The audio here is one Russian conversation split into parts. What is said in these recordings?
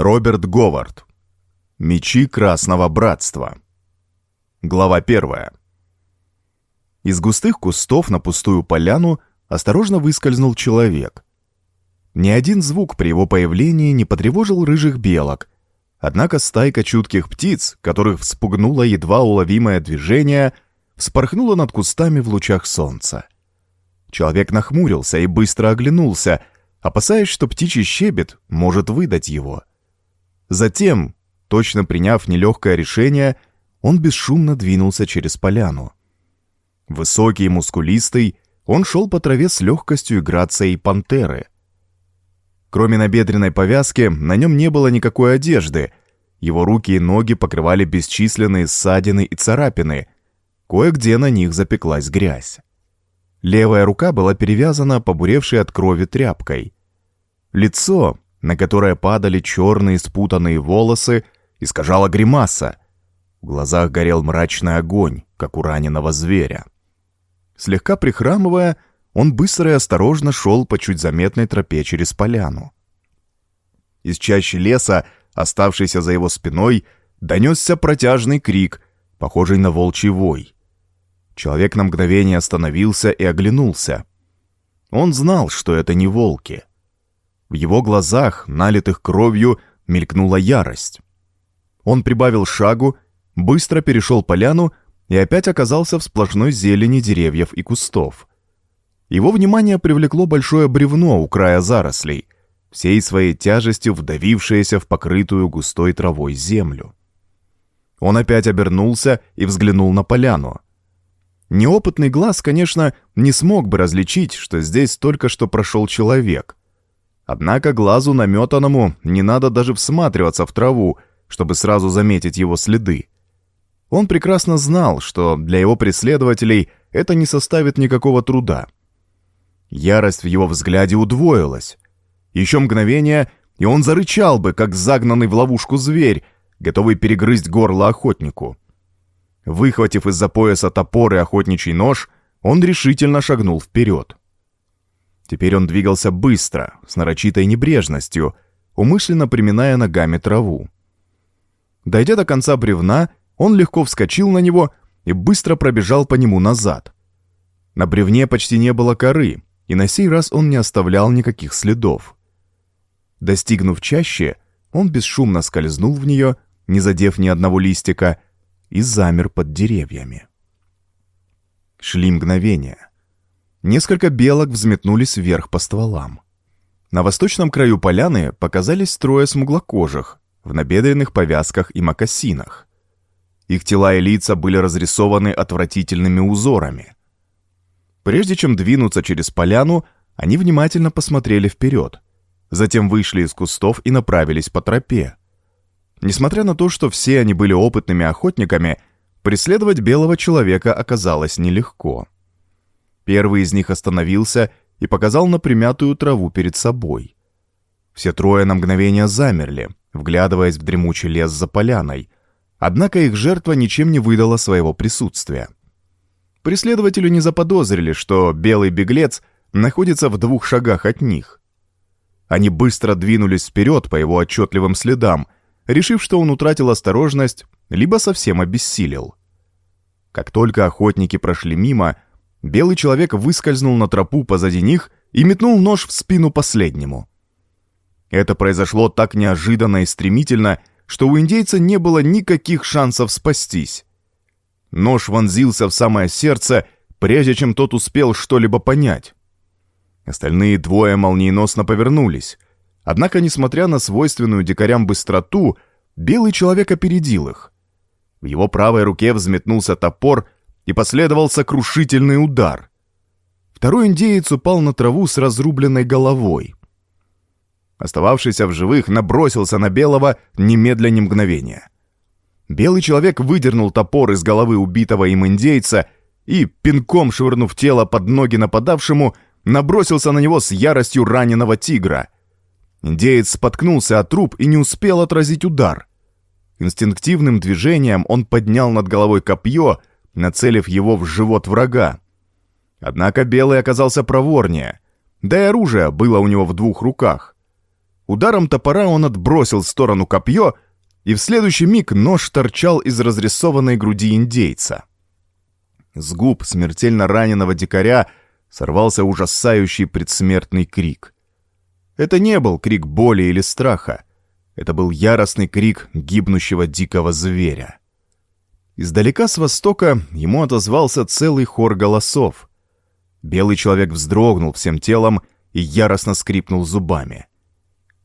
Роберт Говард. Мечи Красного Братства. Глава первая. Из густых кустов на пустую поляну осторожно выскользнул человек. Ни один звук при его появлении не потревожил рыжих белок, однако стайка чутких птиц, которых вспугнуло едва уловимое движение, вспорхнула над кустами в лучах солнца. Человек нахмурился и быстро оглянулся, опасаясь, что птичий щебет может выдать его. Затем, точно приняв нелегкое решение, он бесшумно двинулся через поляну. Высокий и мускулистый, он шел по траве с легкостью и грацией пантеры. Кроме набедренной повязки, на нем не было никакой одежды. Его руки и ноги покрывали бесчисленные ссадины и царапины. Кое-где на них запеклась грязь. Левая рука была перевязана побуревшей от крови тряпкой. Лицо, на которое падали черные спутанные волосы, искажала гримаса. В глазах горел мрачный огонь, как у раненого зверя. Слегка прихрамывая, он быстро и осторожно шел по чуть заметной тропе через поляну. Из чащи леса, оставшийся за его спиной, донесся протяжный крик, похожий на волчий вой. Человек на мгновение остановился и оглянулся. Он знал, что это не волки. В его глазах, налитых кровью, мелькнула ярость. Он прибавил шагу, быстро перешел поляну и опять оказался в сплошной зелени деревьев и кустов. Его внимание привлекло большое бревно у края зарослей, всей своей тяжестью вдавившееся в покрытую густой травой землю. Он опять обернулся и взглянул на поляну. Неопытный глаз, конечно, не смог бы различить, что здесь только что прошел человек. Однако глазу наметанному не надо даже всматриваться в траву, чтобы сразу заметить его следы. Он прекрасно знал, что для его преследователей это не составит никакого труда. Ярость в его взгляде удвоилась. Еще мгновение, и он зарычал бы, как загнанный в ловушку зверь, готовый перегрызть горло охотнику. Выхватив из-за пояса топор и охотничий нож, он решительно шагнул вперед. Теперь он двигался быстро, с нарочитой небрежностью, умышленно приминая ногами траву. Дойдя до конца бревна, он легко вскочил на него и быстро пробежал по нему назад. На бревне почти не было коры, и на сей раз он не оставлял никаких следов. Достигнув чаще, он бесшумно скользнул в нее, не задев ни одного листика, и замер под деревьями. Шли мгновения. Несколько белок взметнулись вверх по стволам. На восточном краю поляны показались трое смуглокожих в набедренных повязках и мокасинах. Их тела и лица были разрисованы отвратительными узорами. Прежде чем двинуться через поляну, они внимательно посмотрели вперед, затем вышли из кустов и направились по тропе. Несмотря на то, что все они были опытными охотниками, преследовать белого человека оказалось нелегко. Первый из них остановился и показал на примятую траву перед собой. Все трое на мгновение замерли, вглядываясь в дремучий лес за поляной, однако их жертва ничем не выдала своего присутствия. Преследователи не заподозрили, что белый беглец находится в двух шагах от них. Они быстро двинулись вперед по его отчетливым следам, решив, что он утратил осторожность, либо совсем обессилел. Как только охотники прошли мимо, Белый человек выскользнул на тропу позади них и метнул нож в спину последнему. Это произошло так неожиданно и стремительно, что у индейца не было никаких шансов спастись. Нож вонзился в самое сердце, прежде чем тот успел что-либо понять. Остальные двое молниеносно повернулись. Однако, несмотря на свойственную дикарям быстроту, белый человек опередил их. В его правой руке взметнулся топор — и последовал сокрушительный удар. Второй индеец упал на траву с разрубленной головой. Остававшийся в живых набросился на Белого немедленно мгновения. Белый человек выдернул топор из головы убитого им индейца и, пинком швырнув тело под ноги нападавшему, набросился на него с яростью раненого тигра. Индеец споткнулся от труп и не успел отразить удар. Инстинктивным движением он поднял над головой копье нацелив его в живот врага. Однако Белый оказался проворнее, да и оружие было у него в двух руках. ударом топора он отбросил в сторону копье, и в следующий миг нож торчал из разрисованной груди индейца. С губ смертельно раненого дикаря сорвался ужасающий предсмертный крик. Это не был крик боли или страха. Это был яростный крик гибнущего дикого зверя. Издалека с востока ему отозвался целый хор голосов. Белый человек вздрогнул всем телом и яростно скрипнул зубами.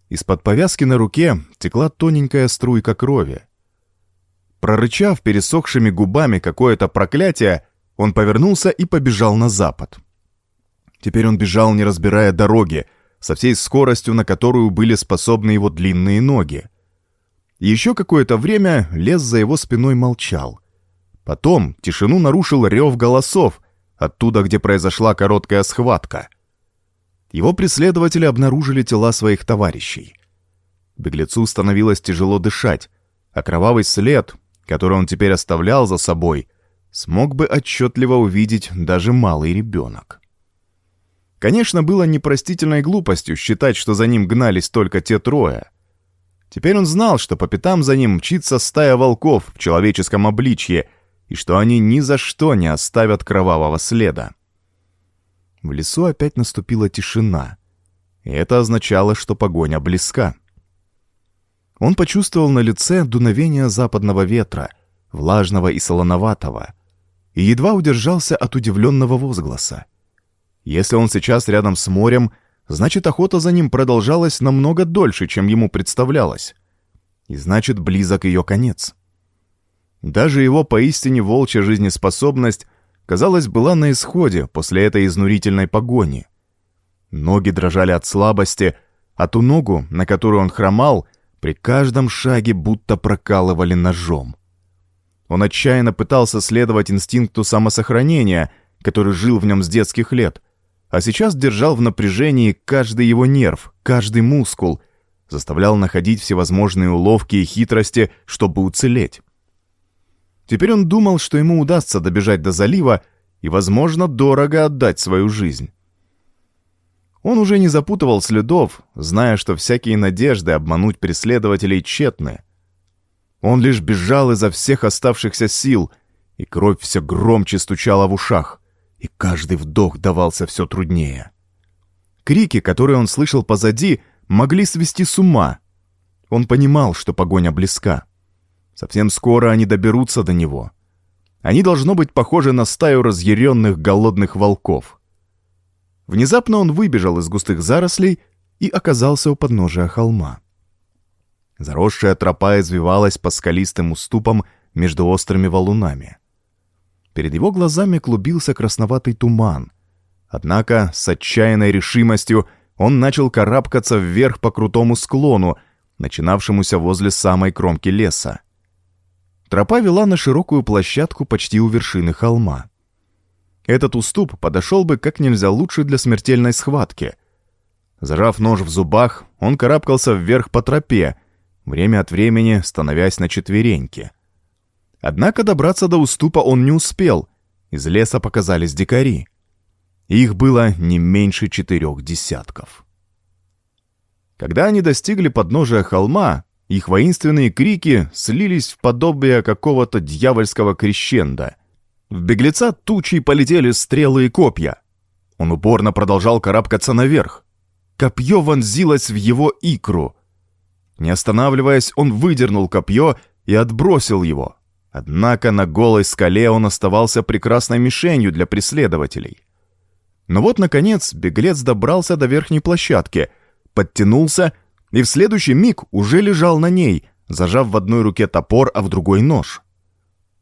Из-под повязки на руке текла тоненькая струйка крови. Прорычав пересохшими губами какое-то проклятие, он повернулся и побежал на запад. Теперь он бежал, не разбирая дороги, со всей скоростью, на которую были способны его длинные ноги. Еще какое-то время лес за его спиной молчал. Потом тишину нарушил рев голосов, оттуда, где произошла короткая схватка. Его преследователи обнаружили тела своих товарищей. Беглецу становилось тяжело дышать, а кровавый след, который он теперь оставлял за собой, смог бы отчетливо увидеть даже малый ребенок. Конечно, было непростительной глупостью считать, что за ним гнались только те трое. Теперь он знал, что по пятам за ним мчится стая волков в человеческом обличье — и что они ни за что не оставят кровавого следа. В лесу опять наступила тишина, и это означало, что погоня близка. Он почувствовал на лице дуновение западного ветра, влажного и солоноватого, и едва удержался от удивленного возгласа. Если он сейчас рядом с морем, значит, охота за ним продолжалась намного дольше, чем ему представлялось. И значит, близок ее конец. Даже его поистине волчья жизнеспособность, казалось, была на исходе после этой изнурительной погони. Ноги дрожали от слабости, а ту ногу, на которую он хромал, при каждом шаге будто прокалывали ножом. Он отчаянно пытался следовать инстинкту самосохранения, который жил в нем с детских лет, а сейчас держал в напряжении каждый его нерв, каждый мускул, заставлял находить всевозможные уловки и хитрости, чтобы уцелеть. Теперь он думал, что ему удастся добежать до залива и, возможно, дорого отдать свою жизнь. Он уже не запутывал следов, зная, что всякие надежды обмануть преследователей тщетны. Он лишь бежал изо всех оставшихся сил, и кровь все громче стучала в ушах, и каждый вдох давался все труднее. Крики, которые он слышал позади, могли свести с ума. Он понимал, что погоня близка. Совсем скоро они доберутся до него. Они должно быть похожи на стаю разъяренных голодных волков. Внезапно он выбежал из густых зарослей и оказался у подножия холма. Заросшая тропа извивалась по скалистым уступам между острыми валунами. Перед его глазами клубился красноватый туман. Однако с отчаянной решимостью он начал карабкаться вверх по крутому склону, начинавшемуся возле самой кромки леса. Тропа вела на широкую площадку почти у вершины холма. Этот уступ подошел бы как нельзя лучше для смертельной схватки. Зажав нож в зубах, он карабкался вверх по тропе, время от времени становясь на четвереньки. Однако добраться до уступа он не успел, из леса показались дикари. Их было не меньше четырех десятков. Когда они достигли подножия холма, их воинственные крики слились в подобие какого-то дьявольского крещенда. В беглеца тучей полетели стрелы и копья. Он упорно продолжал карабкаться наверх. Копье вонзилось в его икру. Не останавливаясь, он выдернул копье и отбросил его. Однако на голой скале он оставался прекрасной мишенью для преследователей. Но вот, наконец, беглец добрался до верхней площадки, подтянулся и в следующий миг уже лежал на ней, зажав в одной руке топор, а в другой нож.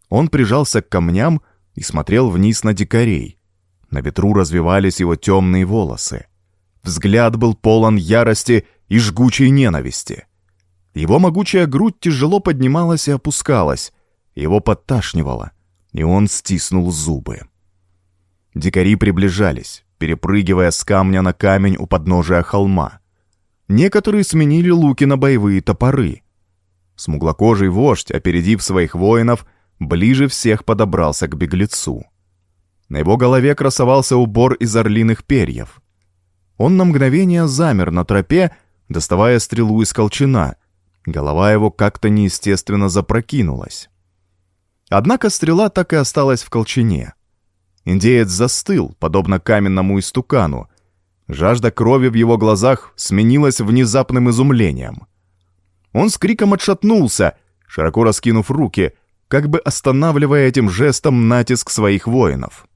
Он прижался к камням и смотрел вниз на дикарей. На ветру развивались его темные волосы. Взгляд был полон ярости и жгучей ненависти. Его могучая грудь тяжело поднималась и опускалась, его подташнивало, и он стиснул зубы. Дикари приближались, перепрыгивая с камня на камень у подножия холма. Некоторые сменили луки на боевые топоры. Смуглокожий вождь, опередив своих воинов, ближе всех подобрался к беглецу. На его голове красовался убор из орлиных перьев. Он на мгновение замер на тропе, доставая стрелу из колчана. Голова его как-то неестественно запрокинулась. Однако стрела так и осталась в колчане. Индеец застыл, подобно каменному истукану. Жажда крови в его глазах сменилась внезапным изумлением. Он с криком отшатнулся, широко раскинув руки, как бы останавливая этим жестом натиск своих воинов.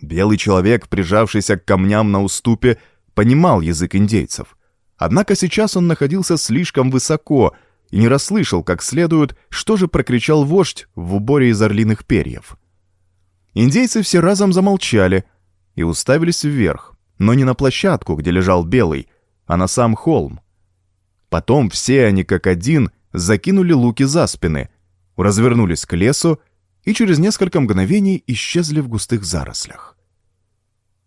Белый человек, прижавшийся к камням на уступе, понимал язык индейцев. Однако сейчас он находился слишком высоко и не расслышал как следует, что же прокричал вождь в уборе из орлиных перьев. Индейцы все разом замолчали и уставились вверх, но не на площадку, где лежал Белый, а на сам холм. Потом все они как один закинули луки за спины — развернулись к лесу и через несколько мгновений исчезли в густых зарослях.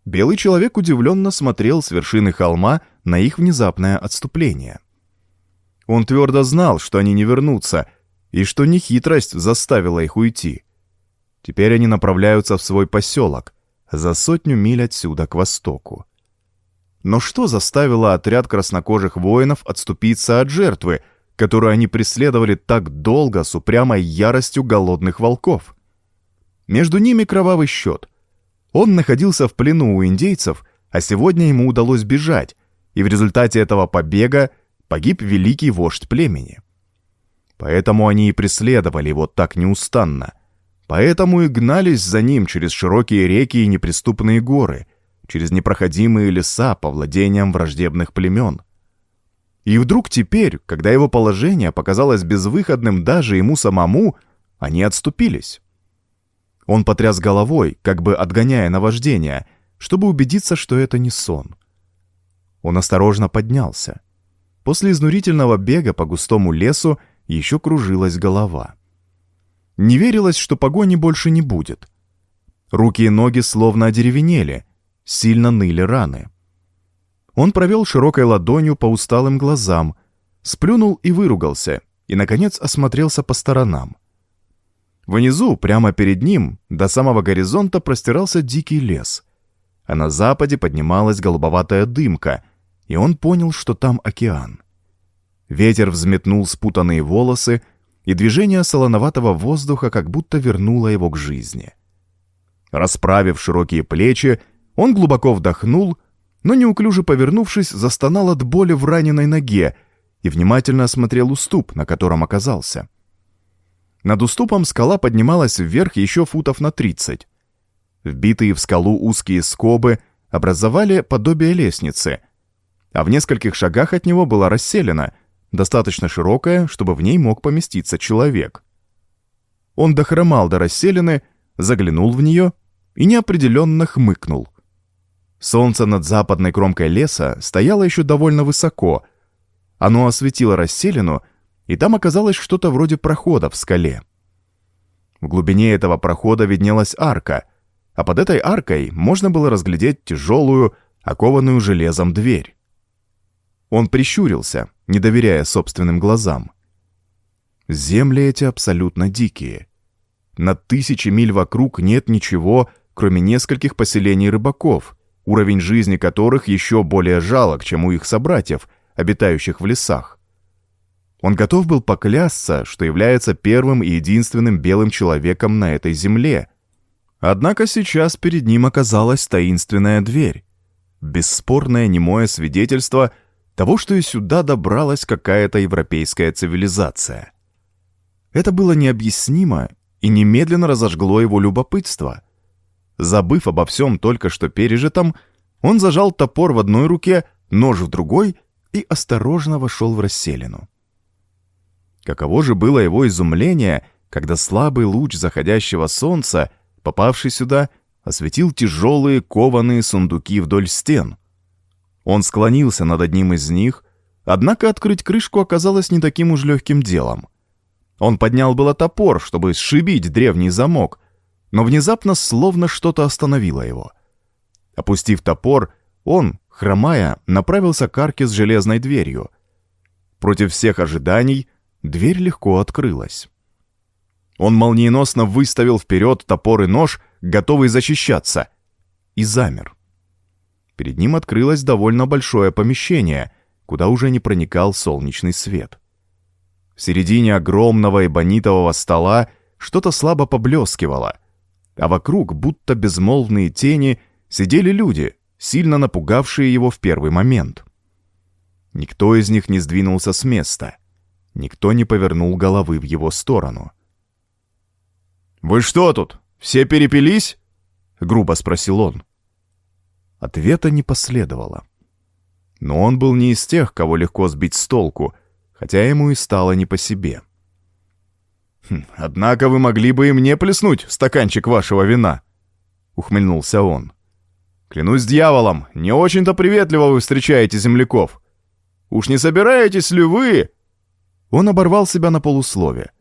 Белый человек удивленно смотрел с вершины холма на их внезапное отступление. Он твердо знал, что они не вернутся, и что не хитрость заставила их уйти. Теперь они направляются в свой поселок, за сотню миль отсюда к востоку. Но что заставило отряд краснокожих воинов отступиться от жертвы, которую они преследовали так долго с упрямой яростью голодных волков. Между ними кровавый счет. Он находился в плену у индейцев, а сегодня ему удалось бежать, и в результате этого побега погиб великий вождь племени. Поэтому они и преследовали его так неустанно. Поэтому и гнались за ним через широкие реки и неприступные горы, через непроходимые леса по владениям враждебных племен. И вдруг теперь, когда его положение показалось безвыходным даже ему самому, они отступились. Он потряс головой, как бы отгоняя наваждение, чтобы убедиться, что это не сон. Он осторожно поднялся. После изнурительного бега по густому лесу еще кружилась голова. Не верилось, что погони больше не будет. Руки и ноги словно одеревенели, сильно ныли раны. Он провел широкой ладонью по усталым глазам, сплюнул и выругался, и, наконец, осмотрелся по сторонам. Внизу, прямо перед ним, до самого горизонта простирался дикий лес, а на западе поднималась голубоватая дымка, и он понял, что там океан. Ветер взметнул спутанные волосы, и движение солоноватого воздуха как будто вернуло его к жизни. Расправив широкие плечи, он глубоко вдохнул — но неуклюже повернувшись, застонал от боли в раненой ноге и внимательно осмотрел уступ, на котором оказался. Над уступом скала поднималась вверх еще футов на тридцать. Вбитые в скалу узкие скобы образовали подобие лестницы, а в нескольких шагах от него была расселена, достаточно широкая, чтобы в ней мог поместиться человек. Он дохромал до расселены, заглянул в нее и неопределенно хмыкнул. Солнце над западной кромкой леса стояло еще довольно высоко. Оно осветило расселину, и там оказалось что-то вроде прохода в скале. В глубине этого прохода виднелась арка, а под этой аркой можно было разглядеть тяжелую, окованную железом дверь. Он прищурился, не доверяя собственным глазам. Земли эти абсолютно дикие. На тысячи миль вокруг нет ничего, кроме нескольких поселений рыбаков — уровень жизни которых еще более жалок, чем у их собратьев, обитающих в лесах. Он готов был поклясться, что является первым и единственным белым человеком на этой земле. Однако сейчас перед ним оказалась таинственная дверь. Бесспорное немое свидетельство того, что и сюда добралась какая-то европейская цивилизация. Это было необъяснимо и немедленно разожгло его любопытство — Забыв обо всем только что пережитом, он зажал топор в одной руке, нож в другой и осторожно вошел в расселину. Каково же было его изумление, когда слабый луч заходящего солнца, попавший сюда, осветил тяжелые кованые сундуки вдоль стен. Он склонился над одним из них, однако открыть крышку оказалось не таким уж легким делом. Он поднял было топор, чтобы сшибить древний замок, но внезапно словно что-то остановило его. Опустив топор, он, хромая, направился к арке с железной дверью. Против всех ожиданий дверь легко открылась. Он молниеносно выставил вперед топор и нож, готовый защищаться, и замер. Перед ним открылось довольно большое помещение, куда уже не проникал солнечный свет. В середине огромного эбонитового стола что-то слабо поблескивало, а вокруг, будто безмолвные тени, сидели люди, сильно напугавшие его в первый момент. Никто из них не сдвинулся с места. Никто не повернул головы в его сторону. «Вы что тут, все перепились?» — грубо спросил он. Ответа не последовало. Но он был не из тех, кого легко сбить с толку, хотя ему и стало не по себе. «Хм, «Однако вы могли бы и мне плеснуть стаканчик вашего вина», — ухмыльнулся он. «Клянусь дьяволом, не очень-то приветливо вы встречаете земляков. Уж не собираетесь ли вы...» Он оборвал себя на полуслове.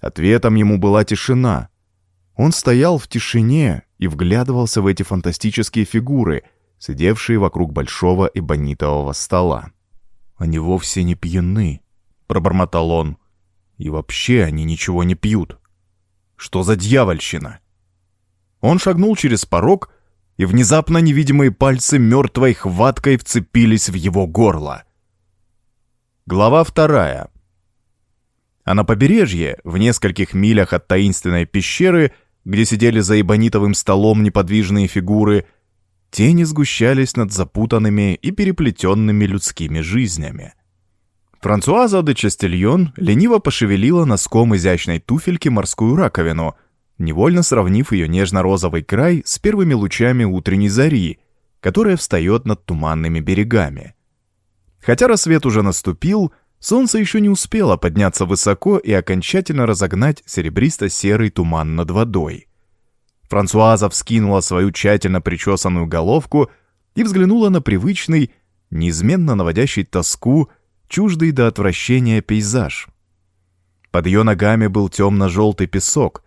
Ответом ему была тишина. Он стоял в тишине и вглядывался в эти фантастические фигуры, сидевшие вокруг большого эбонитового стола. «Они вовсе не пьяны», — пробормотал он. «И вообще они ничего не пьют. Что за дьявольщина?» Он шагнул через порог, и внезапно невидимые пальцы мертвой хваткой вцепились в его горло. Глава вторая. А на побережье, в нескольких милях от таинственной пещеры, где сидели за эбонитовым столом неподвижные фигуры, тени сгущались над запутанными и переплетенными людскими жизнями. Франсуаза де Частельон лениво пошевелила носком изящной туфельки морскую раковину, невольно сравнив ее нежно-розовый край с первыми лучами утренней зари, которая встает над туманными берегами. Хотя рассвет уже наступил, Солнце еще не успело подняться высоко и окончательно разогнать серебристо-серый туман над водой. Франсуаза вскинула свою тщательно причесанную головку и взглянула на привычный, неизменно наводящий тоску, чуждый до отвращения пейзаж. Под ее ногами был темно-желтый песок,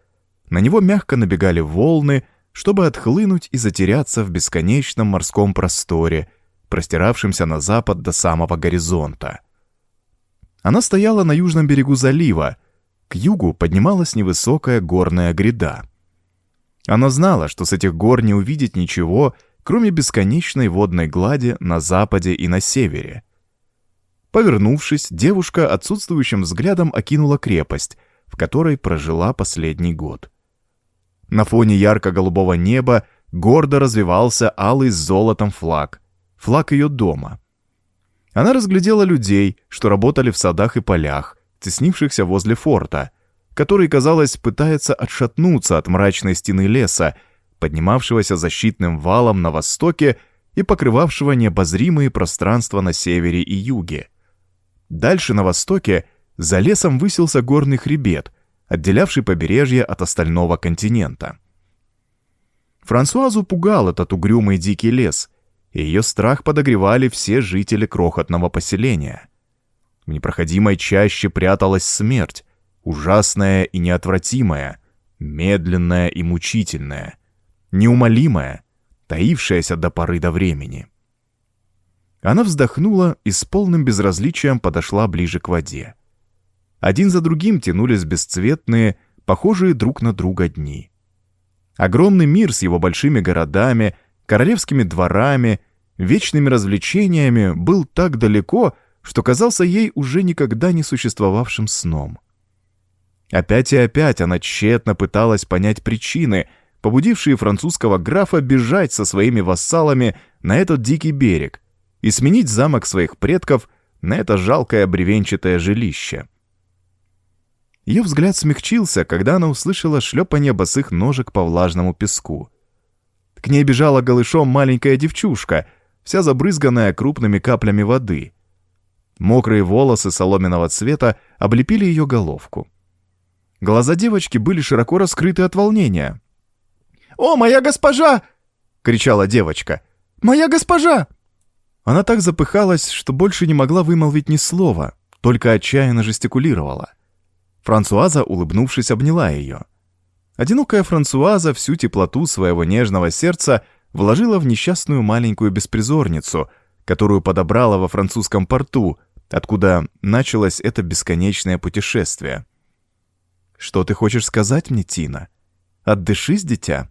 на него мягко набегали волны, чтобы отхлынуть и затеряться в бесконечном морском просторе, простиравшемся на запад до самого горизонта. Она стояла на южном берегу залива. К югу поднималась невысокая горная гряда. Она знала, что с этих гор не увидеть ничего, кроме бесконечной водной глади на западе и на севере. Повернувшись, девушка отсутствующим взглядом окинула крепость, в которой прожила последний год. На фоне ярко-голубого неба гордо развивался алый с золотом флаг, флаг ее дома. Она разглядела людей, что работали в садах и полях, теснившихся возле форта, который, казалось, пытается отшатнуться от мрачной стены леса, поднимавшегося защитным валом на востоке и покрывавшего необозримые пространства на севере и юге. Дальше на востоке за лесом высился горный хребет, отделявший побережье от остального континента. Франсуазу пугал этот угрюмый дикий лес — ее страх подогревали все жители крохотного поселения. В непроходимой чаще пряталась смерть, ужасная и неотвратимая, медленная и мучительная, неумолимая, таившаяся до поры до времени. Она вздохнула и с полным безразличием подошла ближе к воде. Один за другим тянулись бесцветные, похожие друг на друга дни. Огромный мир с его большими городами — королевскими дворами, вечными развлечениями был так далеко, что казался ей уже никогда не существовавшим сном. Опять и опять она тщетно пыталась понять причины, побудившие французского графа бежать со своими вассалами на этот дикий берег и сменить замок своих предков на это жалкое бревенчатое жилище. Ее взгляд смягчился, когда она услышала шлепанье босых ножек по влажному песку — к ней бежала голышом маленькая девчушка, вся забрызганная крупными каплями воды. Мокрые волосы соломенного цвета облепили ее головку. Глаза девочки были широко раскрыты от волнения. «О, моя госпожа!» — кричала девочка. «Моя госпожа!» Она так запыхалась, что больше не могла вымолвить ни слова, только отчаянно жестикулировала. Франсуаза, улыбнувшись, обняла ее. Одинокая Франсуаза всю теплоту своего нежного сердца вложила в несчастную маленькую беспризорницу, которую подобрала во французском порту, откуда началось это бесконечное путешествие. «Что ты хочешь сказать мне, Тина? Отдышись, дитя».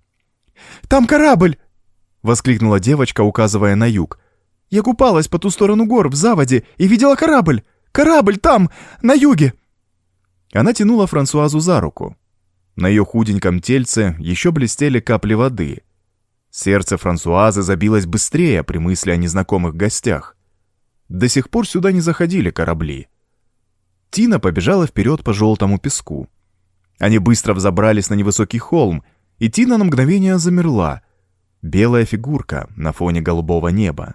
«Там корабль!» — воскликнула девочка, указывая на юг. Я купалась по ту сторону гор в заводе и видела корабль! Корабль там, на юге!» Она тянула Франсуазу за руку. На ее худеньком тельце еще блестели капли воды. Сердце Франсуазы забилось быстрее при мысли о незнакомых гостях. До сих пор сюда не заходили корабли. Тина побежала вперед по желтому песку. Они быстро взобрались на невысокий холм, и Тина на мгновение замерла. Белая фигурка на фоне голубого неба.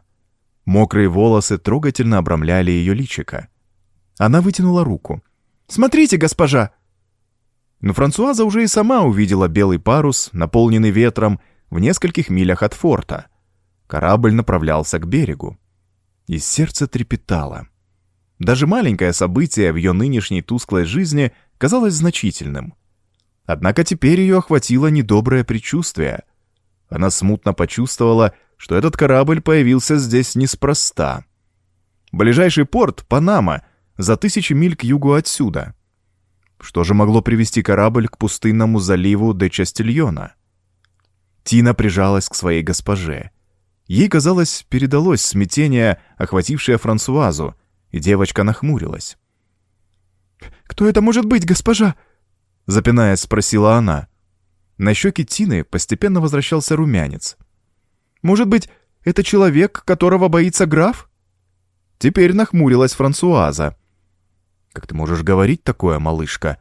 Мокрые волосы трогательно обрамляли ее личико. Она вытянула руку. «Смотрите, госпожа!» Но Франсуаза уже и сама увидела белый парус, наполненный ветром, в нескольких милях от форта. Корабль направлялся к берегу. И сердце трепетало. Даже маленькое событие в ее нынешней тусклой жизни казалось значительным. Однако теперь ее охватило недоброе предчувствие. Она смутно почувствовала, что этот корабль появился здесь неспроста. Ближайший порт — Панама, за тысячи миль к югу отсюда. Что же могло привести корабль к пустынному заливу де Частильона? Тина прижалась к своей госпоже. Ей, казалось, передалось смятение, охватившее Франсуазу, и девочка нахмурилась. «Кто это может быть, госпожа?» Запинаясь, спросила она. На щеке Тины постепенно возвращался румянец. «Может быть, это человек, которого боится граф?» Теперь нахмурилась Франсуаза. «Как ты можешь говорить такое, малышка?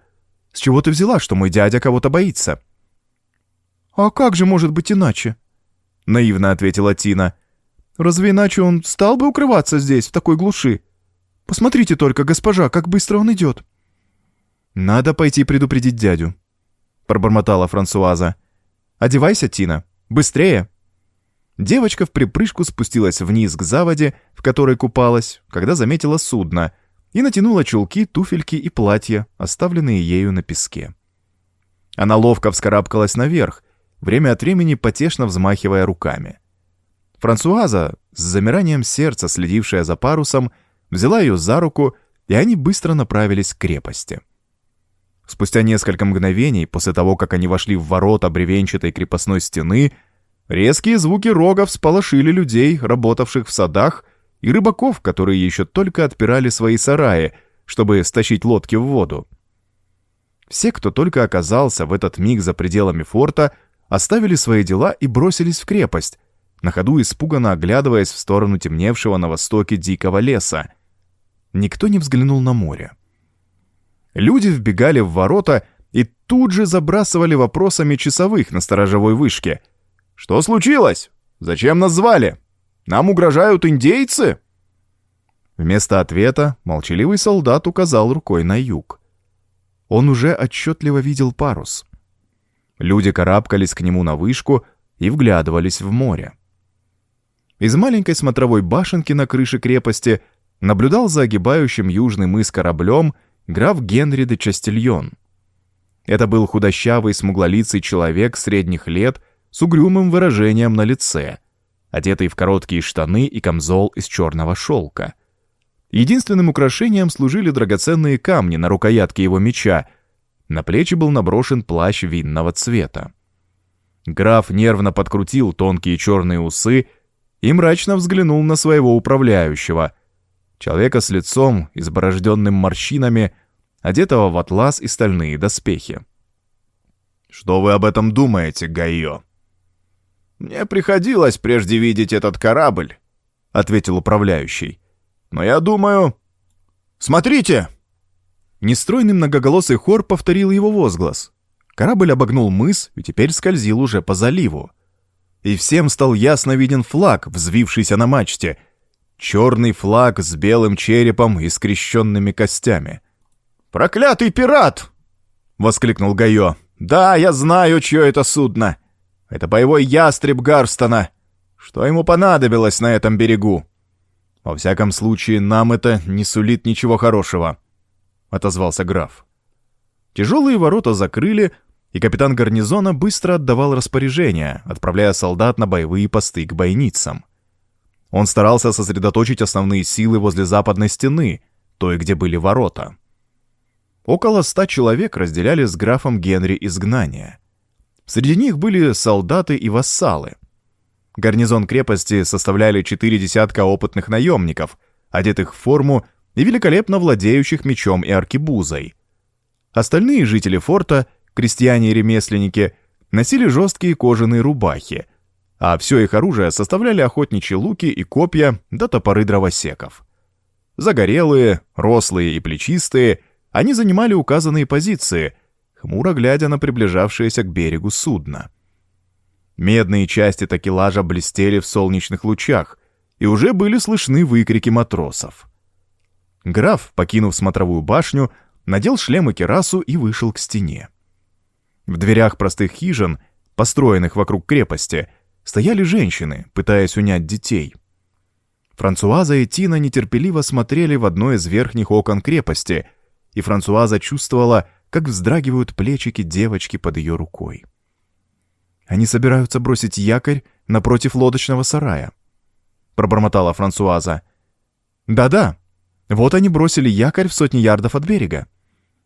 С чего ты взяла, что мой дядя кого-то боится?» «А как же может быть иначе?» Наивно ответила Тина. «Разве иначе он стал бы укрываться здесь, в такой глуши? Посмотрите только, госпожа, как быстро он идет!» «Надо пойти предупредить дядю», — пробормотала Франсуаза. «Одевайся, Тина, быстрее!» Девочка в припрыжку спустилась вниз к заводе, в которой купалась, когда заметила судно, и натянула чулки, туфельки и платья, оставленные ею на песке. Она ловко вскарабкалась наверх, время от времени потешно взмахивая руками. Франсуаза, с замиранием сердца следившая за парусом, взяла ее за руку, и они быстро направились к крепости. Спустя несколько мгновений после того, как они вошли в ворота бревенчатой крепостной стены, резкие звуки рогов сполошили людей, работавших в садах, и рыбаков, которые еще только отпирали свои сараи, чтобы стащить лодки в воду. Все, кто только оказался в этот миг за пределами форта, оставили свои дела и бросились в крепость, на ходу испуганно оглядываясь в сторону темневшего на востоке дикого леса. Никто не взглянул на море. Люди вбегали в ворота и тут же забрасывали вопросами часовых на сторожевой вышке. «Что случилось? Зачем нас звали? Нам угрожают индейцы?» Вместо ответа молчаливый солдат указал рукой на юг. Он уже отчетливо видел парус. Люди карабкались к нему на вышку и вглядывались в море. Из маленькой смотровой башенки на крыше крепости наблюдал за огибающим южный мыс кораблем граф Генри де Частильон. Это был худощавый, смуглолицый человек средних лет с угрюмым выражением на лице, одетый в короткие штаны и камзол из черного шелка. Единственным украшением служили драгоценные камни на рукоятке его меча, на плечи был наброшен плащ винного цвета. Граф нервно подкрутил тонкие черные усы и мрачно взглянул на своего управляющего — человека с лицом, изборожденным морщинами, одетого в атлас и стальные доспехи. «Что вы об этом думаете, Гайо?» «Мне приходилось прежде видеть этот корабль», — ответил управляющий. «Но я думаю...» «Смотрите!» Нестройный многоголосый хор повторил его возглас. Корабль обогнул мыс и теперь скользил уже по заливу. И всем стал ясно виден флаг, взвившийся на мачте — черный флаг с белым черепом и скрещенными костями. «Проклятый пират!» — воскликнул Гайо. «Да, я знаю, чье это судно. Это боевой ястреб Гарстона. Что ему понадобилось на этом берегу?» «Во всяком случае, нам это не сулит ничего хорошего», — отозвался граф. Тяжелые ворота закрыли, и капитан гарнизона быстро отдавал распоряжения, отправляя солдат на боевые посты к бойницам. Он старался сосредоточить основные силы возле западной стены, той, где были ворота. Около ста человек разделяли с графом Генри изгнание. Среди них были солдаты и вассалы. Гарнизон крепости составляли четыре десятка опытных наемников, одетых в форму и великолепно владеющих мечом и аркебузой. Остальные жители форта, крестьяне и ремесленники, носили жесткие кожаные рубахи, а все их оружие составляли охотничьи луки и копья да топоры дровосеков. Загорелые, рослые и плечистые, они занимали указанные позиции, хмуро глядя на приближавшееся к берегу судно. Медные части такелажа блестели в солнечных лучах, и уже были слышны выкрики матросов. Граф, покинув смотровую башню, надел шлем и керасу и вышел к стене. В дверях простых хижин, построенных вокруг крепости, стояли женщины, пытаясь унять детей. Франсуаза и Тина нетерпеливо смотрели в одно из верхних окон крепости, и Франсуаза чувствовала, как вздрагивают плечики девочки под ее рукой. Они собираются бросить якорь напротив лодочного сарая», — пробормотала Франсуаза. «Да-да, вот они бросили якорь в сотни ярдов от берега.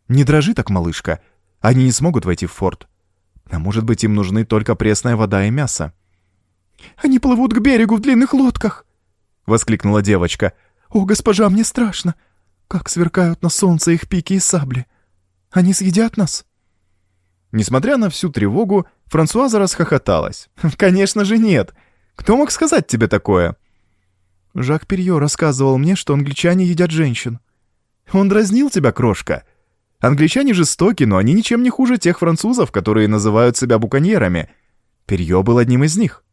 Не дрожи так, малышка, они не смогут войти в форт. А может быть, им нужны только пресная вода и мясо». «Они плывут к берегу в длинных лодках!» — воскликнула девочка. «О, госпожа, мне страшно! Как сверкают на солнце их пики и сабли! Они съедят нас!» Несмотря на всю тревогу, Франсуаза расхохоталась. «Конечно же нет! Кто мог сказать тебе такое?» Жак Перье рассказывал мне, что англичане едят женщин. «Он дразнил тебя, крошка. Англичане жестоки, но они ничем не хуже тех французов, которые называют себя буконьерами. Перье был одним из них».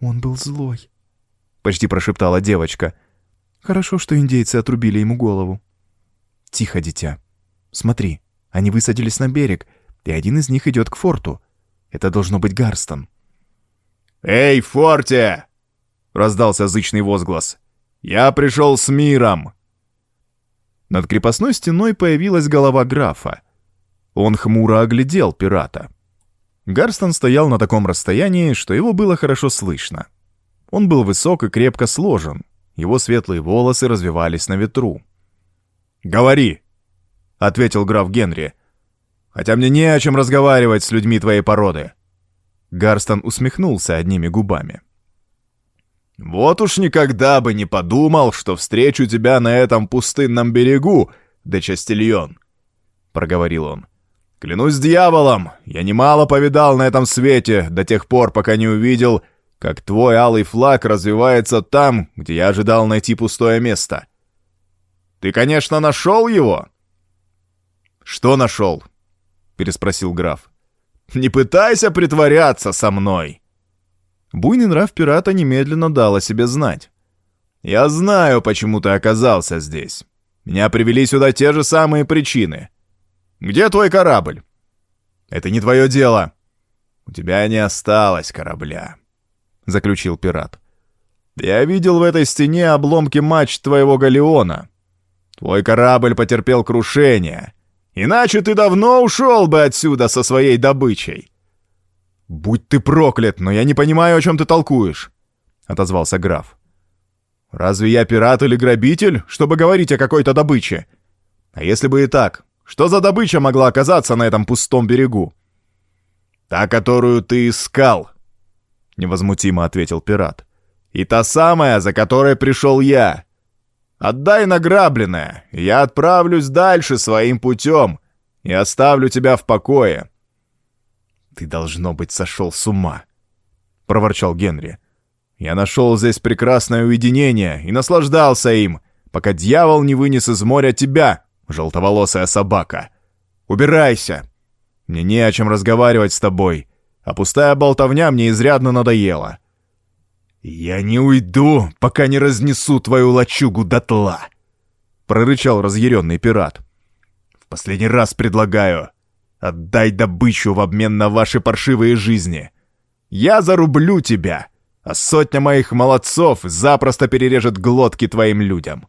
«Он был злой», — почти прошептала девочка. «Хорошо, что индейцы отрубили ему голову». «Тихо, дитя. Смотри, они высадились на берег, и один из них идет к форту. Это должно быть Гарстон. «Эй, форте!» — раздался зычный возглас. «Я пришел с миром!» Над крепостной стеной появилась голова графа. Он хмуро оглядел пирата. Гарстон стоял на таком расстоянии, что его было хорошо слышно. Он был высок и крепко сложен, его светлые волосы развивались на ветру. «Говори!» — ответил граф Генри хотя мне не о чем разговаривать с людьми твоей породы». Гарстон усмехнулся одними губами. «Вот уж никогда бы не подумал, что встречу тебя на этом пустынном берегу, де Частильон», — проговорил он. «Клянусь дьяволом, я немало повидал на этом свете до тех пор, пока не увидел, как твой алый флаг развивается там, где я ожидал найти пустое место. Ты, конечно, нашел его?» «Что нашел?» переспросил граф. «Не пытайся притворяться со мной!» Буйный нрав пирата немедленно дал о себе знать. «Я знаю, почему ты оказался здесь. Меня привели сюда те же самые причины. Где твой корабль?» «Это не твое дело. У тебя не осталось корабля», — заключил пират. «Я видел в этой стене обломки мачт твоего галеона. Твой корабль потерпел крушение, Иначе ты давно ушел бы отсюда со своей добычей. «Будь ты проклят, но я не понимаю, о чем ты толкуешь», — отозвался граф. «Разве я пират или грабитель, чтобы говорить о какой-то добыче? А если бы и так, что за добыча могла оказаться на этом пустом берегу?» «Та, которую ты искал», — невозмутимо ответил пират. «И та самая, за которой пришел я. Отдай награбленное, я отправлюсь дальше своим путем и оставлю тебя в покое». «Ты, должно быть, сошел с ума», — проворчал Генри. «Я нашел здесь прекрасное уединение и наслаждался им, пока дьявол не вынес из моря тебя, желтоволосая собака. Убирайся! Мне не о чем разговаривать с тобой, а пустая болтовня мне изрядно надоела. «Я не уйду, пока не разнесу твою лачугу дотла!» — прорычал разъяренный пират. «В последний раз предлагаю, отдай добычу в обмен на ваши паршивые жизни. Я зарублю тебя, а сотня моих молодцов запросто перережет глотки твоим людям».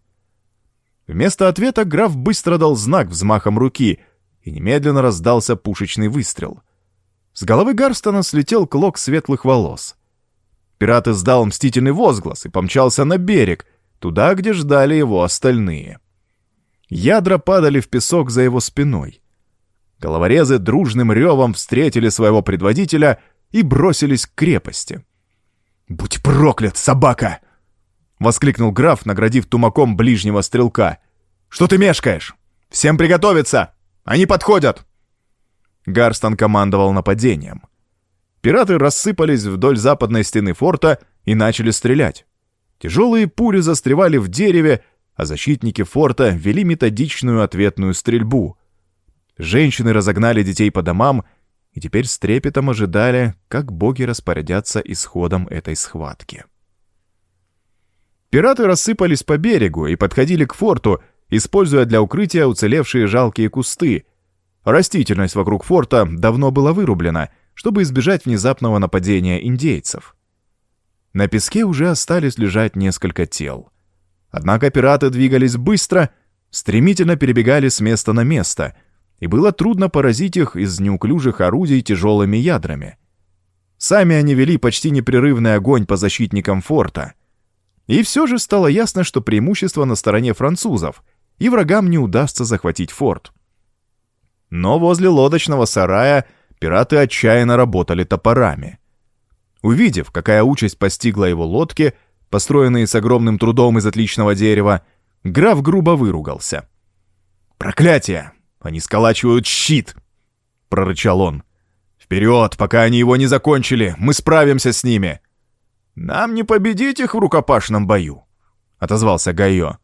Вместо ответа граф быстро дал знак взмахом руки, и немедленно раздался пушечный выстрел. С головы Гарстона слетел клок светлых волос — Пират издал мстительный возглас и помчался на берег, туда, где ждали его остальные. Ядра падали в песок за его спиной. Головорезы дружным ревом встретили своего предводителя и бросились к крепости. «Будь проклят, собака!» — воскликнул граф, наградив тумаком ближнего стрелка. «Что ты мешкаешь? Всем приготовиться! Они подходят!» Гарстон командовал нападением. Пираты рассыпались вдоль западной стены форта и начали стрелять. Тяжелые пули застревали в дереве, а защитники форта вели методичную ответную стрельбу. Женщины разогнали детей по домам и теперь с трепетом ожидали, как боги распорядятся исходом этой схватки. Пираты рассыпались по берегу и подходили к форту, используя для укрытия уцелевшие жалкие кусты. Растительность вокруг форта давно была вырублена, чтобы избежать внезапного нападения индейцев. На песке уже остались лежать несколько тел. Однако пираты двигались быстро, стремительно перебегали с места на место, и было трудно поразить их из неуклюжих орудий тяжелыми ядрами. Сами они вели почти непрерывный огонь по защитникам форта. И все же стало ясно, что преимущество на стороне французов, и врагам не удастся захватить форт. Но возле лодочного сарая пираты отчаянно работали топорами. Увидев, какая участь постигла его лодки, построенные с огромным трудом из отличного дерева, граф грубо выругался. «Проклятие! Они сколачивают щит!» — прорычал он. «Вперед, пока они его не закончили! Мы справимся с ними!» «Нам не победить их в рукопашном бою!» — отозвался Гайо.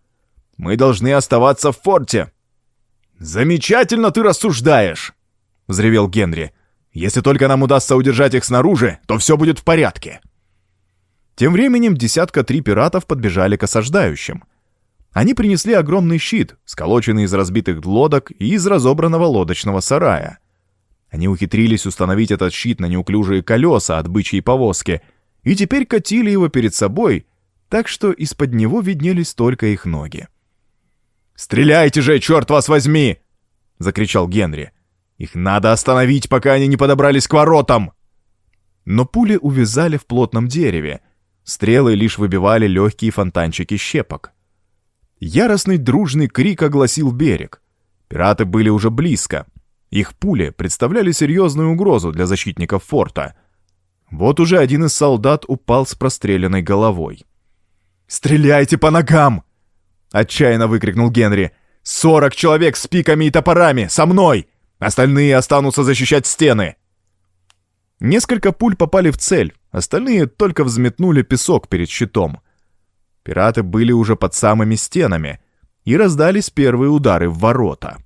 «Мы должны оставаться в форте!» «Замечательно ты рассуждаешь!» — взревел Генри. Если только нам удастся удержать их снаружи, то все будет в порядке». Тем временем десятка три пиратов подбежали к осаждающим. Они принесли огромный щит, сколоченный из разбитых лодок и из разобранного лодочного сарая. Они ухитрились установить этот щит на неуклюжие колеса от бычьей повозки и теперь катили его перед собой, так что из-под него виднелись только их ноги. «Стреляйте же, черт вас возьми!» — закричал Генри. Их надо остановить, пока они не подобрались к воротам!» Но пули увязали в плотном дереве. Стрелы лишь выбивали легкие фонтанчики щепок. Яростный дружный крик огласил берег. Пираты были уже близко. Их пули представляли серьезную угрозу для защитников форта. Вот уже один из солдат упал с простреленной головой. «Стреляйте по ногам!» — отчаянно выкрикнул Генри. «Сорок человек с пиками и топорами! Со мной! Остальные останутся защищать стены!» Несколько пуль попали в цель, остальные только взметнули песок перед щитом. Пираты были уже под самыми стенами, и раздались первые удары в ворота.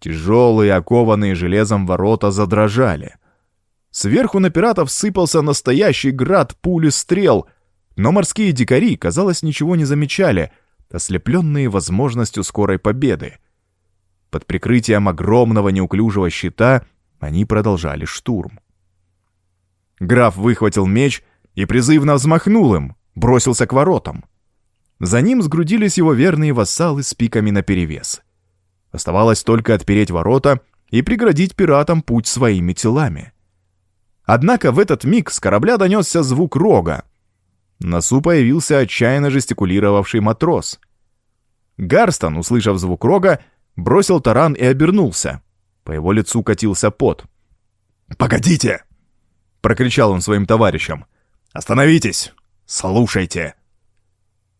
Тяжелые, окованные железом ворота задрожали. Сверху на пиратов сыпался настоящий град пули стрел, но морские дикари, казалось, ничего не замечали, ослепленные возможностью скорой победы. Под прикрытием огромного неуклюжего щита они продолжали штурм. Граф выхватил меч и призывно взмахнул им, бросился к воротам. За ним сгрудились его верные вассалы с пиками наперевес. Оставалось только отпереть ворота и преградить пиратам путь своими телами. Однако в этот миг с корабля донесся звук рога. На носу появился отчаянно жестикулировавший матрос. Гарстон, услышав звук рога, бросил таран и обернулся. По его лицу катился пот. «Погодите!» — прокричал он своим товарищам. «Остановитесь! Слушайте!»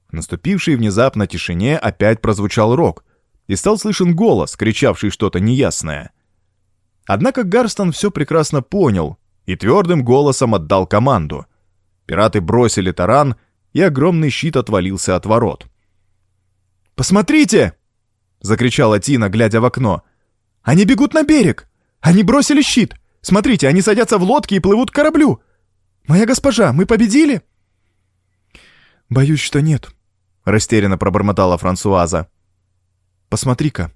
В наступившей внезапно тишине опять прозвучал рог, и стал слышен голос, кричавший что-то неясное. Однако Гарстон все прекрасно понял и твердым голосом отдал команду. Пираты бросили таран, и огромный щит отвалился от ворот. «Посмотрите!» — закричала Тина, глядя в окно. «Они бегут на берег! Они бросили щит! Смотрите, они садятся в лодки и плывут к кораблю! Моя госпожа, мы победили?» «Боюсь, что нет», — растерянно пробормотала Франсуаза. «Посмотри-ка».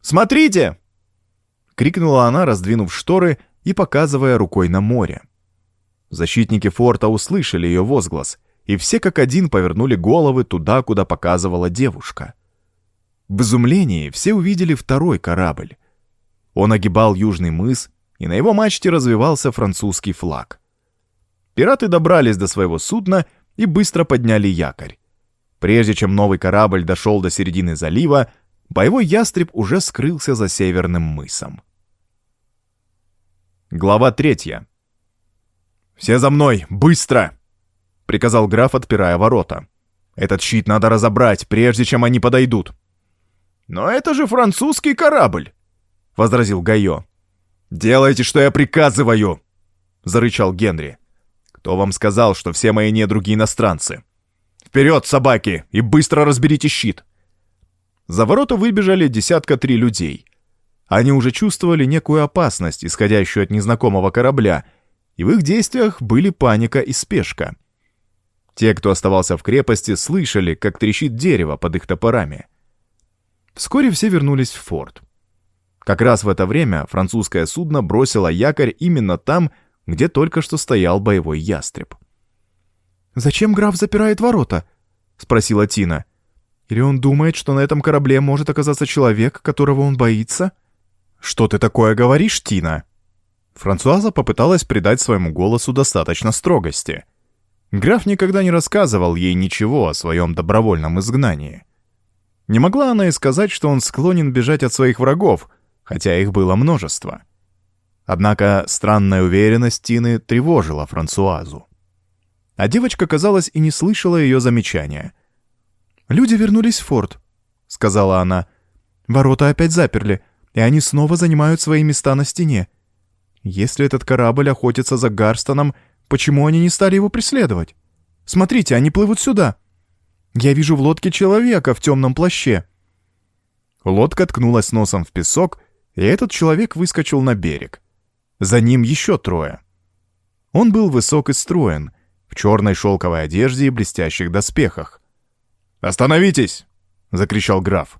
«Смотрите!» — крикнула она, раздвинув шторы и показывая рукой на море. Защитники форта услышали ее возглас, и все как один повернули головы туда, куда показывала девушка — в изумлении все увидели второй корабль. Он огибал южный мыс, и на его мачте развивался французский флаг. Пираты добрались до своего судна и быстро подняли якорь. Прежде чем новый корабль дошел до середины залива, боевой ястреб уже скрылся за северным мысом. Глава третья. «Все за мной! Быстро!» — приказал граф, отпирая ворота. «Этот щит надо разобрать, прежде чем они подойдут». «Но это же французский корабль!» — возразил Гайо. «Делайте, что я приказываю!» — зарычал Генри. «Кто вам сказал, что все мои недруги иностранцы? Вперед, собаки, и быстро разберите щит!» За ворота выбежали десятка три людей. Они уже чувствовали некую опасность, исходящую от незнакомого корабля, и в их действиях были паника и спешка. Те, кто оставался в крепости, слышали, как трещит дерево под их топорами. Вскоре все вернулись в форт. Как раз в это время французское судно бросило якорь именно там, где только что стоял боевой ястреб. «Зачем граф запирает ворота?» — спросила Тина. «Или он думает, что на этом корабле может оказаться человек, которого он боится?» «Что ты такое говоришь, Тина?» Франсуаза попыталась придать своему голосу достаточно строгости. Граф никогда не рассказывал ей ничего о своем добровольном изгнании. Не могла она и сказать, что он склонен бежать от своих врагов, хотя их было множество. Однако странная уверенность Тины тревожила Франсуазу. А девочка, казалось, и не слышала ее замечания. «Люди вернулись в форт», — сказала она. «Ворота опять заперли, и они снова занимают свои места на стене. Если этот корабль охотится за Гарстоном, почему они не стали его преследовать? Смотрите, они плывут сюда. Я вижу в лодке человека в темном плаще». Лодка ткнулась носом в песок, и этот человек выскочил на берег. За ним еще трое. Он был высок и строен, в черной шелковой одежде и блестящих доспехах. «Остановитесь!» — закричал граф.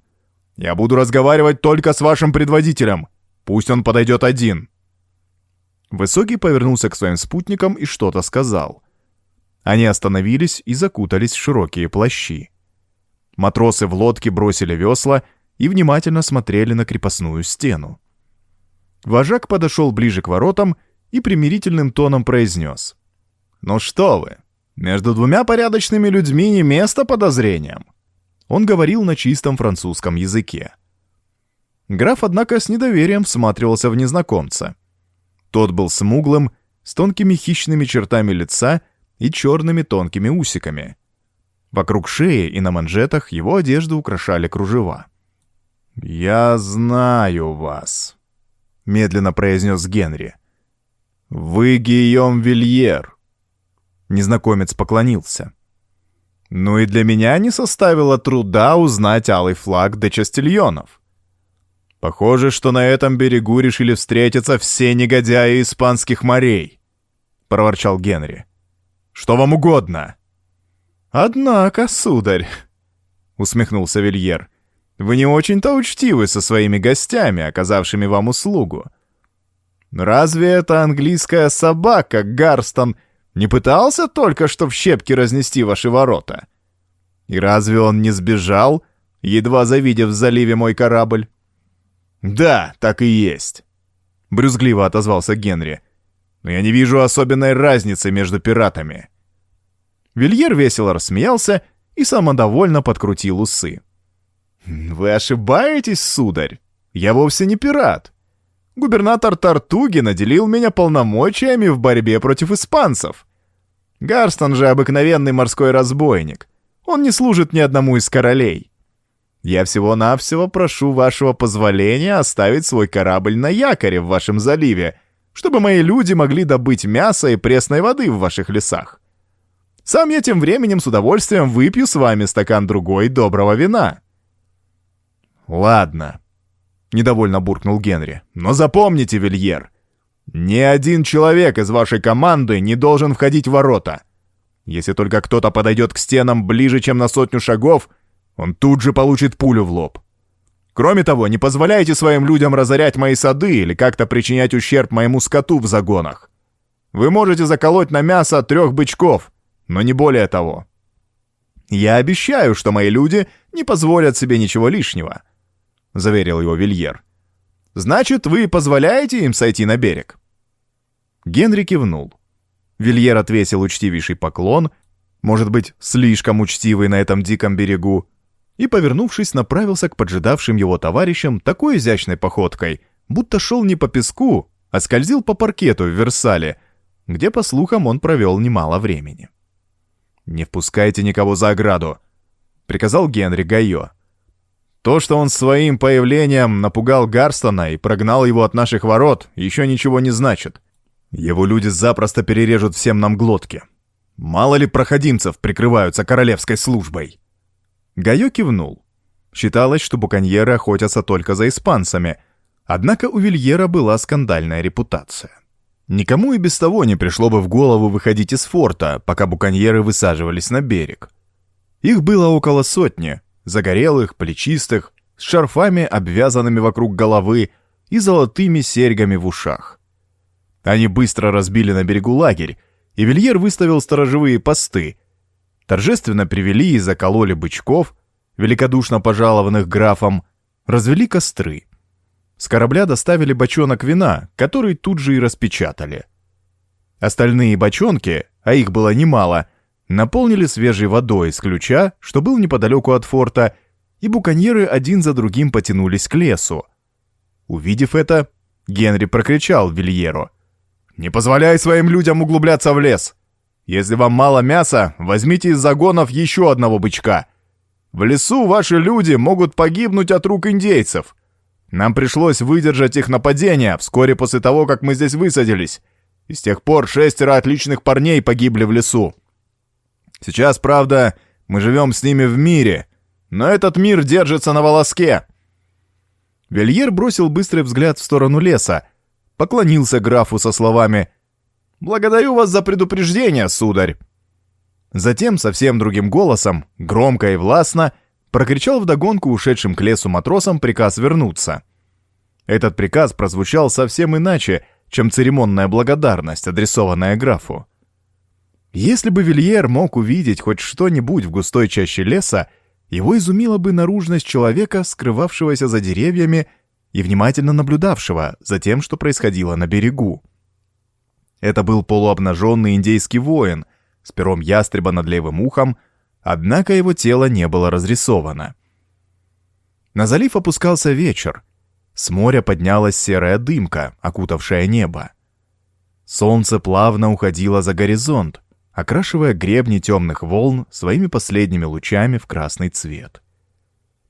«Я буду разговаривать только с вашим предводителем. Пусть он подойдет один». Высокий повернулся к своим спутникам и что-то сказал. Они остановились и закутались в широкие плащи. Матросы в лодке бросили весла и внимательно смотрели на крепостную стену. Вожак подошел ближе к воротам и примирительным тоном произнес. «Ну что вы, между двумя порядочными людьми не место подозрениям». Он говорил на чистом французском языке. Граф, однако, с недоверием всматривался в незнакомца. Тот был смуглым, с тонкими хищными чертами лица и черными тонкими усиками. Вокруг шеи и на манжетах его одежду украшали кружева. «Я знаю вас», — медленно произнес Генри. «Вы Гийом Вильер». Незнакомец поклонился. «Ну и для меня не составило труда узнать алый флаг де Частильонов. Похоже, что на этом берегу решили встретиться все негодяи испанских морей», — проворчал Генри. «Что вам угодно?» «Однако, сударь», — усмехнулся Вильер, — вы не очень-то учтивы со своими гостями, оказавшими вам услугу. Разве эта английская собака, Гарстон, не пытался только что в щепки разнести ваши ворота? И разве он не сбежал, едва завидев в заливе мой корабль? Да, так и есть. Брюзгливо отозвался Генри. Но я не вижу особенной разницы между пиратами. Вильер весело рассмеялся и самодовольно подкрутил усы. «Вы ошибаетесь, сударь. Я вовсе не пират. Губернатор Тартуги наделил меня полномочиями в борьбе против испанцев. Гарстон же обыкновенный морской разбойник. Он не служит ни одному из королей. Я всего-навсего прошу вашего позволения оставить свой корабль на якоре в вашем заливе, чтобы мои люди могли добыть мясо и пресной воды в ваших лесах. Сам я тем временем с удовольствием выпью с вами стакан другой доброго вина». «Ладно», — недовольно буркнул Генри. «Но запомните, Вильер, ни один человек из вашей команды не должен входить в ворота. Если только кто-то подойдет к стенам ближе, чем на сотню шагов, он тут же получит пулю в лоб. Кроме того, не позволяйте своим людям разорять мои сады или как-то причинять ущерб моему скоту в загонах. Вы можете заколоть на мясо трех бычков, но не более того. Я обещаю, что мои люди не позволят себе ничего лишнего заверил его Вильер. «Значит, вы позволяете им сойти на берег?» Генри кивнул. Вильер отвесил учтивейший поклон, может быть, слишком учтивый на этом диком берегу, и, повернувшись, направился к поджидавшим его товарищам такой изящной походкой, будто шел не по песку, а скользил по паркету в Версале, где, по слухам, он провел немало времени. «Не впускайте никого за ограду», — приказал Генри Гайо. То, что он своим появлением напугал Гарстона и прогнал его от наших ворот, еще ничего не значит. Его люди запросто перережут всем нам глотки. Мало ли проходимцев прикрываются королевской службой. Гайо кивнул. Считалось, что буконьеры охотятся только за испанцами, однако у Вильера была скандальная репутация. Никому и без того не пришло бы в голову выходить из форта, пока буконьеры высаживались на берег. Их было около сотни, загорелых, плечистых, с шарфами, обвязанными вокруг головы, и золотыми серьгами в ушах. Они быстро разбили на берегу лагерь, и Вильер выставил сторожевые посты. Торжественно привели и закололи бычков, великодушно пожалованных графом, развели костры. С корабля доставили бочонок вина, который тут же и распечатали. Остальные бочонки, а их было немало, наполнили свежей водой из ключа, что был неподалеку от форта, и буконьеры один за другим потянулись к лесу. Увидев это, Генри прокричал Вильеру. «Не позволяй своим людям углубляться в лес! Если вам мало мяса, возьмите из загонов еще одного бычка. В лесу ваши люди могут погибнуть от рук индейцев. Нам пришлось выдержать их нападение вскоре после того, как мы здесь высадились. И с тех пор шестеро отличных парней погибли в лесу. Сейчас, правда, мы живем с ними в мире, но этот мир держится на волоске». Вильер бросил быстрый взгляд в сторону леса, поклонился графу со словами «Благодарю вас за предупреждение, сударь». Затем совсем другим голосом, громко и властно, прокричал вдогонку ушедшим к лесу матросам приказ вернуться. Этот приказ прозвучал совсем иначе, чем церемонная благодарность, адресованная графу. Если бы Вильер мог увидеть хоть что-нибудь в густой чаще леса, его изумила бы наружность человека, скрывавшегося за деревьями и внимательно наблюдавшего за тем, что происходило на берегу. Это был полуобнаженный индейский воин с пером ястреба над левым ухом, однако его тело не было разрисовано. На залив опускался вечер. С моря поднялась серая дымка, окутавшая небо. Солнце плавно уходило за горизонт, окрашивая гребни темных волн своими последними лучами в красный цвет.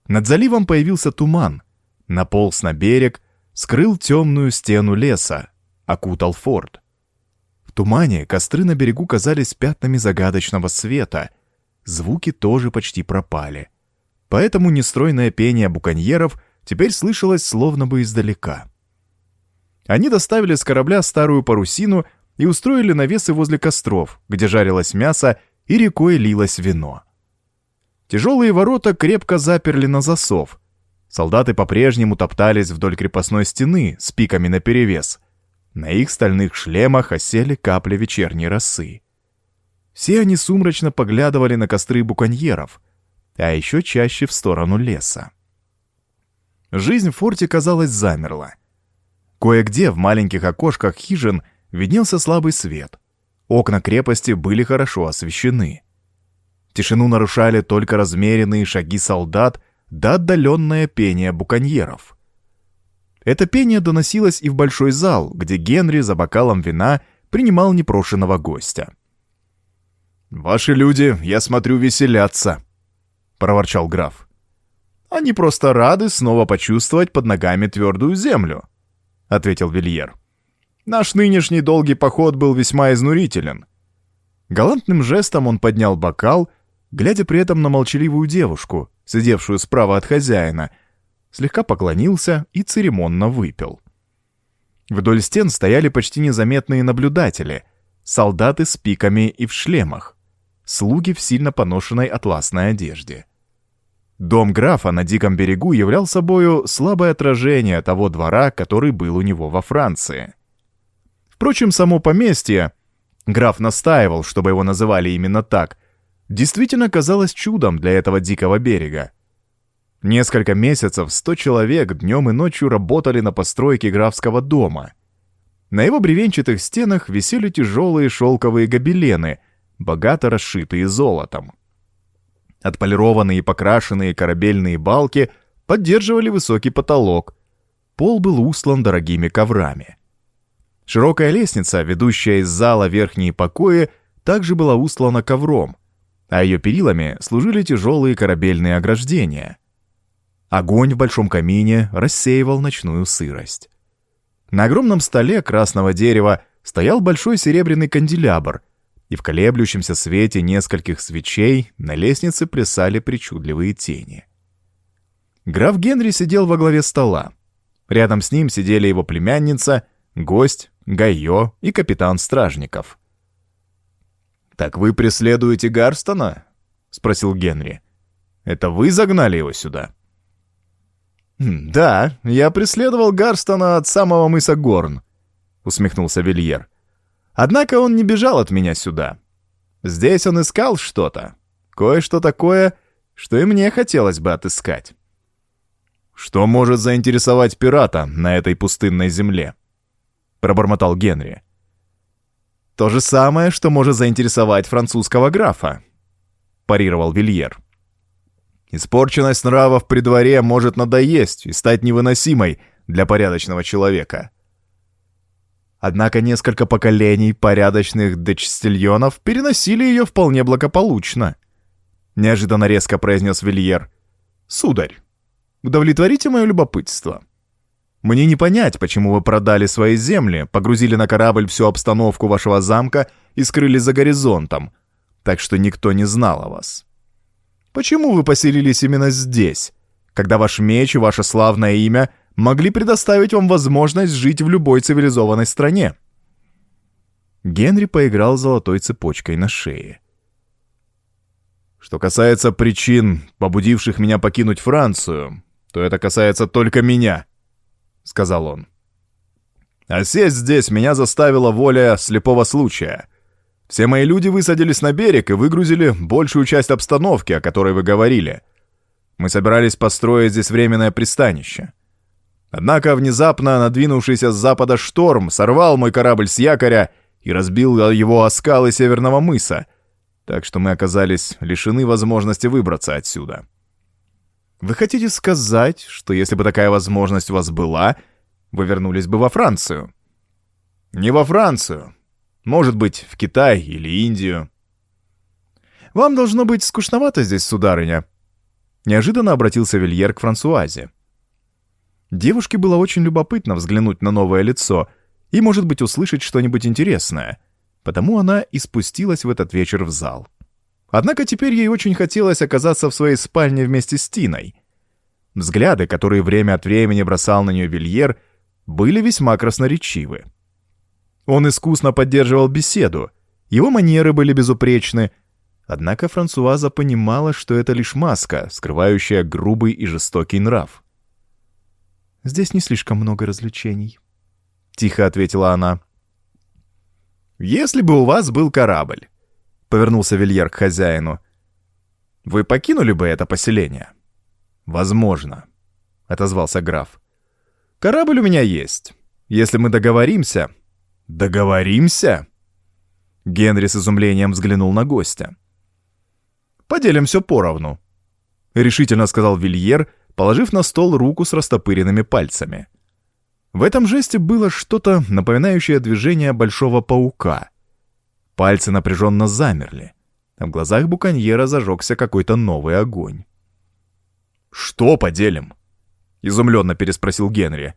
Над заливом появился туман, наполз на берег, скрыл темную стену леса, окутал форт. Тумане костры на берегу казались пятнами загадочного света, звуки тоже почти пропали. Поэтому нестройное пение буконьеров теперь слышалось словно бы издалека. Они доставили с корабля старую парусину и устроили навесы возле костров, где жарилось мясо и рекой лилось вино. Тяжелые ворота крепко заперли на засов. Солдаты по-прежнему топтались вдоль крепостной стены с пиками наперевес. На их стальных шлемах осели капли вечерней росы. Все они сумрачно поглядывали на костры буконьеров, а еще чаще в сторону леса. Жизнь в форте, казалось, замерла. Кое-где в маленьких окошках хижин – виднелся слабый свет. Окна крепости были хорошо освещены. Тишину нарушали только размеренные шаги солдат да отдаленное пение буконьеров. Это пение доносилось и в большой зал, где Генри за бокалом вина принимал непрошенного гостя. «Ваши люди, я смотрю, веселятся», — проворчал граф. «Они просто рады снова почувствовать под ногами твердую землю», — ответил Вильер. Наш нынешний долгий поход был весьма изнурителен. Галантным жестом он поднял бокал, глядя при этом на молчаливую девушку, сидевшую справа от хозяина, слегка поклонился и церемонно выпил. Вдоль стен стояли почти незаметные наблюдатели, солдаты с пиками и в шлемах, слуги в сильно поношенной атласной одежде. Дом графа на Диком берегу являл собою слабое отражение того двора, который был у него во Франции. Впрочем, само поместье, граф настаивал, чтобы его называли именно так, действительно казалось чудом для этого дикого берега. Несколько месяцев сто человек днем и ночью работали на постройке графского дома. На его бревенчатых стенах висели тяжелые шелковые гобелены, богато расшитые золотом. Отполированные и покрашенные корабельные балки поддерживали высокий потолок. Пол был услан дорогими коврами. Широкая лестница, ведущая из зала верхние покои, также была устлана ковром. а ее перилами служили тяжелые корабельные ограждения. Огонь в большом камине рассеивал ночную сырость. На огромном столе красного дерева стоял большой серебряный канделябр, и в колеблющемся свете нескольких свечей на лестнице плясали причудливые тени. Граф Генри сидел во главе стола. Рядом с ним сидели его племянница, гость, Гайо и капитан Стражников. «Так вы преследуете Гарстона?» — спросил Генри. «Это вы загнали его сюда?» «Хм, «Да, я преследовал Гарстона от самого мыса Горн», — усмехнулся Вильер. «Однако он не бежал от меня сюда. Здесь он искал что-то. Кое-что такое, что и мне хотелось бы отыскать». «Что может заинтересовать пирата на этой пустынной земле?» — пробормотал Генри. «То же самое, что может заинтересовать французского графа», — парировал Вильер. «Испорченность нравов при дворе может надоесть и стать невыносимой для порядочного человека». Однако несколько поколений порядочных дочстильонов переносили ее вполне благополучно. Неожиданно резко произнес Вильер. «Сударь, удовлетворите мое любопытство». Мне не понять, почему вы продали свои земли, погрузили на корабль всю обстановку вашего замка и скрыли за горизонтом, так что никто не знал о вас. Почему вы поселились именно здесь, когда ваш меч и ваше славное имя могли предоставить вам возможность жить в любой цивилизованной стране?» Генри поиграл золотой цепочкой на шее. «Что касается причин, побудивших меня покинуть Францию, то это касается только меня», — сказал он. «А сесть здесь меня заставила воля слепого случая. Все мои люди высадились на берег и выгрузили большую часть обстановки, о которой вы говорили. Мы собирались построить здесь временное пристанище. Однако внезапно надвинувшийся с запада шторм сорвал мой корабль с якоря и разбил его о скалы Северного мыса, так что мы оказались лишены возможности выбраться отсюда». Вы хотите сказать, что если бы такая возможность у вас была, вы вернулись бы во Францию? Не во Францию. Может быть, в Китай или Индию. Вам должно быть скучновато здесь, сударыня. Неожиданно обратился Вильер к Франсуазе. Девушке было очень любопытно взглянуть на новое лицо и, может быть, услышать что-нибудь интересное, потому она и спустилась в этот вечер в зал. Однако теперь ей очень хотелось оказаться в своей спальне вместе с Тиной. Взгляды, которые время от времени бросал на нее Вильер, были весьма красноречивы. Он искусно поддерживал беседу, его манеры были безупречны, однако Франсуаза понимала, что это лишь маска, скрывающая грубый и жестокий нрав. «Здесь не слишком много развлечений», — тихо ответила она. «Если бы у вас был корабль, — повернулся Вильер к хозяину. «Вы покинули бы это поселение?» «Возможно», — отозвался граф. «Корабль у меня есть. Если мы договоримся...» «Договоримся?» Генри с изумлением взглянул на гостя. «Поделим все поровну», — решительно сказал Вильер, положив на стол руку с растопыренными пальцами. В этом жесте было что-то, напоминающее движение большого паука — Пальцы напряженно замерли, в глазах буконьера зажегся какой-то новый огонь. «Что поделим?» — изумленно переспросил Генри.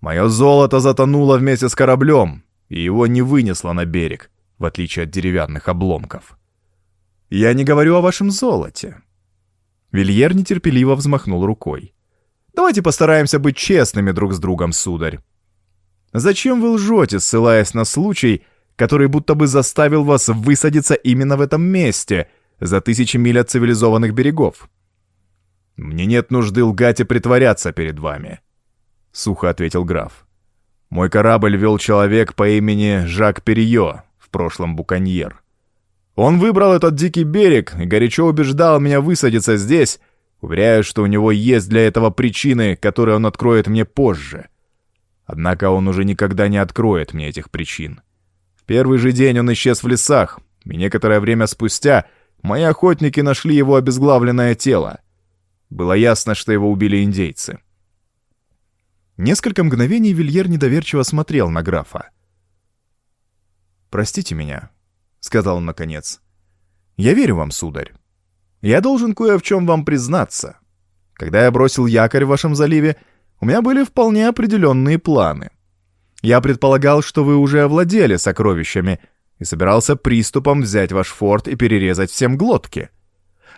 «Мое золото затонуло вместе с кораблем, и его не вынесло на берег, в отличие от деревянных обломков. Я не говорю о вашем золоте». Вильер нетерпеливо взмахнул рукой. «Давайте постараемся быть честными друг с другом, сударь. Зачем вы лжете, ссылаясь на случай, который будто бы заставил вас высадиться именно в этом месте, за тысячи миль от цивилизованных берегов. «Мне нет нужды лгать и притворяться перед вами», — сухо ответил граф. «Мой корабль вел человек по имени Жак Перио, в прошлом буконьер. Он выбрал этот дикий берег и горячо убеждал меня высадиться здесь, уверяя, что у него есть для этого причины, которые он откроет мне позже. Однако он уже никогда не откроет мне этих причин первый же день он исчез в лесах, и некоторое время спустя мои охотники нашли его обезглавленное тело. Было ясно, что его убили индейцы. Несколько мгновений Вильер недоверчиво смотрел на графа. «Простите меня», — сказал он наконец. Я верю вам, сударь. Я должен кое в чем вам признаться. Когда я бросил якорь в вашем заливе, у меня были вполне определенные планы. Я предполагал, что вы уже овладели сокровищами и собирался приступом взять ваш форт и перерезать всем глотки.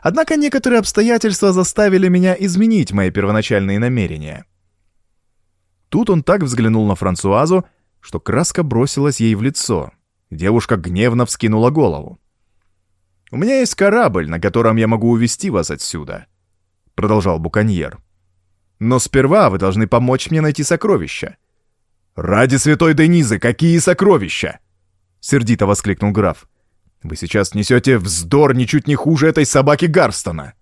Однако некоторые обстоятельства заставили меня изменить мои первоначальные намерения. Тут он так взглянул на Франсуазу, что краска бросилась ей в лицо. Девушка гневно вскинула голову. «У меня есть корабль, на котором я могу увезти вас отсюда», — продолжал Буконьер. «Но сперва вы должны помочь мне найти сокровища». «Ради святой Денизы, какие сокровища!» — сердито воскликнул граф. «Вы сейчас несете вздор ничуть не хуже этой собаки Гарстона».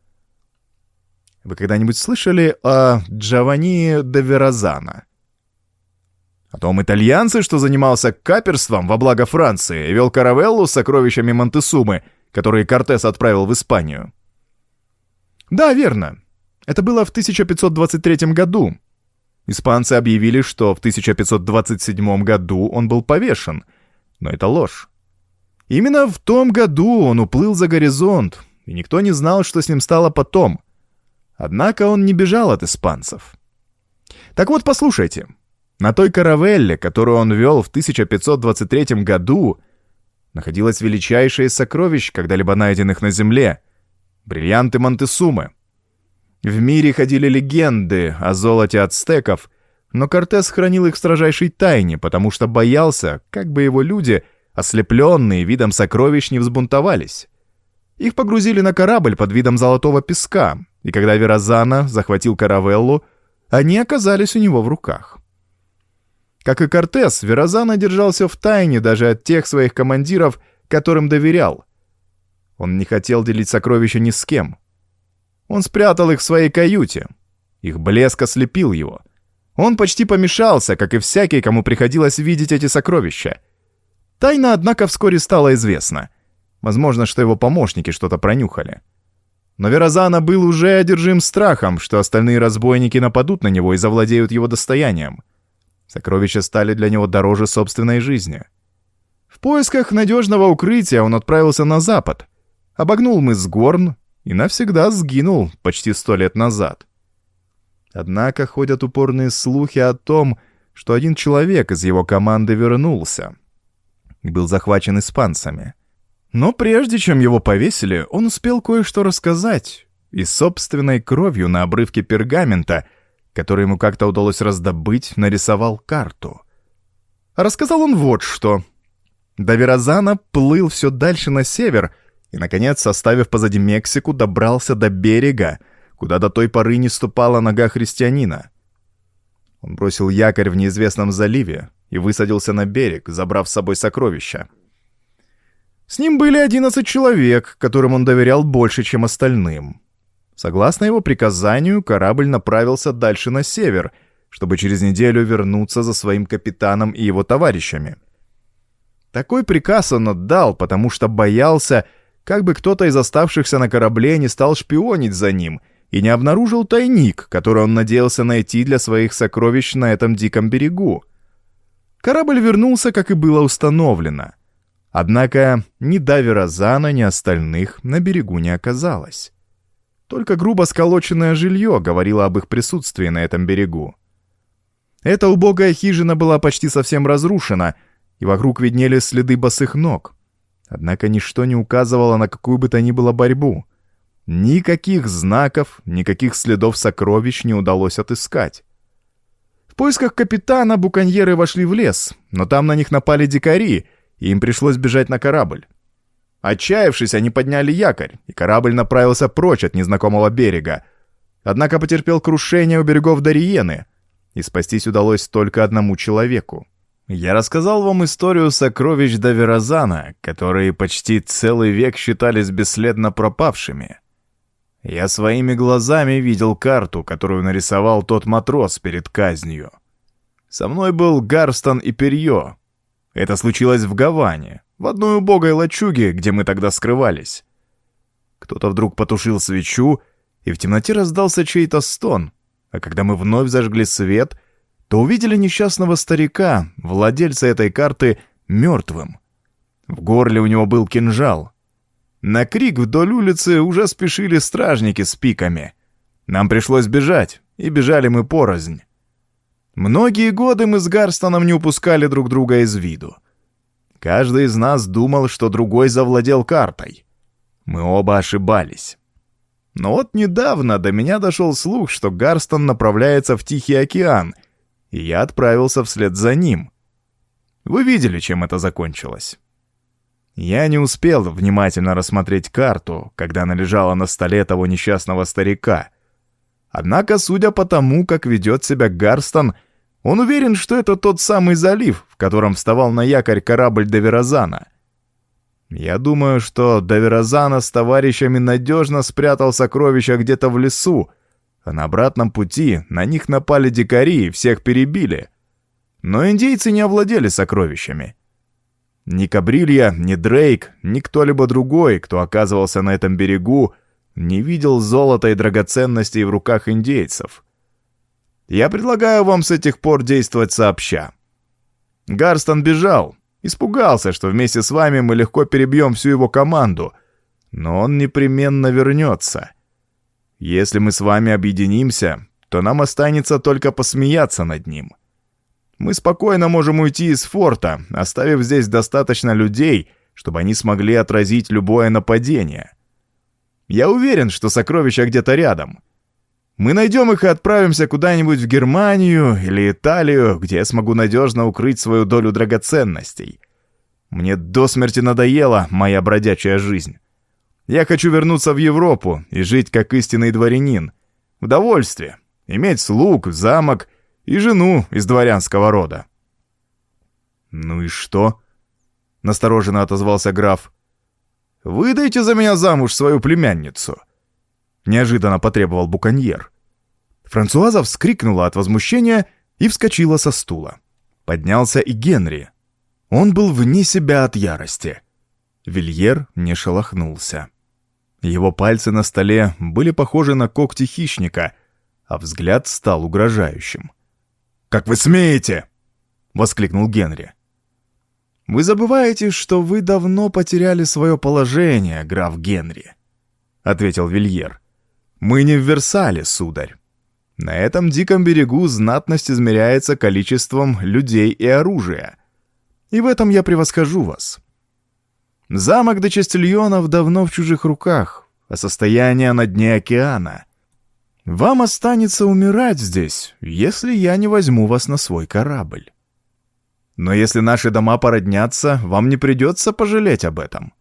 «Вы когда-нибудь слышали о Джованни де Верозано?» О том итальянце, что занимался каперством во благо Франции вел каравеллу с сокровищами Монтесумы, которые Кортес отправил в Испанию. Да, верно. Это было в 1523 году. Испанцы объявили, что в 1527 году он был повешен, но это ложь. Именно в том году он уплыл за горизонт, и никто не знал, что с ним стало потом. Однако он не бежал от испанцев. Так вот, послушайте, на той каравелле, которую он вел в 1523 году, находилось величайшее из сокровищ, когда-либо найденных на Земле — бриллианты Монтесумы. В мире ходили легенды о золоте ацтеков, но Кортес хранил их в строжайшей тайне, потому что боялся, как бы его люди, ослепленные видом сокровищ, не взбунтовались. Их погрузили на корабль под видом золотого песка, и когда Верозана захватил каравеллу, они оказались у него в руках. Как и Кортес, Верозана держался в тайне даже от тех своих командиров, которым доверял. Он не хотел делить сокровища ни с кем. Он спрятал их в своей каюте. Их блеск ослепил его. Он почти помешался, как и всякий, кому приходилось видеть эти сокровища. Тайна, однако, вскоре стала известна. Возможно, что его помощники что-то пронюхали. Но Верозана был уже одержим страхом, что остальные разбойники нападут на него и завладеют его достоянием — Сокровища стали для него дороже собственной жизни. В поисках надежного укрытия он отправился на запад, обогнул мыс Горн и навсегда сгинул почти сто лет назад. Однако ходят упорные слухи о том, что один человек из его команды вернулся и был захвачен испанцами. Но прежде чем его повесили, он успел кое-что рассказать, и собственной кровью на обрывке пергамента — который ему как-то удалось раздобыть, нарисовал карту. Рассказал он вот что. До Верозана плыл все дальше на север и, наконец, оставив позади Мексику, добрался до берега, куда до той поры не ступала нога христианина. Он бросил якорь в неизвестном заливе и высадился на берег, забрав с собой сокровища. С ним были одиннадцать человек, которым он доверял больше, чем остальным. Согласно его приказанию, корабль направился дальше на север, чтобы через неделю вернуться за своим капитаном и его товарищами. Такой приказ он отдал, потому что боялся, как бы кто-то из оставшихся на корабле не стал шпионить за ним и не обнаружил тайник, который он надеялся найти для своих сокровищ на этом диком берегу. Корабль вернулся, как и было установлено. Однако ни Давера Зана, ни остальных на берегу не оказалось. Только грубо сколоченное жилье говорило об их присутствии на этом берегу. Эта убогая хижина была почти совсем разрушена, и вокруг виднелись следы босых ног. Однако ничто не указывало на какую бы то ни было борьбу. Никаких знаков, никаких следов сокровищ не удалось отыскать. В поисках капитана буконьеры вошли в лес, но там на них напали дикари, и им пришлось бежать на корабль. Отчаявшись, они подняли якорь, и корабль направился прочь от незнакомого берега. Однако потерпел крушение у берегов Дариены, и спастись удалось только одному человеку. Я рассказал вам историю сокровищ Даверазана, которые почти целый век считались бесследно пропавшими. Я своими глазами видел карту, которую нарисовал тот матрос перед казнью. Со мной был Гарстон и Перье. Это случилось в Гаване, в одной убогой лачуге, где мы тогда скрывались. Кто-то вдруг потушил свечу, и в темноте раздался чей-то стон, а когда мы вновь зажгли свет, то увидели несчастного старика, владельца этой карты, мертвым. В горле у него был кинжал. На крик вдоль улицы уже спешили стражники с пиками. Нам пришлось бежать, и бежали мы порознь. Многие годы мы с Гарстоном не упускали друг друга из виду. Каждый из нас думал, что другой завладел картой. Мы оба ошибались. Но вот недавно до меня дошел слух, что Гарстон направляется в Тихий океан, и я отправился вслед за ним. Вы видели, чем это закончилось. Я не успел внимательно рассмотреть карту, когда она лежала на столе того несчастного старика. Однако, судя по тому, как ведет себя Гарстон, он уверен, что это тот самый залив, в котором вставал на якорь корабль Доверозана. Я думаю, что Доверозана с товарищами надежно спрятал сокровища где-то в лесу, а на обратном пути на них напали дикари и всех перебили. Но индейцы не овладели сокровищами. Ни Кабрилья, ни Дрейк, ни кто-либо другой, кто оказывался на этом берегу, не видел золота и драгоценностей в руках индейцев. Я предлагаю вам с этих пор действовать сообща. Гарстон бежал, испугался, что вместе с вами мы легко перебьем всю его команду, но он непременно вернется. Если мы с вами объединимся, то нам останется только посмеяться над ним. — мы спокойно можем уйти из форта, оставив здесь достаточно людей, чтобы они смогли отразить любое нападение. Я уверен, что сокровища где-то рядом. Мы найдем их и отправимся куда-нибудь в Германию или Италию, где я смогу надежно укрыть свою долю драгоценностей. Мне до смерти надоела моя бродячая жизнь. Я хочу вернуться в Европу и жить как истинный дворянин. В довольстве. Иметь слуг, замок и жену из дворянского рода. «Ну и что?» — настороженно отозвался граф. «Выдайте за меня замуж свою племянницу!» Неожиданно потребовал буконьер. Франсуаза вскрикнула от возмущения и вскочила со стула. Поднялся и Генри. Он был вне себя от ярости. Вильер не шелохнулся. Его пальцы на столе были похожи на когти хищника, а взгляд стал угрожающим. «Как вы смеете!» — воскликнул Генри. «Вы забываете, что вы давно потеряли свое положение, граф Генри», — ответил Вильер. «Мы не в Версале, сударь. На этом диком берегу знатность измеряется количеством людей и оружия. И в этом я превосхожу вас. Замок до Частильонов давно в чужих руках, а состояние на дне океана. Вам останется умирать здесь, если я не возьму вас на свой корабль. Но если наши дома породнятся, вам не придется пожалеть об этом.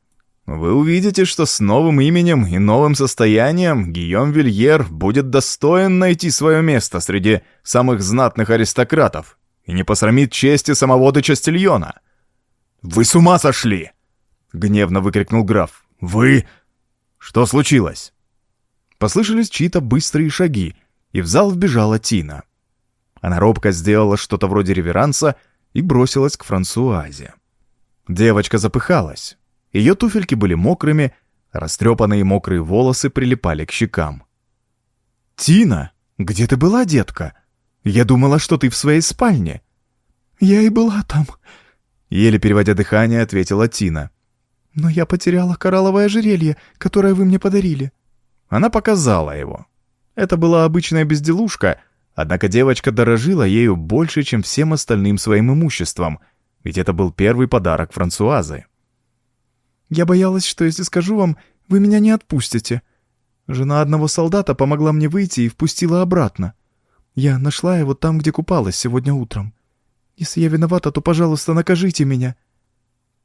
Вы увидите, что с новым именем и новым состоянием Гийом Вильер будет достоин найти свое место среди самых знатных аристократов и не посрамит чести самого де Частильона. «Вы с ума сошли!» — гневно выкрикнул граф. «Вы...» «Что случилось?» Послышались чьи-то быстрые шаги, и в зал вбежала Тина. Она робко сделала что-то вроде реверанса и бросилась к Франсуазе. Девочка запыхалась. Ее туфельки были мокрыми, растрепанные мокрые волосы прилипали к щекам. «Тина, где ты была, детка? Я думала, что ты в своей спальне». «Я и была там», — еле переводя дыхание, ответила Тина. «Но я потеряла коралловое ожерелье, которое вы мне подарили». Она показала его. Это была обычная безделушка, однако девочка дорожила ею больше, чем всем остальным своим имуществом, ведь это был первый подарок Франсуазы. «Я боялась, что если скажу вам, вы меня не отпустите. Жена одного солдата помогла мне выйти и впустила обратно. Я нашла его там, где купалась сегодня утром. Если я виновата, то, пожалуйста, накажите меня».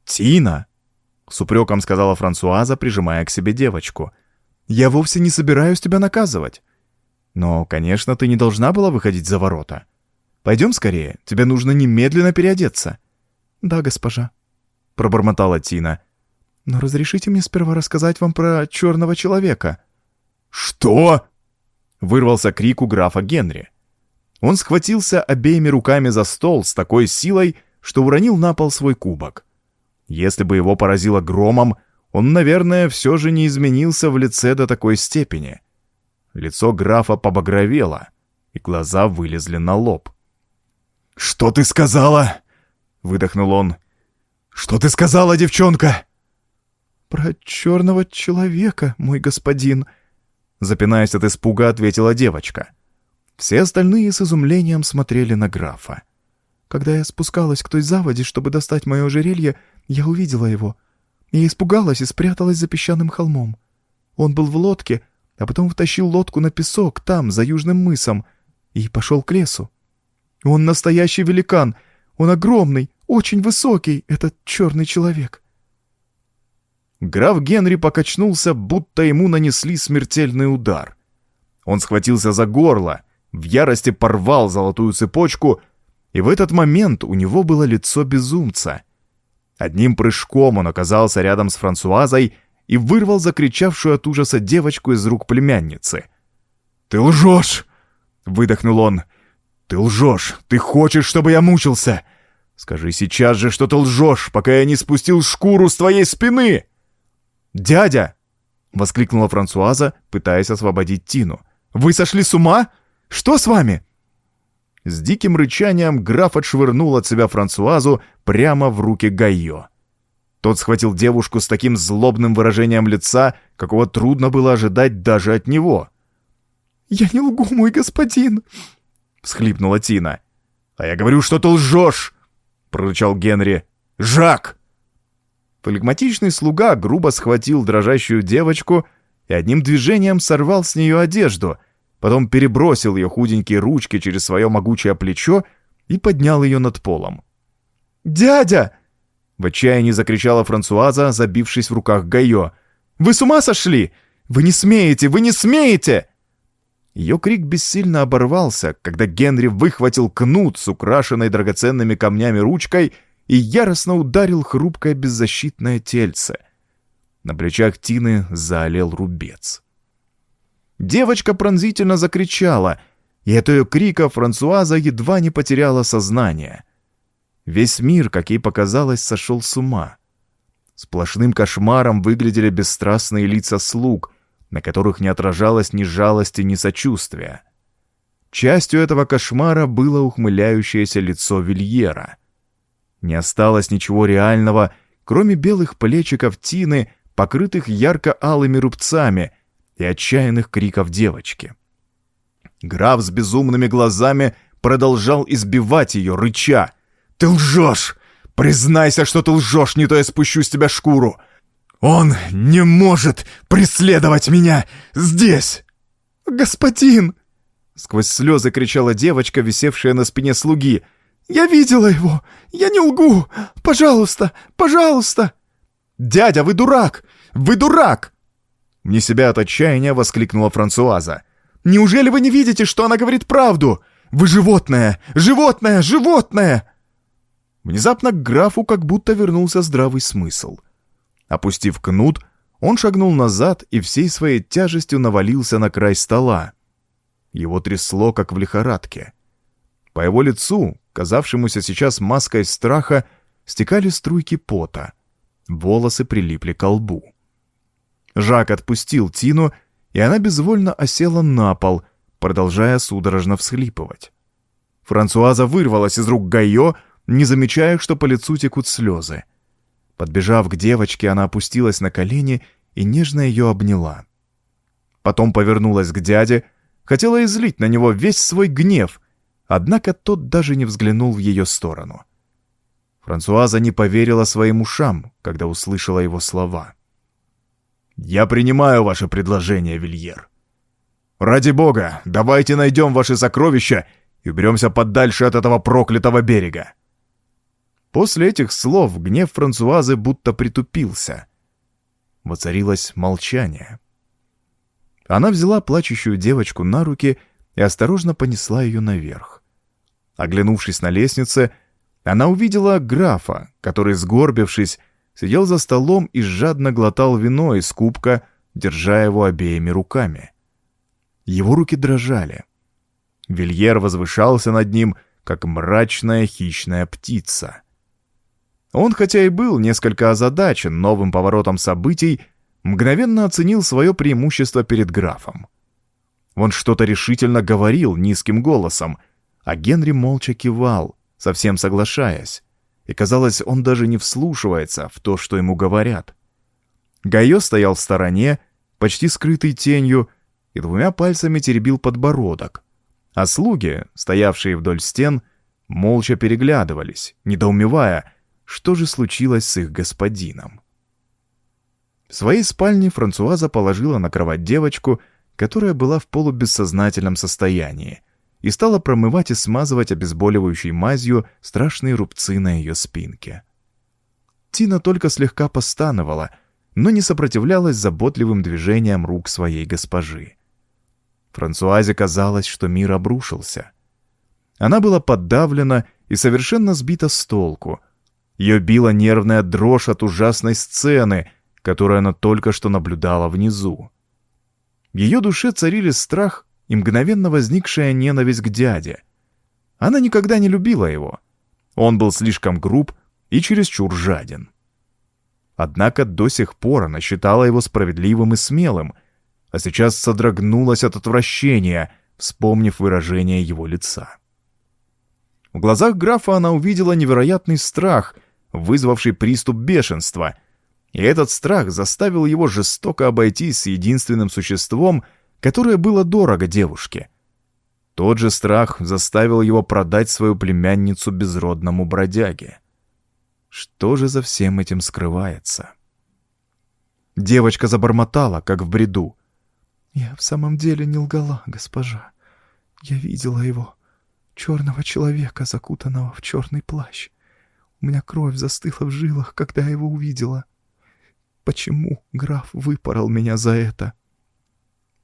«Тина!» — с упреком сказала Франсуаза, прижимая к себе девочку — я вовсе не собираюсь тебя наказывать. Но, конечно, ты не должна была выходить за ворота. Пойдем скорее, тебе нужно немедленно переодеться». «Да, госпожа», — пробормотала Тина. «Но разрешите мне сперва рассказать вам про черного человека». «Что?» — вырвался крик у графа Генри. Он схватился обеими руками за стол с такой силой, что уронил на пол свой кубок. Если бы его поразило громом, он, наверное, все же не изменился в лице до такой степени. Лицо графа побагровело, и глаза вылезли на лоб. «Что ты сказала?» — выдохнул он. «Что ты сказала, девчонка?» Про черного человека, мой господин», запинаясь от испуга, ответила девочка. Все остальные с изумлением смотрели на графа. «Когда я спускалась к той заводе, чтобы достать мое ожерелье, я увидела его. Я испугалась и спряталась за песчаным холмом. Он был в лодке, а потом втащил лодку на песок там, за южным мысом, и пошел к лесу. Он настоящий великан, он огромный, очень высокий, этот черный человек». Граф Генри покачнулся, будто ему нанесли смертельный удар. Он схватился за горло, в ярости порвал золотую цепочку, и в этот момент у него было лицо безумца. Одним прыжком он оказался рядом с Франсуазой и вырвал закричавшую от ужаса девочку из рук племянницы. «Ты лжешь!» — выдохнул он. «Ты лжешь! Ты хочешь, чтобы я мучился! Скажи сейчас же, что ты лжешь, пока я не спустил шкуру с твоей спины!» «Дядя!» — воскликнула Франсуаза, пытаясь освободить Тину. «Вы сошли с ума? Что с вами?» С диким рычанием граф отшвырнул от себя Франсуазу прямо в руки Гайо. Тот схватил девушку с таким злобным выражением лица, какого трудно было ожидать даже от него. «Я не лгу, мой господин!» — всхлипнула Тина. «А я говорю, что ты лжешь!» — прорычал Генри. «Жак!» Флегматичный слуга грубо схватил дрожащую девочку и одним движением сорвал с нее одежду, потом перебросил ее худенькие ручки через свое могучее плечо и поднял ее над полом. «Дядя!» — в отчаянии закричала Франсуаза, забившись в руках Гайо. «Вы с ума сошли? Вы не смеете! Вы не смеете!» Ее крик бессильно оборвался, когда Генри выхватил кнут с украшенной драгоценными камнями ручкой и яростно ударил хрупкое беззащитное тельце. На плечах Тины заолел рубец. Девочка пронзительно закричала, и от ее крика Франсуаза едва не потеряла сознание. Весь мир, как ей показалось, сошел с ума. Сплошным кошмаром выглядели бесстрастные лица слуг, на которых не отражалось ни жалости, ни сочувствия. Частью этого кошмара было ухмыляющееся лицо Вильера. Не осталось ничего реального, кроме белых плечиков Тины, покрытых ярко-алыми рубцами и отчаянных криков девочки. Граф с безумными глазами продолжал избивать ее, рыча. «Ты лжешь! Признайся, что ты лжешь, не то я спущу с тебя шкуру! Он не может преследовать меня здесь!» «Господин!» Сквозь слезы кричала девочка, висевшая на спине слуги — «Я видела его! Я не лгу! Пожалуйста! Пожалуйста!» «Дядя, вы дурак! Вы дурак!» Мне себя от отчаяния воскликнула Франсуаза. «Неужели вы не видите, что она говорит правду? Вы животное! Животное! Животное!» Внезапно к графу как будто вернулся здравый смысл. Опустив кнут, он шагнул назад и всей своей тяжестью навалился на край стола. Его трясло, как в лихорадке. По его лицу, казавшемуся сейчас маской страха, стекали струйки пота. Волосы прилипли к лбу. Жак отпустил Тину, и она безвольно осела на пол, продолжая судорожно всхлипывать. Франсуаза вырвалась из рук Гайо, не замечая, что по лицу текут слезы. Подбежав к девочке, она опустилась на колени и нежно ее обняла. Потом повернулась к дяде, хотела излить на него весь свой гнев — Однако тот даже не взглянул в ее сторону. Франсуаза не поверила своим ушам, когда услышала его слова. «Я принимаю ваше предложение, Вильер. Ради бога, давайте найдем ваши сокровища и уберемся подальше от этого проклятого берега». После этих слов гнев Франсуазы будто притупился. Воцарилось молчание. Она взяла плачущую девочку на руки и осторожно понесла ее наверх. Оглянувшись на лестнице, она увидела графа, который, сгорбившись, сидел за столом и жадно глотал вино из кубка, держа его обеими руками. Его руки дрожали. Вильер возвышался над ним, как мрачная хищная птица. Он, хотя и был несколько озадачен новым поворотом событий, мгновенно оценил свое преимущество перед графом. Он что-то решительно говорил низким голосом — а Генри молча кивал, совсем соглашаясь, и, казалось, он даже не вслушивается в то, что ему говорят. Гайо стоял в стороне, почти скрытый тенью, и двумя пальцами теребил подбородок. А слуги, стоявшие вдоль стен, молча переглядывались, недоумевая, что же случилось с их господином. В своей спальне Франсуаза положила на кровать девочку, которая была в полубессознательном состоянии, и стала промывать и смазывать обезболивающей мазью страшные рубцы на ее спинке. Тина только слегка постановала, но не сопротивлялась заботливым движениям рук своей госпожи. Франсуазе казалось, что мир обрушился. Она была подавлена и совершенно сбита с толку. Ее била нервная дрожь от ужасной сцены, которую она только что наблюдала внизу. В ее душе царили страх и мгновенно возникшая ненависть к дяде. Она никогда не любила его. Он был слишком груб и чересчур жаден. Однако до сих пор она считала его справедливым и смелым, а сейчас содрогнулась от отвращения, вспомнив выражение его лица. В глазах графа она увидела невероятный страх, вызвавший приступ бешенства, и этот страх заставил его жестоко обойтись с единственным существом, которое было дорого девушке. Тот же страх заставил его продать свою племянницу безродному бродяге. Что же за всем этим скрывается? Девочка забормотала, как в бреду. «Я в самом деле не лгала, госпожа. Я видела его, черного человека, закутанного в черный плащ. У меня кровь застыла в жилах, когда я его увидела. Почему граф выпорол меня за это?»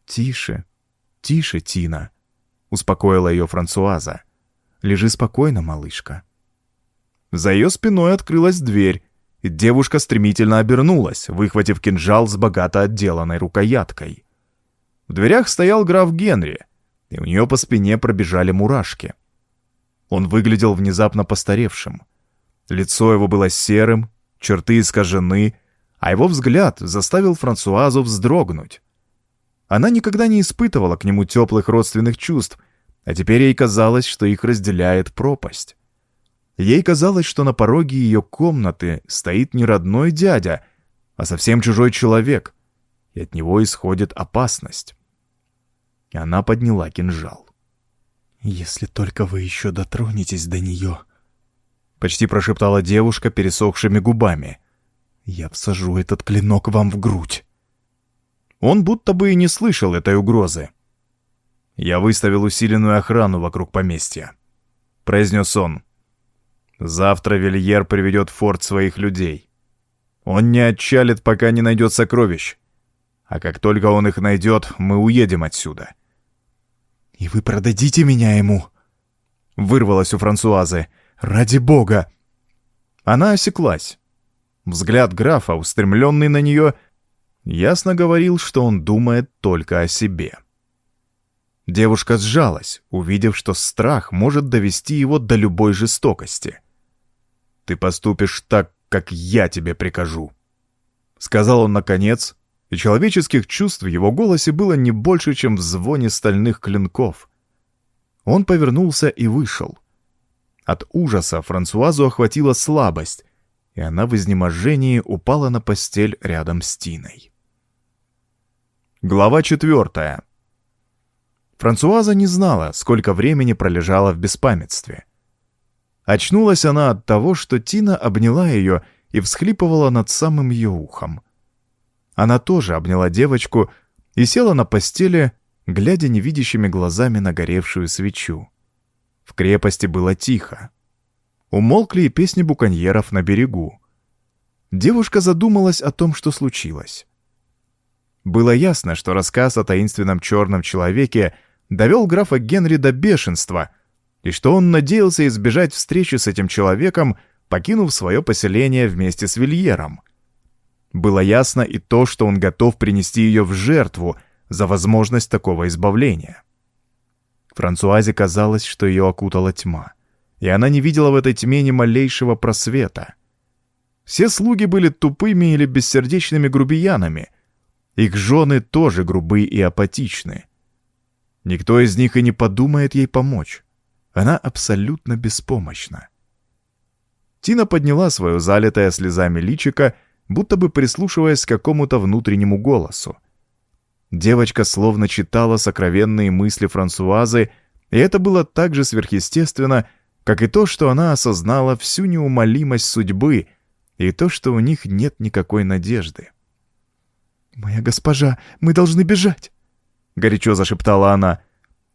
«Тише, тише, Тина», — успокоила ее Франсуаза. «Лежи спокойно, малышка». За ее спиной открылась дверь, и девушка стремительно обернулась, выхватив кинжал с богато отделанной рукояткой. В дверях стоял граф Генри, и у нее по спине пробежали мурашки. Он выглядел внезапно постаревшим. Лицо его было серым, черты искажены, а его взгляд заставил Франсуазу вздрогнуть. Она никогда не испытывала к нему теплых родственных чувств, а теперь ей казалось, что их разделяет пропасть. Ей казалось, что на пороге ее комнаты стоит не родной дядя, а совсем чужой человек, и от него исходит опасность. Она подняла кинжал. «Если только вы еще дотронетесь до нее», — почти прошептала девушка пересохшими губами. «Я всажу этот клинок вам в грудь». Он будто бы и не слышал этой угрозы. «Я выставил усиленную охрану вокруг поместья», — произнес он. Завтра Вильер приведет в форт своих людей. Он не отчалит, пока не найдет сокровищ. А как только он их найдет, мы уедем отсюда. «И вы продадите меня ему?» Вырвалось у Франсуазы. «Ради бога!» Она осеклась. Взгляд графа, устремленный на нее, ясно говорил, что он думает только о себе. Девушка сжалась, увидев, что страх может довести его до любой жестокости. Ты поступишь так, как я тебе прикажу», — сказал он наконец, и человеческих чувств в его голосе было не больше, чем в звоне стальных клинков. Он повернулся и вышел. От ужаса Франсуазу охватила слабость, и она в изнеможении упала на постель рядом с Тиной. Глава четвертая. Франсуаза не знала, сколько времени пролежала в беспамятстве — Очнулась она от того, что Тина обняла ее и всхлипывала над самым ее ухом. Она тоже обняла девочку и села на постели, глядя невидящими глазами на горевшую свечу. В крепости было тихо. Умолкли и песни буконьеров на берегу. Девушка задумалась о том, что случилось. Было ясно, что рассказ о таинственном черном человеке довел графа Генри до бешенства — и что он надеялся избежать встречи с этим человеком, покинув свое поселение вместе с Вильером. Было ясно и то, что он готов принести ее в жертву за возможность такого избавления. Франсуазе казалось, что ее окутала тьма, и она не видела в этой тьме ни малейшего просвета. Все слуги были тупыми или бессердечными грубиянами. Их жены тоже грубы и апатичны. Никто из них и не подумает ей помочь. Она абсолютно беспомощна. Тина подняла свое залитое слезами личико будто бы прислушиваясь к какому-то внутреннему голосу. Девочка словно читала сокровенные мысли Франсуазы, и это было так же сверхъестественно, как и то, что она осознала всю неумолимость судьбы и то, что у них нет никакой надежды. «Моя госпожа, мы должны бежать!» — горячо зашептала она.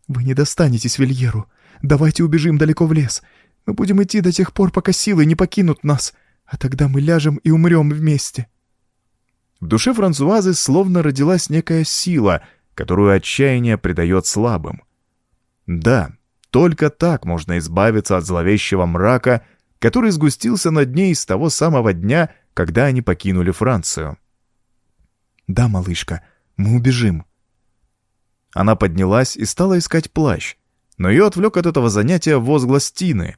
«Вы не достанетесь Вильеру. Давайте убежим далеко в лес. Мы будем идти до тех пор, пока силы не покинут нас, а тогда мы ляжем и умрем вместе». В душе Франсуазы словно родилась некая сила, которую отчаяние придает слабым. Да, только так можно избавиться от зловещего мрака, который сгустился над ней с того самого дня, когда они покинули Францию. «Да, малышка, мы убежим». Она поднялась и стала искать плащ, но ее отвлек от этого занятия возглас Тины.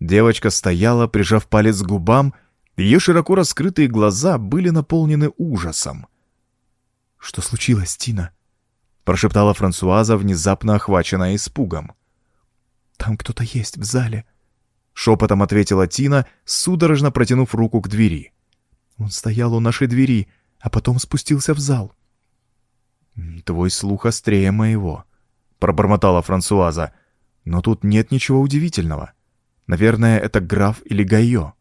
Девочка стояла, прижав палец к губам, ее широко раскрытые глаза были наполнены ужасом. «Что случилось, Тина?» — прошептала Франсуаза, внезапно охваченная испугом. «Там кто-то есть в зале», — шепотом ответила Тина, судорожно протянув руку к двери. «Он стоял у нашей двери, а потом спустился в зал». «Твой слух острее моего», — пробормотала Франсуаза. «Но тут нет ничего удивительного. Наверное, это граф или Гайо».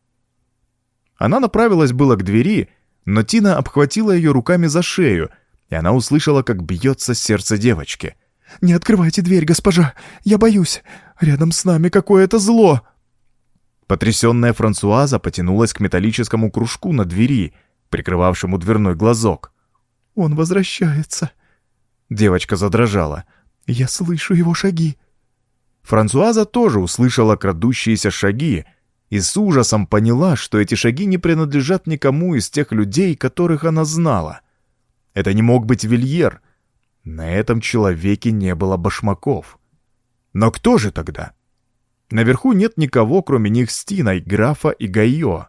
Она направилась было к двери, но Тина обхватила ее руками за шею, и она услышала, как бьется сердце девочки. «Не открывайте дверь, госпожа! Я боюсь! Рядом с нами какое-то зло!» Потрясенная Франсуаза потянулась к металлическому кружку на двери, прикрывавшему дверной глазок. «Он возвращается!» Девочка задрожала. «Я слышу его шаги!» Франсуаза тоже услышала крадущиеся шаги, и с ужасом поняла, что эти шаги не принадлежат никому из тех людей, которых она знала. Это не мог быть Вильер. На этом человеке не было башмаков. Но кто же тогда? Наверху нет никого, кроме них Стина, графа и Гайо.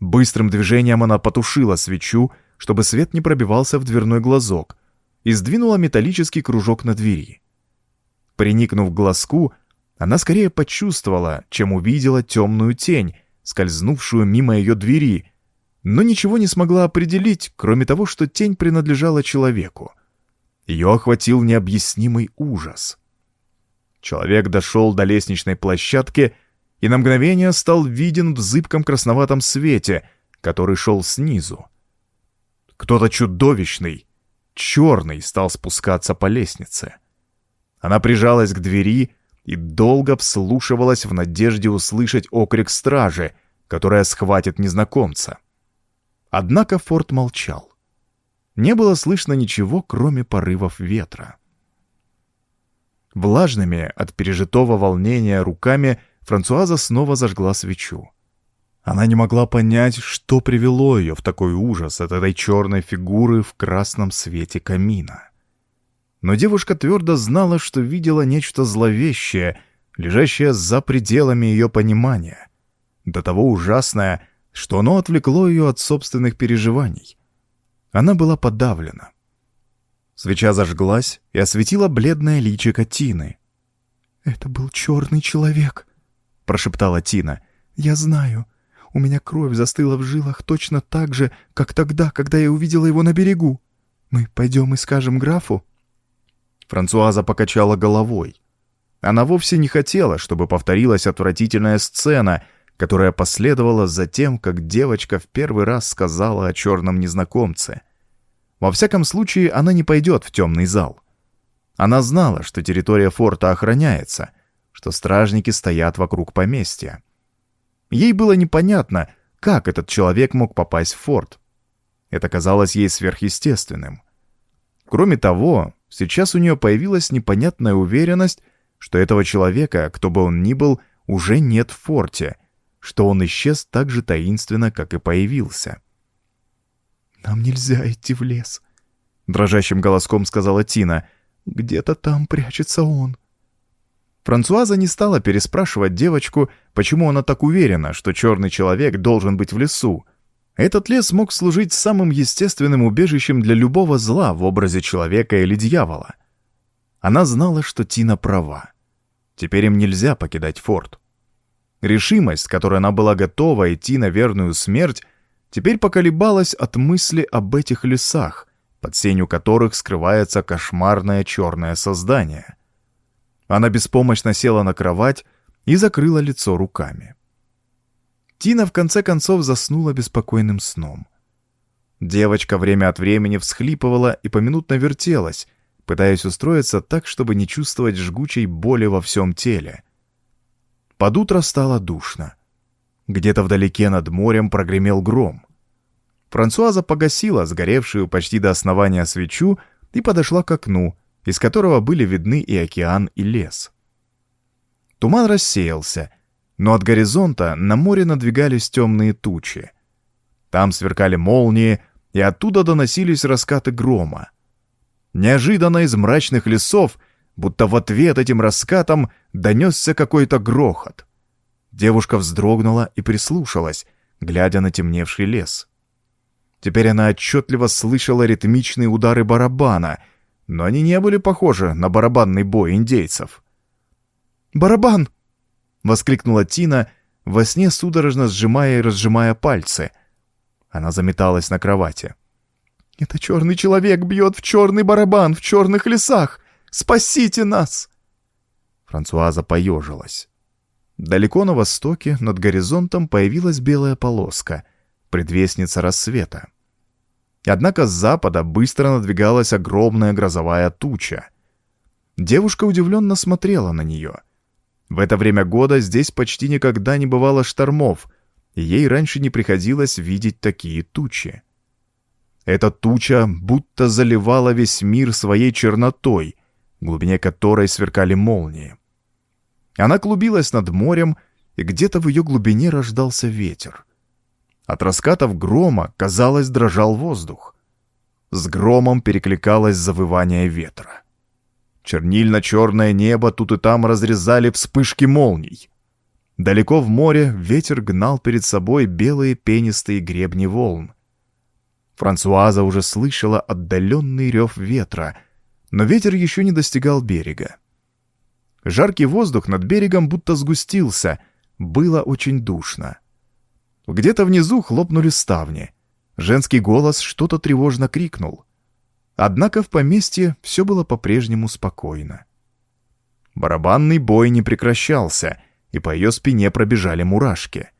Быстрым движением она потушила свечу, чтобы свет не пробивался в дверной глазок, и сдвинула металлический кружок на двери. Приникнув к глазку, она скорее почувствовала, чем увидела темную тень, скользнувшую мимо ее двери, но ничего не смогла определить, кроме того, что тень принадлежала человеку. Ее охватил необъяснимый ужас. Человек дошел до лестничной площадки и на мгновение стал виден в зыбком красноватом свете, который шел снизу. Кто-то чудовищный, черный, стал спускаться по лестнице. Она прижалась к двери и долго вслушивалась в надежде услышать окрик стражи, которая схватит незнакомца. Однако Форд молчал. Не было слышно ничего, кроме порывов ветра. Влажными от пережитого волнения руками Франсуаза снова зажгла свечу. Она не могла понять, что привело ее в такой ужас от этой черной фигуры в красном свете камина. Но девушка твердо знала, что видела нечто зловещее, лежащее за пределами ее понимания. До того ужасное, что оно отвлекло ее от собственных переживаний. Она была подавлена. Свеча зажглась и осветила бледное личико Тины. «Это был черный человек», — прошептала Тина. «Я знаю. У меня кровь застыла в жилах точно так же, как тогда, когда я увидела его на берегу. Мы пойдем и скажем графу?» Франсуаза покачала головой. Она вовсе не хотела, чтобы повторилась отвратительная сцена, которая последовала за тем, как девочка в первый раз сказала о черном незнакомце. Во всяком случае, она не пойдет в темный зал. Она знала, что территория форта охраняется, что стражники стоят вокруг поместья. Ей было непонятно, как этот человек мог попасть в форт. Это казалось ей сверхъестественным. Кроме того, Сейчас у нее появилась непонятная уверенность, что этого человека, кто бы он ни был, уже нет в форте, что он исчез так же таинственно, как и появился. «Нам нельзя идти в лес», — дрожащим голоском сказала Тина. «Где-то там прячется он». Франсуаза не стала переспрашивать девочку, почему она так уверена, что черный человек должен быть в лесу, этот лес мог служить самым естественным убежищем для любого зла в образе человека или дьявола. Она знала, что Тина права. Теперь им нельзя покидать форт. Решимость, которой она была готова идти на верную смерть, теперь поколебалась от мысли об этих лесах, под сенью которых скрывается кошмарное черное создание. Она беспомощно села на кровать и закрыла лицо руками. Тина в конце концов заснула беспокойным сном. Девочка время от времени всхлипывала и поминутно вертелась, пытаясь устроиться так, чтобы не чувствовать жгучей боли во всем теле. Под утро стало душно. Где-то вдалеке над морем прогремел гром. Франсуаза погасила сгоревшую почти до основания свечу и подошла к окну, из которого были видны и океан, и лес. Туман рассеялся, но от горизонта на море надвигались темные тучи. Там сверкали молнии, и оттуда доносились раскаты грома. Неожиданно из мрачных лесов, будто в ответ этим раскатам, донесся какой-то грохот. Девушка вздрогнула и прислушалась, глядя на темневший лес. Теперь она отчетливо слышала ритмичные удары барабана, но они не были похожи на барабанный бой индейцев. «Барабан!» — воскликнула Тина, во сне судорожно сжимая и разжимая пальцы. Она заметалась на кровати. «Это черный человек бьет в черный барабан в черных лесах! Спасите нас!» Франсуаза поежилась. Далеко на востоке над горизонтом появилась белая полоска, предвестница рассвета. Однако с запада быстро надвигалась огромная грозовая туча. Девушка удивленно смотрела на нее. В это время года здесь почти никогда не бывало штормов, и ей раньше не приходилось видеть такие тучи. Эта туча будто заливала весь мир своей чернотой, в глубине которой сверкали молнии. Она клубилась над морем, и где-то в ее глубине рождался ветер. От раскатов грома, казалось, дрожал воздух. С громом перекликалось завывание ветра. Чернильно-черное небо тут и там разрезали вспышки молний. Далеко в море ветер гнал перед собой белые пенистые гребни волн. Франсуаза уже слышала отдаленный рев ветра, но ветер еще не достигал берега. Жаркий воздух над берегом будто сгустился, было очень душно. Где-то внизу хлопнули ставни. Женский голос что-то тревожно крикнул. Однако в поместье все было по-прежнему спокойно. Барабанный бой не прекращался, и по ее спине пробежали мурашки.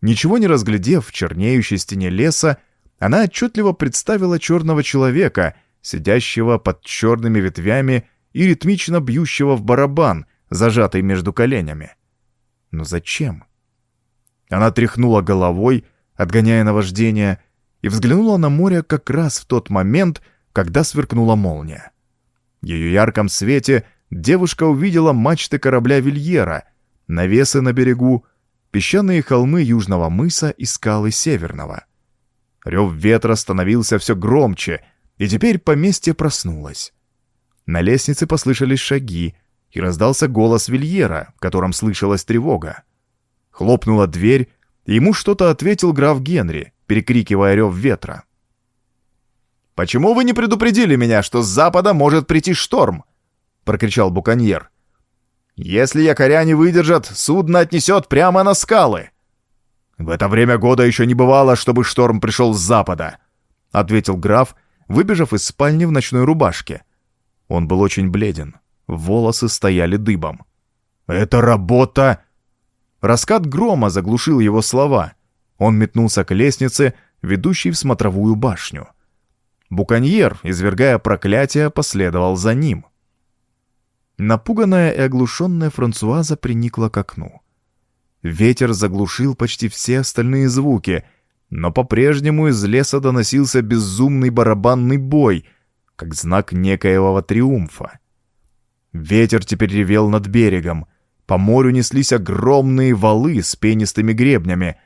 Ничего не разглядев в чернеющей стене леса, она отчетливо представила черного человека, сидящего под черными ветвями и ритмично бьющего в барабан, зажатый между коленями. Но зачем? Она тряхнула головой, отгоняя наваждение, и взглянула на море как раз в тот момент, когда сверкнула молния. В ее ярком свете девушка увидела мачты корабля Вильера, навесы на берегу, песчаные холмы южного мыса и скалы северного. Рев ветра становился все громче, и теперь поместье проснулось. На лестнице послышались шаги, и раздался голос Вильера, в котором слышалась тревога. Хлопнула дверь, ему что-то ответил граф Генри, перекрикивая рев ветра. «Почему вы не предупредили меня, что с запада может прийти шторм?» — прокричал буконьер. «Если якоря не выдержат, судно отнесет прямо на скалы». «В это время года еще не бывало, чтобы шторм пришел с запада», — ответил граф, выбежав из спальни в ночной рубашке. Он был очень бледен, волосы стояли дыбом. «Это работа!» Раскат грома заглушил его слова. Он метнулся к лестнице, ведущей в смотровую башню. Буконьер, извергая проклятие, последовал за ним. Напуганная и оглушенная Франсуаза приникла к окну. Ветер заглушил почти все остальные звуки, но по-прежнему из леса доносился безумный барабанный бой, как знак некоего триумфа. Ветер теперь ревел над берегом, по морю неслись огромные валы с пенистыми гребнями,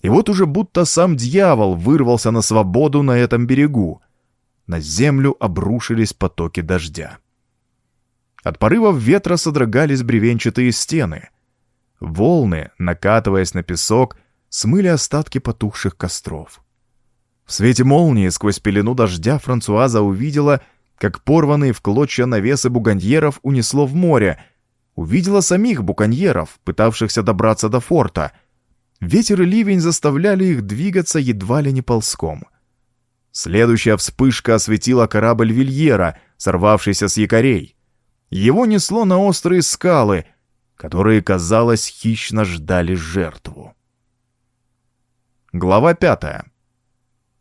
и вот уже будто сам дьявол вырвался на свободу на этом берегу — на землю обрушились потоки дождя. От порывов ветра содрогались бревенчатые стены. Волны, накатываясь на песок, смыли остатки потухших костров. В свете молнии сквозь пелену дождя Франсуаза увидела, как порванные в клочья навесы буганьеров унесло в море, увидела самих буконьеров, пытавшихся добраться до форта. ветер и ливень заставляли их двигаться едва ли не ползком. Следующая вспышка осветила корабль Вильера, сорвавшийся с якорей. Его несло на острые скалы, которые, казалось, хищно ждали жертву. Глава пятая.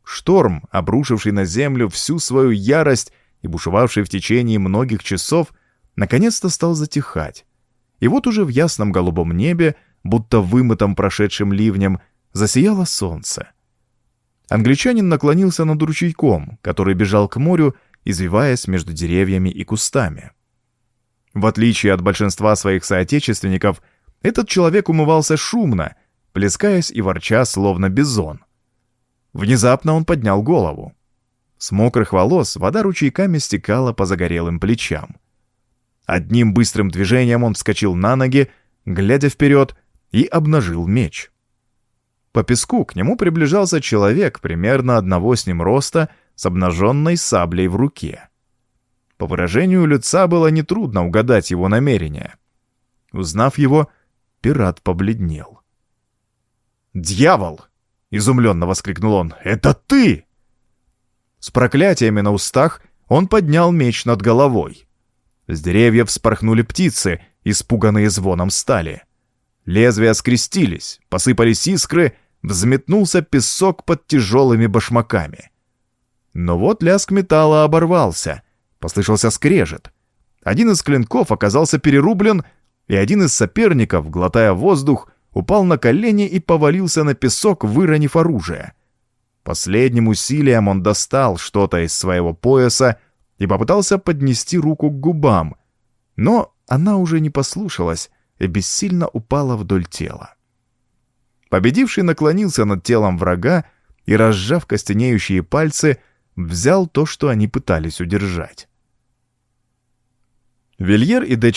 Шторм, обрушивший на землю всю свою ярость и бушевавший в течение многих часов, наконец-то стал затихать. И вот уже в ясном голубом небе, будто вымытом прошедшим ливнем, засияло солнце. Англичанин наклонился над ручейком, который бежал к морю, извиваясь между деревьями и кустами. В отличие от большинства своих соотечественников, этот человек умывался шумно, плескаясь и ворча, словно бизон. Внезапно он поднял голову. С мокрых волос вода ручейками стекала по загорелым плечам. Одним быстрым движением он вскочил на ноги, глядя вперед, и обнажил меч. По песку к нему приближался человек примерно одного с ним роста с обнаженной саблей в руке. По выражению лица было нетрудно угадать его намерение. Узнав его, пират побледнел. «Дьявол!» — изумленно воскликнул он. «Это ты!» С проклятиями на устах он поднял меч над головой. С деревьев вспорхнули птицы, испуганные звоном стали. Лезвия скрестились, посыпались искры, взметнулся песок под тяжелыми башмаками. Но вот лязг металла оборвался — Послышался скрежет. Один из клинков оказался перерублен, и один из соперников, глотая воздух, упал на колени и повалился на песок, выронив оружие. Последним усилием он достал что-то из своего пояса и попытался поднести руку к губам, но она уже не послушалась и бессильно упала вдоль тела. Победивший наклонился над телом врага и, разжав костенеющие пальцы, взял то, что они пытались удержать. Вильер и де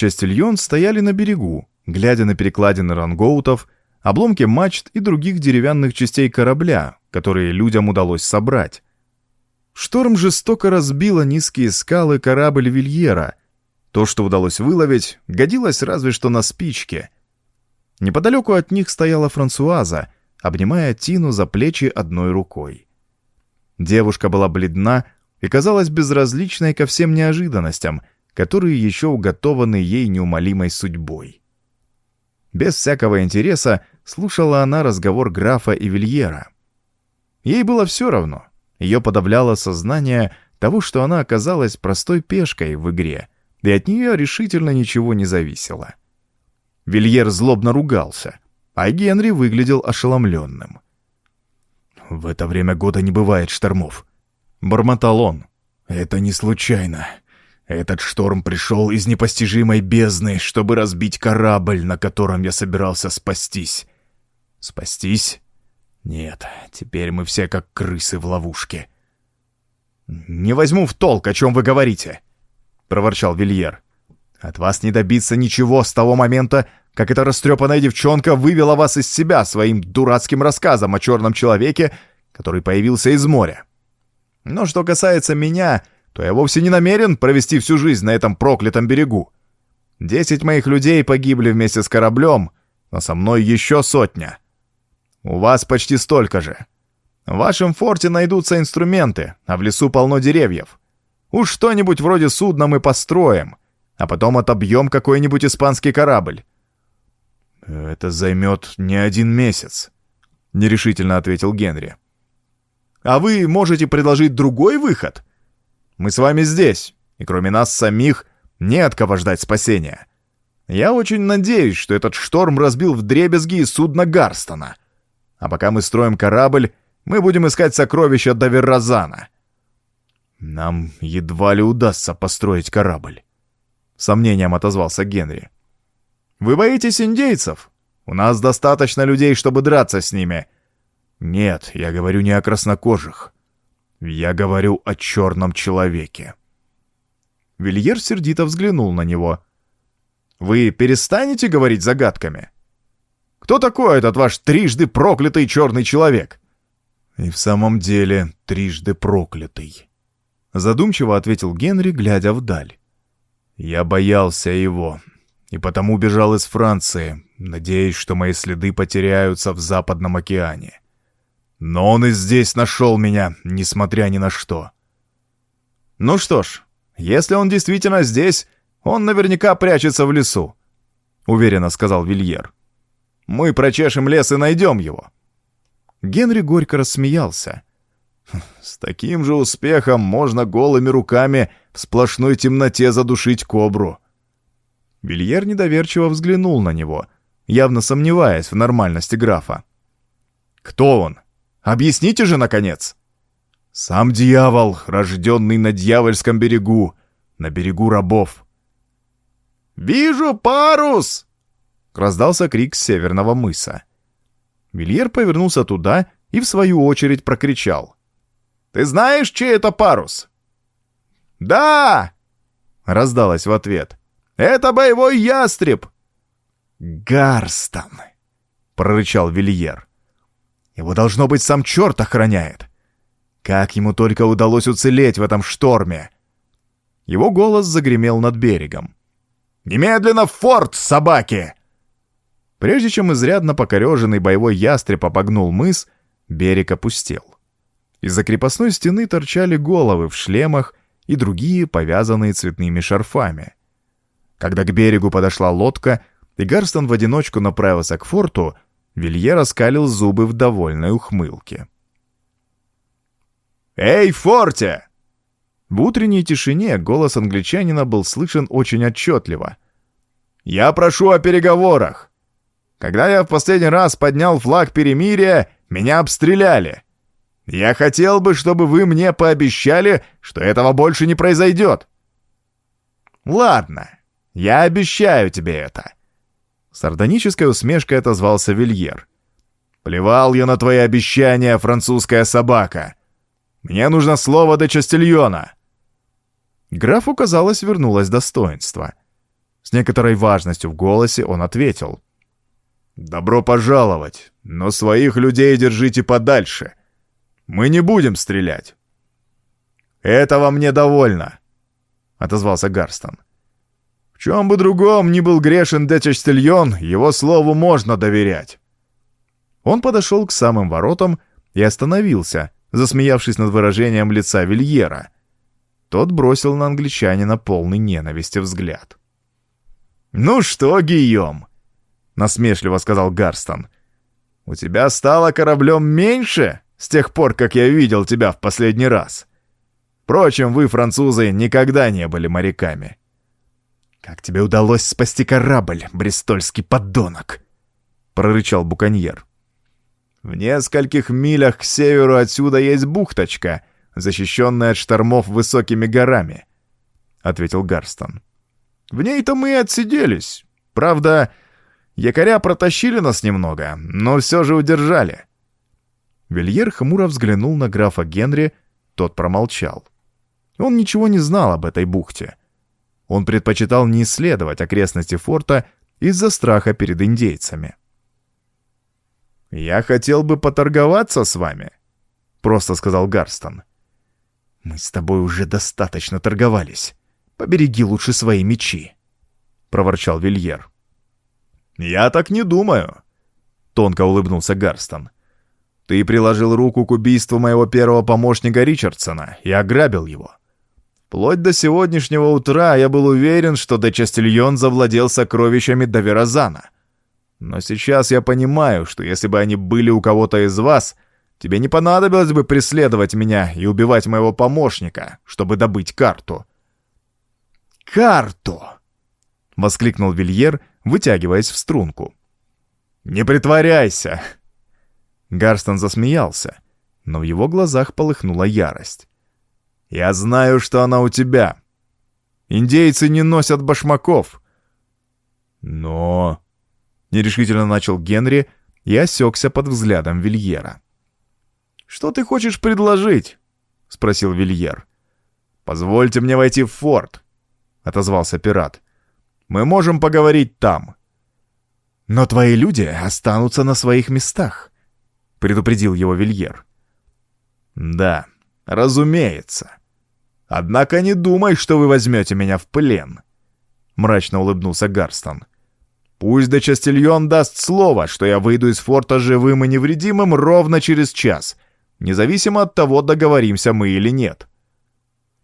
стояли на берегу, глядя на перекладины рангоутов, обломки мачт и других деревянных частей корабля, которые людям удалось собрать. Шторм жестоко разбило низкие скалы корабль Вильера. То, что удалось выловить, годилось разве что на спичке. Неподалеку от них стояла Франсуаза, обнимая Тину за плечи одной рукой. Девушка была бледна и казалась безразличной ко всем неожиданностям — которые еще уготованы ей неумолимой судьбой. Без всякого интереса слушала она разговор графа и Вильера. Ей было все равно. Ее подавляло сознание того, что она оказалась простой пешкой в игре, и от нее решительно ничего не зависело. Вильер злобно ругался, а Генри выглядел ошеломленным. «В это время года не бывает штормов», — бормотал он. «Это не случайно. Этот шторм пришел из непостижимой бездны, чтобы разбить корабль, на котором я собирался спастись. Спастись? Нет, теперь мы все как крысы в ловушке. «Не возьму в толк, о чем вы говорите», — проворчал Вильер. «От вас не добиться ничего с того момента, как эта растрепанная девчонка вывела вас из себя своим дурацким рассказом о черном человеке, который появился из моря. Но что касается меня, то я вовсе не намерен провести всю жизнь на этом проклятом берегу. Десять моих людей погибли вместе с кораблем, но со мной еще сотня. У вас почти столько же. В вашем форте найдутся инструменты, а в лесу полно деревьев. Уж что-нибудь вроде судна мы построим, а потом отобьем какой-нибудь испанский корабль. «Это займет не один месяц», — нерешительно ответил Генри. «А вы можете предложить другой выход?» Мы с вами здесь, и кроме нас самих не от кого ждать спасения. Я очень надеюсь, что этот шторм разбил вдребезги судно Гарстона. А пока мы строим корабль, мы будем искать сокровища Даверразана. Нам едва ли удастся построить корабль. Сомнением отозвался Генри. Вы боитесь индейцев? У нас достаточно людей, чтобы драться с ними. Нет, я говорю не о краснокожих. «Я говорю о черном человеке». Вильер сердито взглянул на него. «Вы перестанете говорить загадками? Кто такой этот ваш трижды проклятый черный человек?» «И в самом деле трижды проклятый», — задумчиво ответил Генри, глядя вдаль. «Я боялся его, и потому бежал из Франции, Надеюсь, что мои следы потеряются в Западном океане. Но он и здесь нашел меня, несмотря ни на что. Ну что ж, если он действительно здесь, он наверняка прячется в лесу, уверенно сказал Вильер. Мы прочешем лес и найдем его. Генри горько рассмеялся. С таким же успехом можно голыми руками в сплошной темноте задушить кобру. Вильер недоверчиво взглянул на него, явно сомневаясь в нормальности графа. «Кто он? Объясните же, наконец!» «Сам дьявол, рожденный на дьявольском берегу, на берегу рабов». «Вижу парус!» — раздался крик с северного мыса. Вильер повернулся туда и в свою очередь прокричал. «Ты знаешь, чей это парус?» «Да!» — раздалось в ответ. «Это боевой ястреб!» «Гарстон!» — прорычал Вильер. «Его, должно быть, сам черт охраняет. Как ему только удалось уцелеть в этом шторме!» Его голос загремел над берегом. «Немедленно в форт, собаки!» Прежде чем изрядно покореженный боевой ястреб обогнул мыс, берег опустел. Из-за крепостной стены торчали головы в шлемах и другие, повязанные цветными шарфами. Когда к берегу подошла лодка, и Гарстон в одиночку направился к форту, Вилье раскалил зубы в довольной ухмылке. «Эй, форте!» В утренней тишине голос англичанина был слышен очень отчетливо. «Я прошу о переговорах. Когда я в последний раз поднял флаг перемирия, меня обстреляли. Я хотел бы, чтобы вы мне пообещали, что этого больше не произойдет». «Ладно, я обещаю тебе это». Сардонической усмешкой отозвался Вильер. «Плевал я на твои обещания, французская собака. Мне нужно слово до Частильона». Графу, казалось, вернулось достоинство. С некоторой важностью в голосе он ответил. «Добро пожаловать, но своих людей держите подальше. Мы не будем стрелять». «Этого мне довольно», — отозвался Гарстон. «В чем бы другом ни был грешен де Частильон, его слову можно доверять». Он подошел к самым воротам и остановился, засмеявшись над выражением лица Вильера. Тот бросил на англичанина полный ненависти взгляд. «Ну что, Гийом?» — насмешливо сказал Гарстон. «У тебя стало кораблем меньше с тех пор, как я видел тебя в последний раз. Впрочем, вы, французы, никогда не были моряками». «Как тебе удалось спасти корабль, брестольский подонок?» — прорычал буконьер. «В нескольких милях к северу отсюда есть бухточка, защищенная от штормов высокими горами», — ответил Гарстон. «В ней-то мы и отсиделись. Правда, Якоря протащили нас немного, но все же удержали». Вильер хмуро взглянул на графа Генри, тот промолчал. Он ничего не знал об этой бухте. Он предпочитал не исследовать окрестности форта из-за страха перед индейцами. «Я хотел бы поторговаться с вами», — просто сказал Гарстон. «Мы с тобой уже достаточно торговались. Побереги лучше свои мечи», — проворчал Вильер. «Я так не думаю», — тонко улыбнулся Гарстон. «Ты приложил руку к убийству моего первого помощника Ричардсона и ограбил его. Вплоть до сегодняшнего утра я был уверен, что де Частильон завладел сокровищами Даверазана. Но сейчас я понимаю, что если бы они были у кого-то из вас, тебе не понадобилось бы преследовать меня и убивать моего помощника, чтобы добыть карту». «Карту!» — воскликнул Вильер, вытягиваясь в струнку. «Не притворяйся!» Гарстон засмеялся, но в его глазах полыхнула ярость. «Я знаю, что она у тебя. Индейцы не носят башмаков». «Но...» — нерешительно начал Генри и осекся под взглядом Вильера. «Что ты хочешь предложить?» — спросил Вильер. «Позвольте мне войти в форт», — отозвался пират. Мы можем поговорить там». «Но твои люди останутся на своих местах», — предупредил его Вильер. «Да, разумеется. Однако не думай, что вы возьмете меня в плен», — мрачно улыбнулся Гарстон. Пусть Дечастильон даст слово, что я выйду из форта живым и невредимым ровно через час, независимо от того, договоримся мы или нет».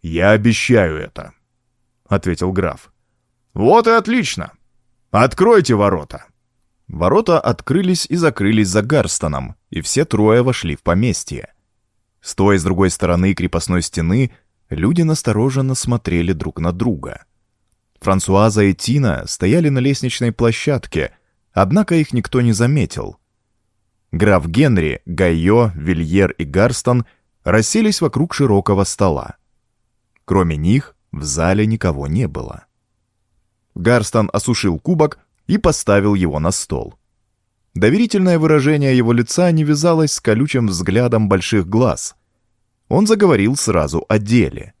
«Я обещаю это», — ответил граф. «Вот и отлично. Откройте ворота». Ворота открылись и закрылись за Гарстоном, и все трое вошли в поместье. Стоя с другой стороны крепостной стены, люди настороженно смотрели друг на друга. Франсуаза и Тина стояли на лестничной площадке, однако их никто не заметил. Граф Генри, Гайо, Вильер и Гарстон расселись вокруг широкого стола. Кроме них в зале никого не было. Гарстон осушил кубок и поставил его на стол. Доверительное выражение его лица не вязалось с колючим взглядом больших глаз. Он заговорил сразу о деле.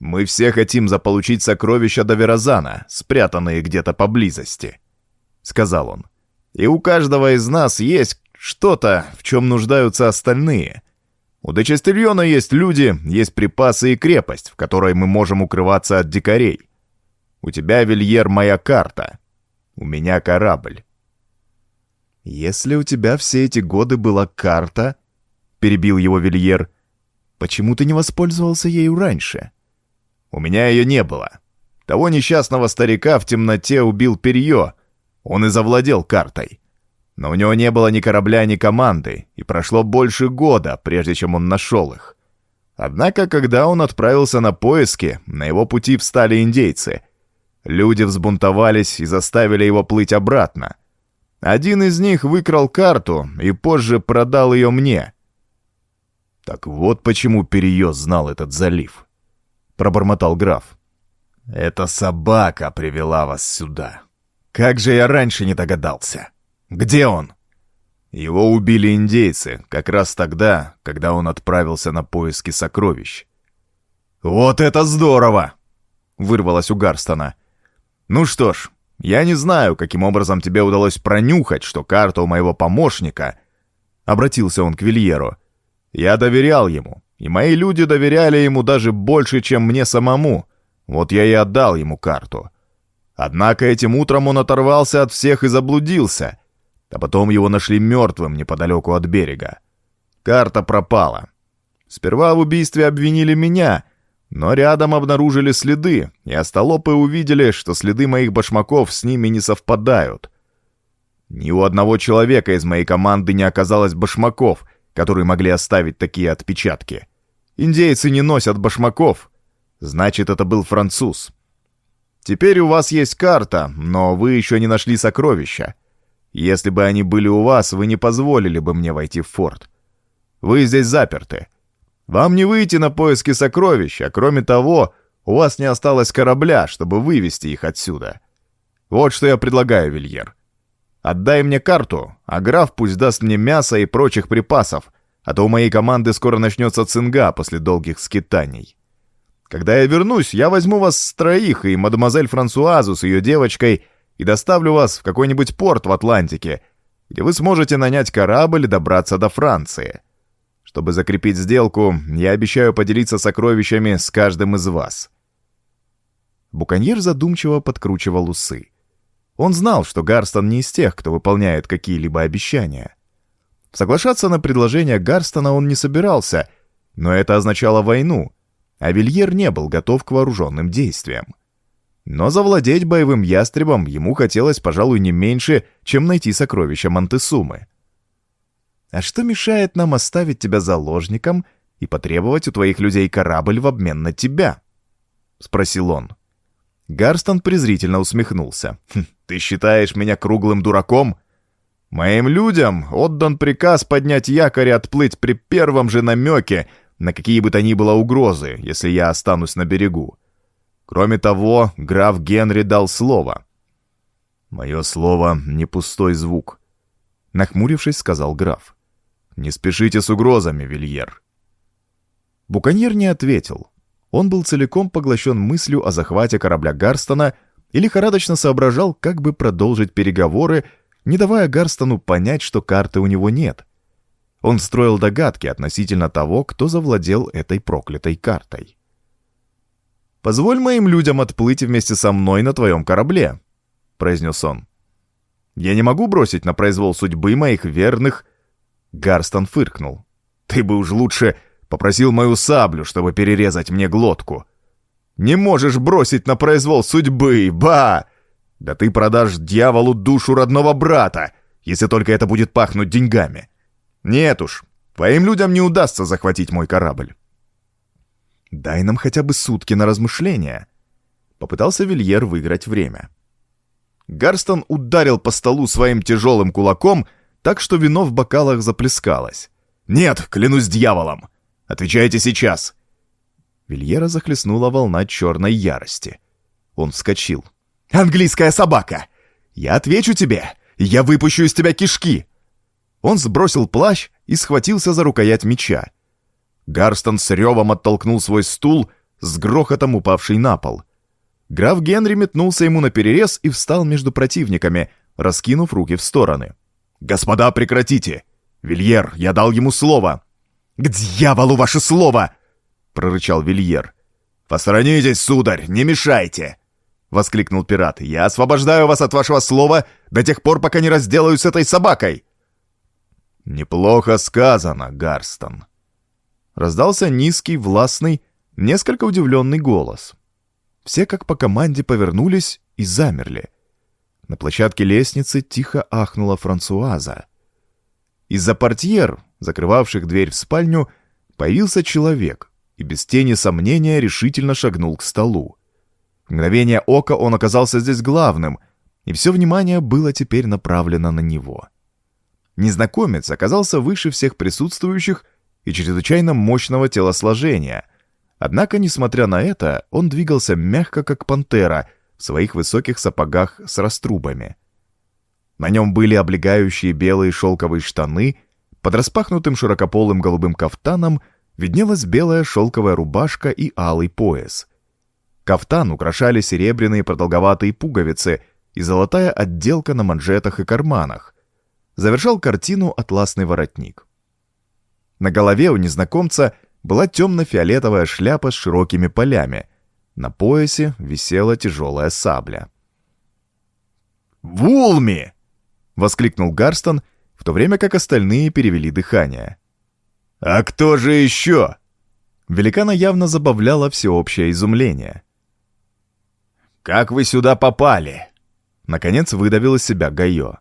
«Мы все хотим заполучить сокровища Доверозана, спрятанные где-то поблизости», — сказал он. «И у каждого из нас есть что-то, в чем нуждаются остальные. У Дечастильона есть люди, есть припасы и крепость, в которой мы можем укрываться от дикарей. У тебя, Вильер, моя карта, у меня корабль. Если у тебя все эти годы была карта, перебил его Вильер, почему ты не воспользовался ею раньше? У меня ее не было. Того несчастного старика в темноте убил Перье. Он и завладел картой. Но у него не было ни корабля, ни команды, и прошло больше года, прежде чем он нашел их. Однако, когда он отправился на поиски, на его пути встали индейцы — Люди взбунтовались и заставили его плыть обратно. Один из них выкрал карту и позже продал ее мне. «Так вот почему Переё знал этот залив», — пробормотал граф. «Эта собака привела вас сюда. Как же я раньше не догадался? Где он?» Его убили индейцы, как раз тогда, когда он отправился на поиски сокровищ. «Вот это здорово!» — вырвалось у Гарстона. «Ну что ж, я не знаю, каким образом тебе удалось пронюхать, что карта у моего помощника...» Обратился он к Вильеру. «Я доверял ему, и мои люди доверяли ему даже больше, чем мне самому. Вот я и отдал ему карту. Однако этим утром он оторвался от всех и заблудился, а потом его нашли мертвым неподалеку от берега. Карта пропала. Сперва в убийстве обвинили меня — но рядом обнаружили следы, и остолопы увидели, что следы моих башмаков с ними не совпадают. Ни у одного человека из моей команды не оказалось башмаков, которые могли оставить такие отпечатки. Индейцы не носят башмаков. Значит, это был француз. Теперь у вас есть карта, но вы еще не нашли сокровища. Если бы они были у вас, вы не позволили бы мне войти в форт. Вы здесь заперты. Вам не выйти на поиски сокровищ, а кроме того, у вас не осталось корабля, чтобы вывести их отсюда. Вот что я предлагаю, Вильер. Отдай мне карту, а граф пусть даст мне мясо и прочих припасов, а то у моей команды скоро начнется цинга после долгих скитаний. Когда я вернусь, я возьму вас с троих и мадемуазель Франсуазу с ее девочкой и доставлю вас в какой-нибудь порт в Атлантике, где вы сможете нанять корабль и добраться до Франции. Чтобы закрепить сделку, я обещаю поделиться сокровищами с каждым из вас». Буконьер задумчиво подкручивал усы. Он знал, что Гарстон не из тех, кто выполняет какие-либо обещания. Соглашаться на предложение Гарстона он не собирался, но это означало войну, а Вильер не был готов к вооруженным действиям. Но завладеть боевым ястребом ему хотелось, пожалуй, не меньше, чем найти сокровища Монтесумы. А что мешает нам оставить тебя заложником и потребовать у твоих людей корабль в обмен на тебя?» — спросил он. Гарстон презрительно усмехнулся. «Хм, «Ты считаешь меня круглым дураком? Моим людям отдан приказ поднять якорь и отплыть при первом же намеке на какие бы то ни было угрозы, если я останусь на берегу. Кроме того, граф Генри дал слово. Мое слово — не пустой звук», — нахмурившись, сказал граф. «Не спешите с угрозами, Вильер». Буконьер не ответил. Он был целиком поглощен мыслью о захвате корабля Гарстона и лихорадочно соображал, как бы продолжить переговоры, не давая Гарстону понять, что карты у него нет. Он строил догадки относительно того, кто завладел этой проклятой картой. «Позволь моим людям отплыть вместе со мной на твоем корабле», — произнес он. Я не могу бросить на произвол судьбы моих верных...» Гарстон фыркнул. «Ты бы уж лучше попросил мою саблю, чтобы перерезать мне глотку. Не можешь бросить на произвол судьбы, ба! Да ты продашь дьяволу душу родного брата, если только это будет пахнуть деньгами. Нет уж, твоим людям не удастся захватить мой корабль. Дай нам хотя бы сутки на размышления. Попытался Вильер выиграть время. Гарстон ударил по столу своим тяжелым кулаком, так что вино в бокалах заплескалось. «Нет, клянусь дьяволом! Отвечайте сейчас!» Вильера захлестнула волна черной ярости. Он вскочил. «Английская собака! Я отвечу тебе! Я выпущу из тебя кишки!» Он сбросил плащ и схватился за рукоять меча. Гарстон с ревом оттолкнул свой стул, с грохотом упавший на пол. Граф Генри метнулся ему на перерез и встал между противниками, раскинув руки в стороны. «Господа, прекратите! Вильер, я дал ему слово!» «К дьяволу ваше слово!» — прорычал Вильер. «Посторонитесь, сударь, не мешайте!» — воскликнул пират. «Я освобождаю вас от вашего слова до тех пор, пока не разделаюсь с этой собакой!» «Неплохо сказано, Гарстон!» Раздался низкий, властный, несколько удивленный голос. Все как по команде повернулись и замерли. На площадке лестницы тихо ахнула Франсуаза. Из-за портьер, закрывавших дверь в спальню, появился человек и без тени сомнения решительно шагнул к столу. В мгновение ока он оказался здесь главным, и все внимание было теперь направлено на него. Незнакомец оказался выше всех присутствующих и чрезвычайно мощного телосложения. Однако, несмотря на это, он двигался мягко, как пантера, в своих высоких сапогах с раструбами. На нем были облегающие белые шелковые штаны, под распахнутым широкополым голубым кафтаном виднелась белая шелковая рубашка и алый пояс. Кафтан украшали серебряные продолговатые пуговицы и золотая отделка на манжетах и карманах. Завершал картину атласный воротник. На голове у незнакомца была темно-фиолетовая шляпа с широкими полями. На поясе висела тяжелая сабля. «Вулми!» — воскликнул Гарстон, в то время как остальные перевели дыхание. «А кто же еще?» Великана явно забавляло всеобщее изумление. «Как вы сюда попали?» Наконец выдавил из себя Гайо.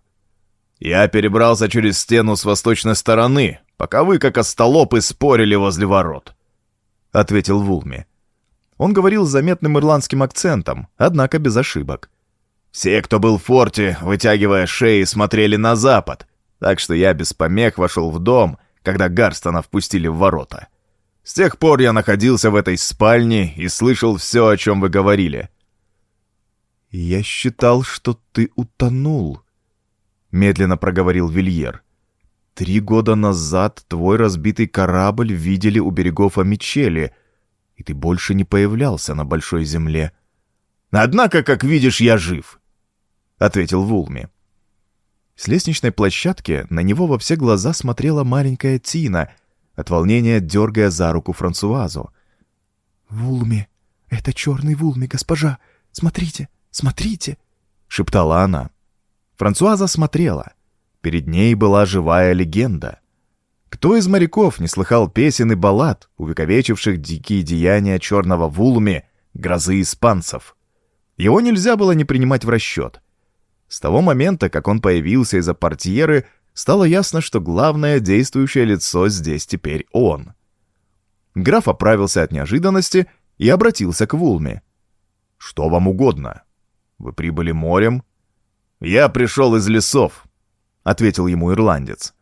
«Я перебрался через стену с восточной стороны, пока вы, как остолопы, спорили возле ворот», — ответил Вулми. Он говорил с заметным ирландским акцентом, однако без ошибок. «Все, кто был в форте, вытягивая шеи, смотрели на запад, так что я без помех вошел в дом, когда Гарстона впустили в ворота. С тех пор я находился в этой спальне и слышал все, о чем вы говорили». «Я считал, что ты утонул», — медленно проговорил Вильер. Три года назад твой разбитый корабль видели у берегов Амичели, и ты больше не появлялся на Большой Земле. «Однако, как видишь, я жив», — ответил Вулми. С лестничной площадки на него во все глаза смотрела маленькая Тина, от волнения дергая за руку Франсуазу. «Вулми! Это черный Вулми, госпожа! Смотрите, смотрите!» — шептала она. Франсуаза смотрела — Перед ней была живая легенда. Кто из моряков не слыхал песен и баллад, увековечивших дикие деяния черного вулуми, грозы испанцев? Его нельзя было не принимать в расчет. С того момента, как он появился из-за портьеры, стало ясно, что главное действующее лицо здесь теперь он. Граф оправился от неожиданности и обратился к Вулме. «Что вам угодно? Вы прибыли морем?» «Я пришел из лесов», — ответил ему ирландец.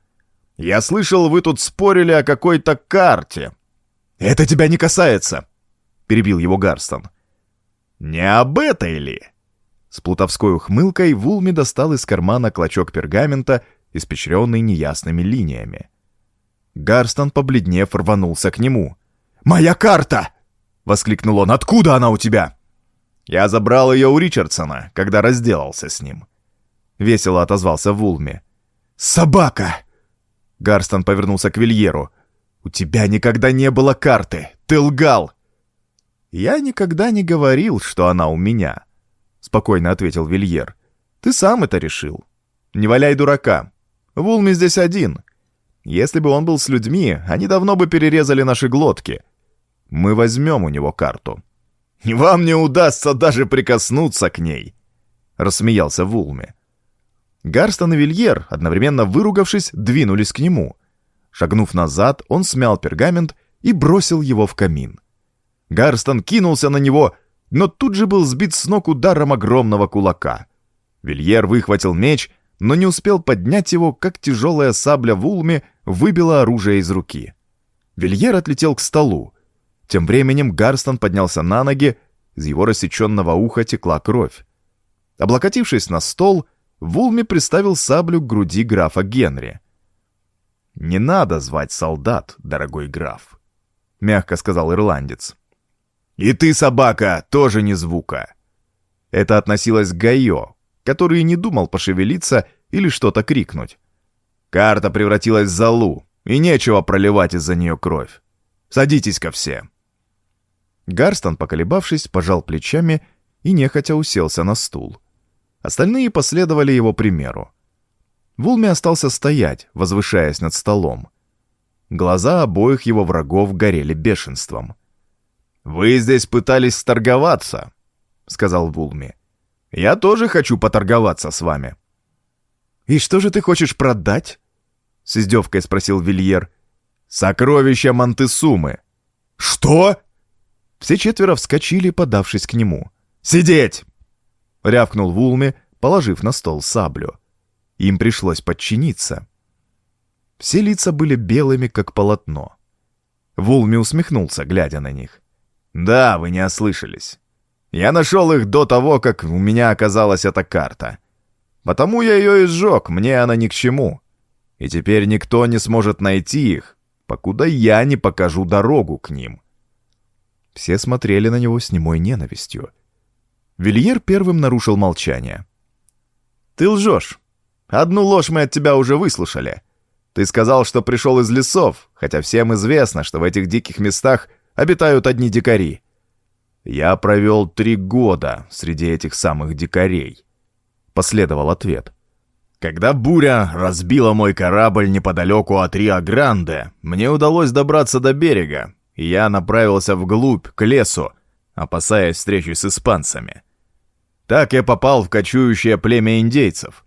«Я слышал, вы тут спорили о какой-то карте». «Это тебя не касается», — перебил его Гарстон. «Не об этой ли?» С плутовской ухмылкой Вулми достал из кармана клочок пергамента, испещренный неясными линиями. Гарстон, побледнев, рванулся к нему. «Моя карта!» — воскликнул он. «Откуда она у тебя?» «Я забрал ее у Ричардсона, когда разделался с ним», — весело отозвался Вулми. «Собака!» Гарстон повернулся к Вильеру. «У тебя никогда не было карты! Ты лгал!» «Я никогда не говорил, что она у меня», — спокойно ответил Вильер. «Ты сам это решил. не валяй дурака. Вулми здесь один. Если бы он был с людьми, они давно бы перерезали наши глотки. Мы возьмем у него карту. Вам не удастся даже прикоснуться к ней, рассмеялся Вулми. Гарстон и Вильер, одновременно выругавшись, двинулись к нему. Шагнув назад, он смял пергамент и бросил его в камин. Гарстон кинулся на него, но тут же был сбит с ног ударом огромного кулака. Вильер выхватил меч, но не успел поднять его, как тяжелая сабля в улме выбила оружие из руки. Вильер отлетел к столу. Тем временем Гарстон поднялся на ноги, из его рассеченного уха текла кровь. Облокотившись на стол, Вулми приставил саблю к груди графа Генри. «Не надо звать солдат, дорогой граф», — мягко сказал ирландец. «И ты, собака, тоже не звука». Это относилось к Гайо, который не думал пошевелиться или что-то крикнуть. Карта превратилась в залу, и нечего проливать из-за нее кровь. Садитесь-ка все. Гарстон, поколебавшись, пожал плечами и нехотя уселся на стул. Остальные последовали его примеру. Вулми остался стоять, возвышаясь над столом. Глаза обоих его врагов горели бешенством. «Вы здесь пытались торговаться», — сказал Вулми. «Я тоже хочу поторговаться с вами». «И что же ты хочешь продать?» — с издевкой спросил Вильер. «Сокровища Монтесумы». «Что?» Все четверо вскочили, подавшись к нему. «Сидеть!» — рявкнул Вулми, положив на стол саблю. Им пришлось подчиниться. Все лица были белыми, как полотно. Вулми усмехнулся, глядя на них. «Да, вы не ослышались. Я нашел их до того, как у меня оказалась эта карта. Потому я ее и сжег, мне она ни к чему. И теперь никто не сможет найти их, покуда я не покажу дорогу к ним». Все смотрели на него с немой ненавистью. Вильер первым нарушил молчание. «Ты лжешь. Одну ложь мы от тебя уже выслушали. Ты сказал, что пришел из лесов, хотя всем известно, что в этих диких местах обитают одни дикари. Я провел три года среди этих самых дикарей», — последовал ответ. Когда буря разбила мой корабль неподалеку от Рио-Гранде, мне удалось добраться до берега, и я направился вглубь, к лесу, опасаясь встречи с испанцами. Так я попал в кочующее племя индейцев.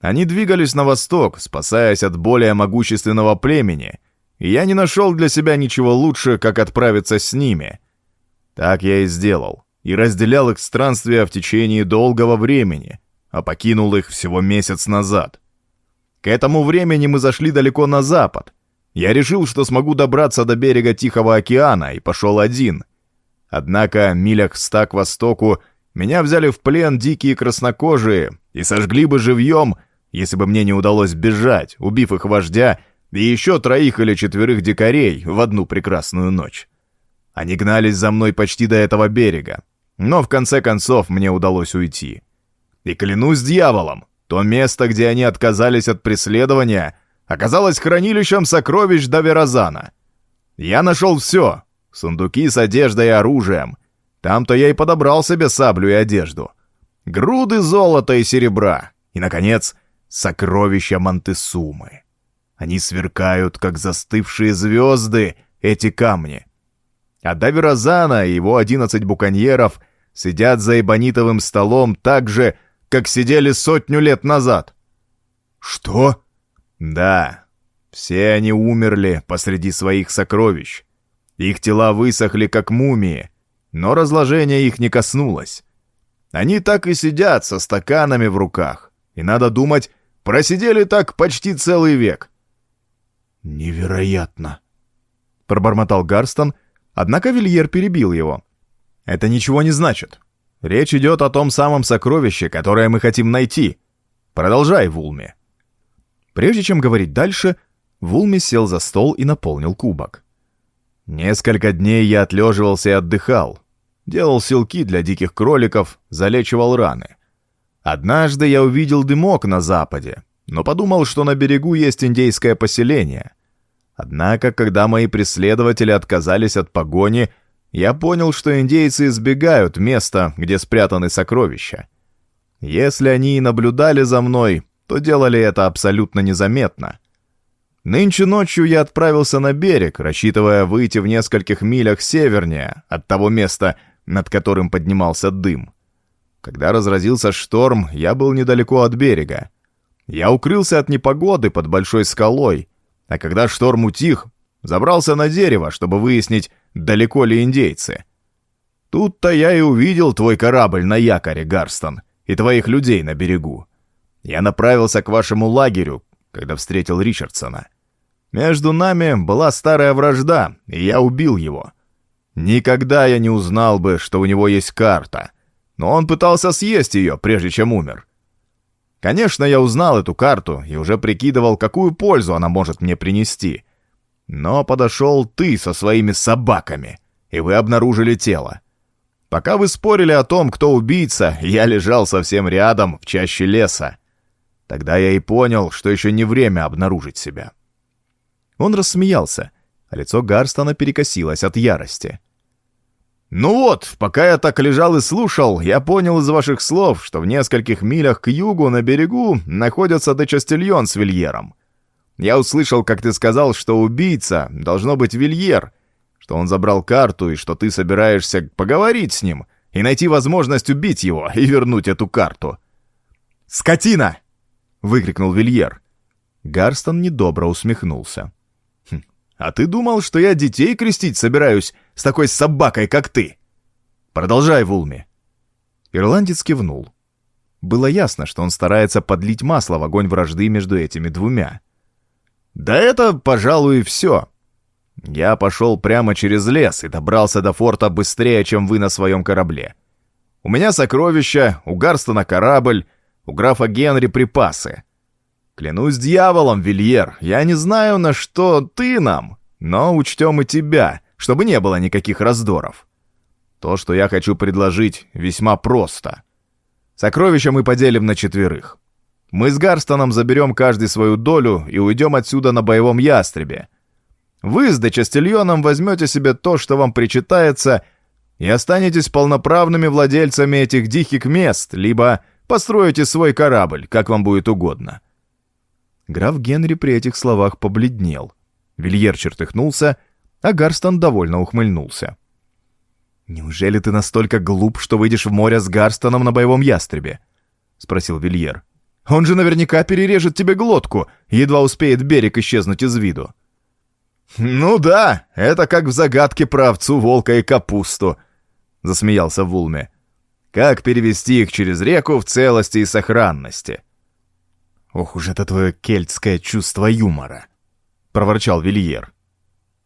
Они двигались на восток, спасаясь от более могущественного племени, и я не нашел для себя ничего лучше, как отправиться с ними. Так я и сделал, и разделял их странствия в течение долгого времени, а покинул их всего месяц назад. К этому времени мы зашли далеко на запад. Я решил, что смогу добраться до берега Тихого океана, и пошел один. Однако, милях ста к востоку, меня взяли в плен дикие краснокожие и сожгли бы живьем, если бы мне не удалось бежать, убив их вождя и еще троих или четверых дикарей в одну прекрасную ночь. Они гнались за мной почти до этого берега, но в конце концов мне удалось уйти. И клянусь дьяволом, то место, где они отказались от преследования, оказалось хранилищем сокровищ Даверазана. Я нашел все — сундуки с одеждой и оружием. Там-то я и подобрал себе саблю и одежду. Груды золота и серебра. И, наконец, сокровища Монтесумы. Они сверкают, как застывшие звезды, эти камни. А Даверазана и его одиннадцать буконьеров сидят за эбонитовым столом так же, как сидели сотню лет назад. Что? Да, все они умерли посреди своих сокровищ. Их тела высохли, как мумии, но разложение их не коснулось. Они так и сидят со стаканами в руках, и, надо думать, просидели так почти целый век. «Невероятно!» — пробормотал Гарстон, однако Вильер перебил его. «Это ничего не значит. Речь идет о том самом сокровище, которое мы хотим найти. Продолжай, Вулми». Прежде чем говорить дальше, Вулми сел за стол и наполнил кубок. Несколько дней я отлеживался и отдыхал. Делал селки для диких кроликов, залечивал раны. Однажды я увидел дымок на западе, но подумал, что на берегу есть индейское поселение. Однако, когда мои преследователи отказались от погони, я понял, что индейцы избегают места, где спрятаны сокровища. Если они и наблюдали за мной, то делали это абсолютно незаметно. Нынче ночью я отправился на берег, рассчитывая выйти в нескольких милях севернее от того места, над которым поднимался дым. Когда разразился шторм, я был недалеко от берега. Я укрылся от непогоды под большой скалой, а когда шторм утих, забрался на дерево, чтобы выяснить, далеко ли индейцы. Тут-то я и увидел твой корабль на якоре, Гарстон, и твоих людей на берегу. Я направился к вашему лагерю, когда встретил Ричардсона. Между нами была старая вражда, и я убил его. Никогда я не узнал бы, что у него есть карта, но он пытался съесть ее, прежде чем умер. Конечно, я узнал эту карту и уже прикидывал, какую пользу она может мне принести. Но подошел ты со своими собаками, и вы обнаружили тело. Пока вы спорили о том, кто убийца, я лежал совсем рядом, в чаще леса. Тогда я и понял, что еще не время обнаружить себя. Он рассмеялся, а лицо Гарстона перекосилось от ярости. «Ну вот, пока я так лежал и слушал, я понял из ваших слов, что в нескольких милях к югу на берегу находится Дечастильон с Вильером. Я услышал, как ты сказал, что убийца должно быть Вильер, что он забрал карту и что ты собираешься поговорить с ним и найти возможность убить его и вернуть эту карту». «Скотина!» — выкрикнул Вильер. Гарстон недобро усмехнулся. А ты думал, что я детей крестить собираюсь с такой собакой, как ты? Продолжай, Вулми. Ирландец кивнул. Было ясно, что он старается подлить масло в огонь вражды между этими двумя. Да это, пожалуй, все. Я пошел прямо через лес и добрался до форта быстрее, чем вы на своем корабле. У меня сокровища, у Гарстона корабль, у графа Генри припасы. Клянусь дьяволом, Вильер, я не знаю, на что ты нам, но учтем и тебя, чтобы не было никаких раздоров. То, что я хочу предложить, весьма просто. Сокровища мы поделим на четверых. Мы с Гарстоном заберем каждый свою долю и уйдем отсюда на боевом ястребе. Вы с Дечастильоном возьмете себе то, что вам причитается, и останетесь полноправными владельцами этих диких мест, либо построите свой корабль, как вам будет угодно. Граф Генри при этих словах побледнел. Вильер чертыхнулся, а Гарстон довольно ухмыльнулся. «Неужели ты настолько глуп, что выйдешь в море с Гарстоном на боевом ястребе?» — спросил Вильер. «Он же наверняка перережет тебе глотку, едва успеет берег исчезнуть из виду». «Ну да, это как в загадке про овцу, волка и капусту», — засмеялся Вулме. «Как перевести их через реку в целости и сохранности?» «Ох уж это твое кельтское чувство юмора!» — проворчал Вильер.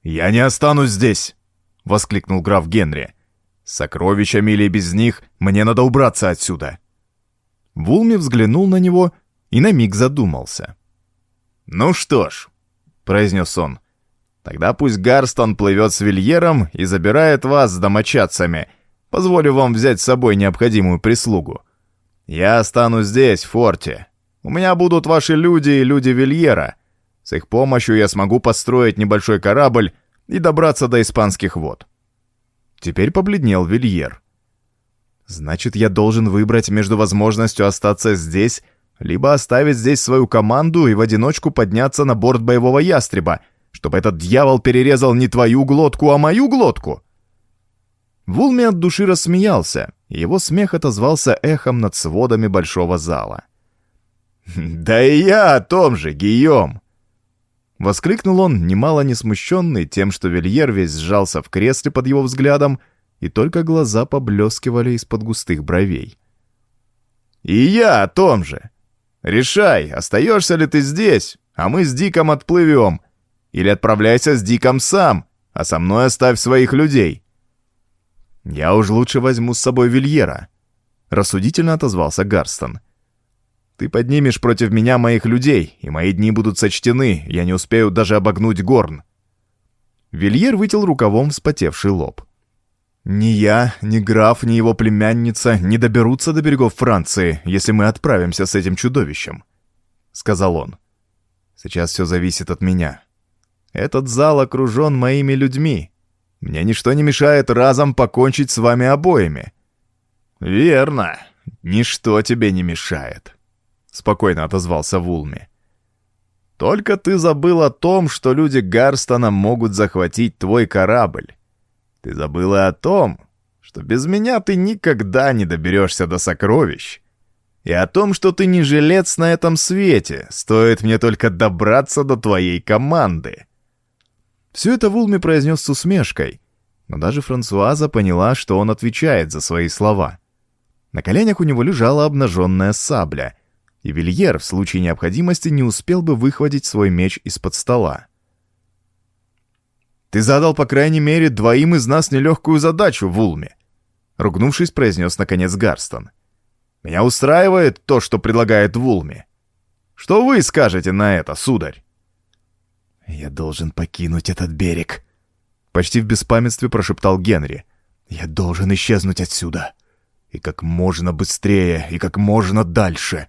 «Я не останусь здесь!» — воскликнул граф Генри. «С сокровищами без них мне надо убраться отсюда!» Вулми взглянул на него и на миг задумался. «Ну что ж», — произнес он, — «тогда пусть Гарстон плывет с Вильером и забирает вас с домочадцами, позволив вам взять с собой необходимую прислугу. Я останусь здесь, в форте, у меня будут ваши люди и люди Вильера. С их помощью я смогу построить небольшой корабль и добраться до испанских вод». Теперь побледнел Вильер. «Значит, я должен выбрать между возможностью остаться здесь, либо оставить здесь свою команду и в одиночку подняться на борт боевого ястреба, чтобы этот дьявол перерезал не твою глотку, а мою глотку?» Вулми от души рассмеялся, и его смех отозвался эхом над сводами большого зала. «Да и я о том же, Гийом!» Воскликнул он, немало не смущенный тем, что Вильер весь сжался в кресле под его взглядом, и только глаза поблескивали из-под густых бровей. «И я о том же! Решай, остаешься ли ты здесь, а мы с Диком отплывем, или отправляйся с Диком сам, а со мной оставь своих людей». «Я уж лучше возьму с собой Вильера», — рассудительно отозвался Гарстон. — ты поднимешь против меня моих людей, и мои дни будут сочтены, я не успею даже обогнуть горн». Вильер вытел рукавом вспотевший лоб. «Ни я, ни граф, ни его племянница не доберутся до берегов Франции, если мы отправимся с этим чудовищем», — сказал он. «Сейчас все зависит от меня. Этот зал окружен моими людьми. Мне ничто не мешает разом покончить с вами обоими». «Верно, ничто тебе не мешает», спокойно отозвался Вулми. Только ты забыл о том, что люди Гарстона могут захватить твой корабль. Ты забыла о том, что без меня ты никогда не доберешься до сокровищ. И о том, что ты не жилец на этом свете, стоит мне только добраться до твоей команды. Все это Вулми произнес с усмешкой, но даже Франсуаза поняла, что он отвечает за свои слова. На коленях у него лежала обнаженная сабля, и Вильер в случае необходимости не успел бы выхватить свой меч из-под стола. «Ты задал, по крайней мере, двоим из нас нелегкую задачу, Вулме», — ругнувшись, произнес наконец Гарстон. «Меня устраивает то, что предлагает Вулме. Что вы скажете на это, сударь?» «Я должен покинуть этот берег», — почти в беспамятстве прошептал Генри. «Я должен исчезнуть отсюда. И как можно быстрее, и как можно дальше».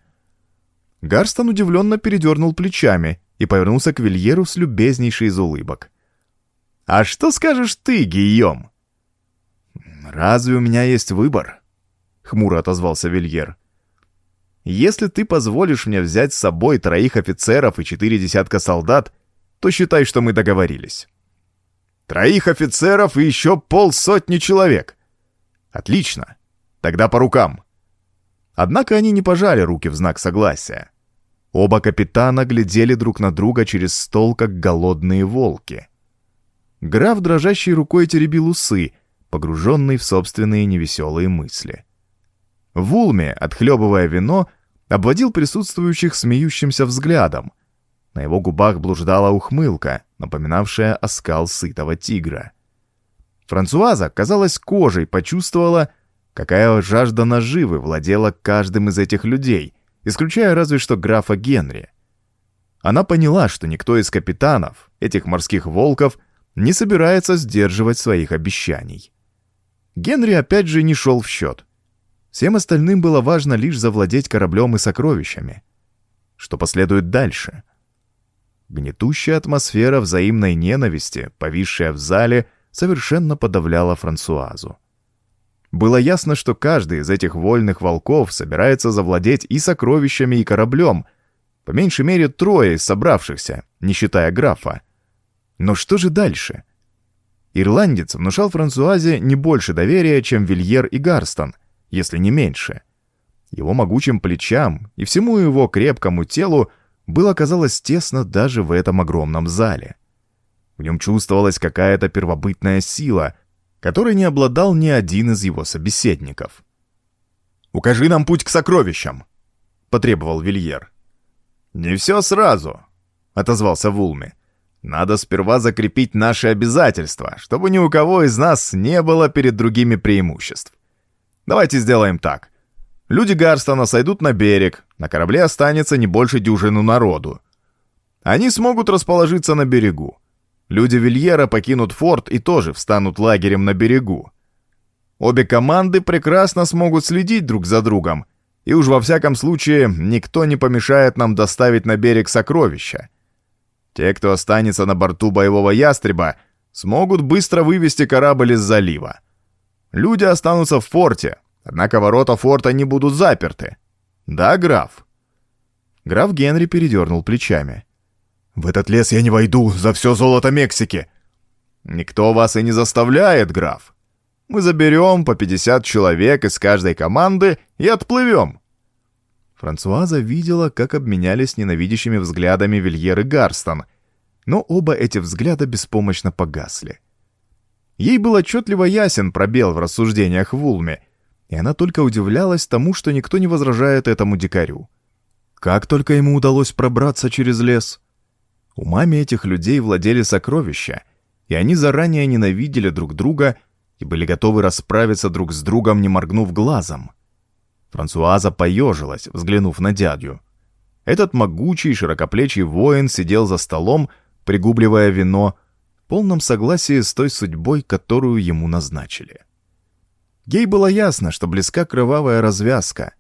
Гарстон удивленно передернул плечами и повернулся к Вильеру с любезнейшей из улыбок. «А что скажешь ты, Гийом?» «Разве у меня есть выбор?» — хмуро отозвался Вильер. «Если ты позволишь мне взять с собой троих офицеров и четыре десятка солдат, то считай, что мы договорились». «Троих офицеров и еще полсотни человек!» «Отлично! Тогда по рукам!» Однако они не пожали руки в знак согласия. Оба капитана глядели друг на друга через стол, как голодные волки — Граф дрожащей рукой теребил усы, погруженный в собственные невеселые мысли. Вулме, отхлебывая вино, обводил присутствующих смеющимся взглядом. На его губах блуждала ухмылка, напоминавшая оскал сытого тигра. Франсуаза, казалось, кожей почувствовала, какая жажда наживы владела каждым из этих людей, исключая разве что графа Генри. Она поняла, что никто из капитанов, этих морских волков, не собирается сдерживать своих обещаний. Генри опять же не шел в счет. Всем остальным было важно лишь завладеть кораблем и сокровищами. Что последует дальше? Гнетущая атмосфера взаимной ненависти, повисшая в зале, совершенно подавляла Франсуазу. Было ясно, что каждый из этих вольных волков собирается завладеть и сокровищами, и кораблем, по меньшей мере трое из собравшихся, не считая графа. Но что же дальше? Ирландец внушал Франсуазе не больше доверия, чем Вильер и Гарстон, если не меньше. Его могучим плечам и всему его крепкому телу было, казалось, тесно даже в этом огромном зале. В нем чувствовалась какая-то первобытная сила, которой не обладал ни один из его собеседников. «Укажи нам путь к сокровищам!» — потребовал Вильер. «Не все сразу», — отозвался Вулми. Надо сперва закрепить наши обязательства, чтобы ни у кого из нас не было перед другими преимуществ. Давайте сделаем так. Люди Гарстона сойдут на берег, на корабле останется не больше дюжину народу. Они смогут расположиться на берегу. Люди Вильера покинут форт и тоже встанут лагерем на берегу. Обе команды прекрасно смогут следить друг за другом, и уж во всяком случае никто не помешает нам доставить на берег сокровища. Те, кто останется на борту боевого ястреба, смогут быстро вывести корабль из залива. Люди останутся в форте, однако ворота форта не будут заперты. Да, граф?» Граф Генри передернул плечами. «В этот лес я не войду за все золото Мексики!» «Никто вас и не заставляет, граф. Мы заберем по 50 человек из каждой команды и отплывем. Франсуаза видела, как обменялись ненавидящими взглядами Вильер и Гарстон, но оба эти взгляда беспомощно погасли. Ей был отчетливо ясен пробел в рассуждениях Вулме, и она только удивлялась тому, что никто не возражает этому дикарю. Как только ему удалось пробраться через лес? Умами этих людей владели сокровища, и они заранее ненавидели друг друга и были готовы расправиться друг с другом, не моргнув глазом. Франсуаза поежилась, взглянув на дядю. Этот могучий, широкоплечий воин сидел за столом, пригубливая вино, в полном согласии с той судьбой, которую ему назначили. Ей было ясно, что близка кровавая развязка.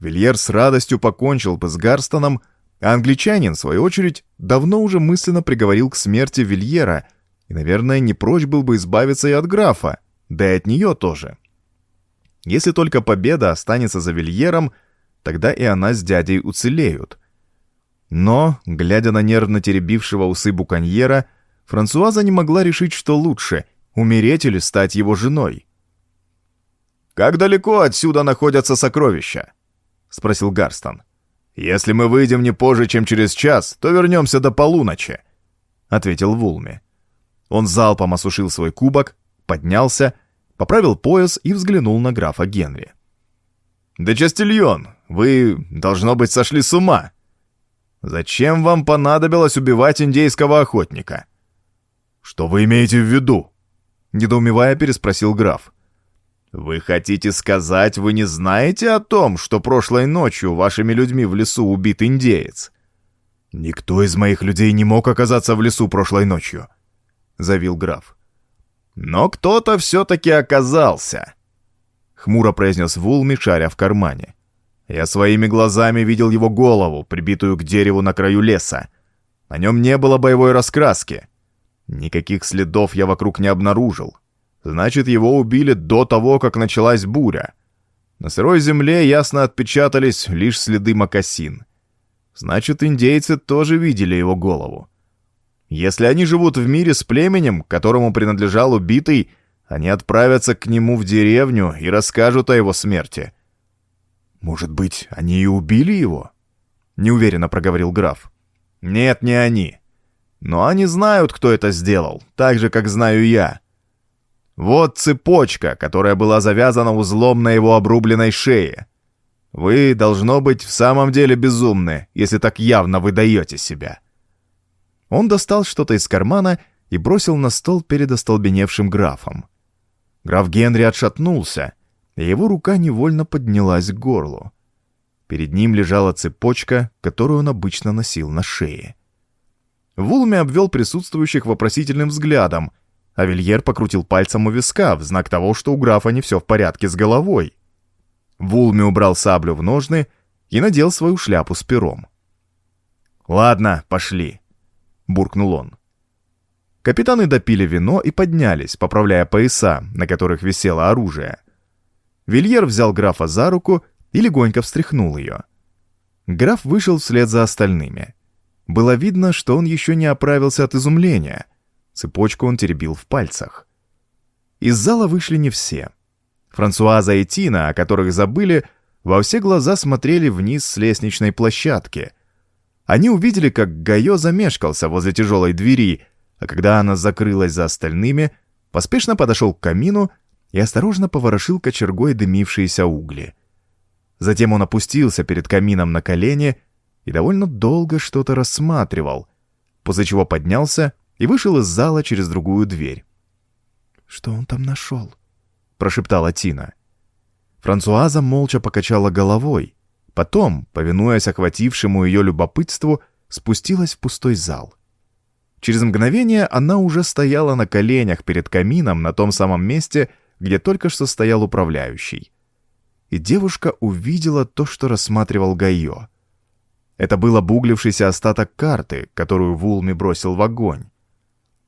Вильер с радостью покончил бы с Гарстоном, а англичанин, в свою очередь, давно уже мысленно приговорил к смерти Вильера и, наверное, не прочь был бы избавиться и от графа, да и от нее тоже. Если только победа останется за Вильером, тогда и она с дядей уцелеют. Но, глядя на нервно теребившего усы буконьера, Франсуаза не могла решить, что лучше — умереть или стать его женой. «Как далеко отсюда находятся сокровища?» — спросил Гарстон. «Если мы выйдем не позже, чем через час, то вернемся до полуночи», — ответил Вулми. Он залпом осушил свой кубок, поднялся, поправил пояс и взглянул на графа Генри. «Да, Частильон, вы, должно быть, сошли с ума. Зачем вам понадобилось убивать индейского охотника?» «Что вы имеете в виду?» Недоумевая, переспросил граф. «Вы хотите сказать, вы не знаете о том, что прошлой ночью вашими людьми в лесу убит индеец?» «Никто из моих людей не мог оказаться в лесу прошлой ночью», — завил граф. «Но кто-то все-таки оказался», — хмуро произнес Вулми, шаря в кармане. «Я своими глазами видел его голову, прибитую к дереву на краю леса. На нем не было боевой раскраски. Никаких следов я вокруг не обнаружил. Значит, его убили до того, как началась буря. На сырой земле ясно отпечатались лишь следы мокасин. Значит, индейцы тоже видели его голову. Если они живут в мире с племенем, которому принадлежал убитый, они отправятся к нему в деревню и расскажут о его смерти. «Может быть, они и убили его?» — неуверенно проговорил граф. «Нет, не они. Но они знают, кто это сделал, так же, как знаю я. Вот цепочка, которая была завязана узлом на его обрубленной шее. Вы, должно быть, в самом деле безумны, если так явно выдаете себя». Он достал что-то из кармана и бросил на стол перед остолбеневшим графом. Граф Генри отшатнулся, и его рука невольно поднялась к горлу. Перед ним лежала цепочка, которую он обычно носил на шее. Вулми обвел присутствующих вопросительным взглядом, а Вильер покрутил пальцем у виска в знак того, что у графа не все в порядке с головой. Вулми убрал саблю в ножны и надел свою шляпу с пером. «Ладно, пошли», — буркнул он. Капитаны допили вино и поднялись, поправляя пояса, на которых висело оружие. Вильер взял графа за руку и легонько встряхнул ее. Граф вышел вслед за остальными. Было видно, что он еще не оправился от изумления. Цепочку он теребил в пальцах. Из зала вышли не все. Франсуаза и Тина, о которых забыли, во все глаза смотрели вниз с лестничной площадки — они увидели, как Гайо замешкался возле тяжелой двери, а когда она закрылась за остальными, поспешно подошел к камину и осторожно поворошил кочергой дымившиеся угли. Затем он опустился перед камином на колени и довольно долго что-то рассматривал, после чего поднялся и вышел из зала через другую дверь. «Что он там нашел?» — прошептала Тина. Франсуаза молча покачала головой, Потом, повинуясь охватившему ее любопытству, спустилась в пустой зал. Через мгновение она уже стояла на коленях перед камином на том самом месте, где только что стоял управляющий. И девушка увидела то, что рассматривал Гайо. Это был обуглившийся остаток карты, которую Вулми бросил в огонь.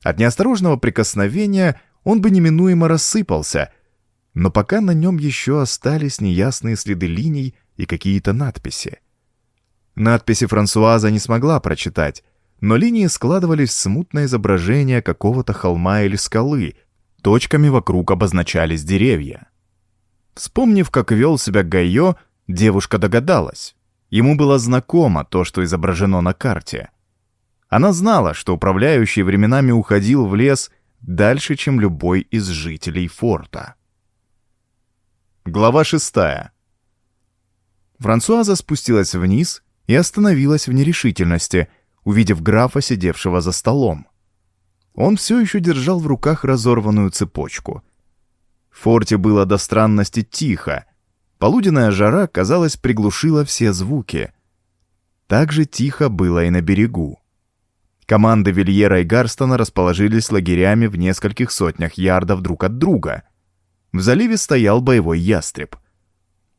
От неосторожного прикосновения он бы неминуемо рассыпался, но пока на нем еще остались неясные следы линий, и какие-то надписи. Надписи Франсуаза не смогла прочитать, но линии складывались в смутное изображение какого-то холма или скалы, точками вокруг обозначались деревья. Вспомнив, как вел себя Гайо, девушка догадалась. Ему было знакомо то, что изображено на карте. Она знала, что управляющий временами уходил в лес дальше, чем любой из жителей форта. Глава шестая. Франсуаза спустилась вниз и остановилась в нерешительности, увидев графа, сидевшего за столом. Он все еще держал в руках разорванную цепочку. В форте было до странности тихо. Полуденная жара, казалось, приглушила все звуки. Так же тихо было и на берегу. Команды Вильера и Гарстона расположились лагерями в нескольких сотнях ярдов друг от друга. В заливе стоял боевой ястреб —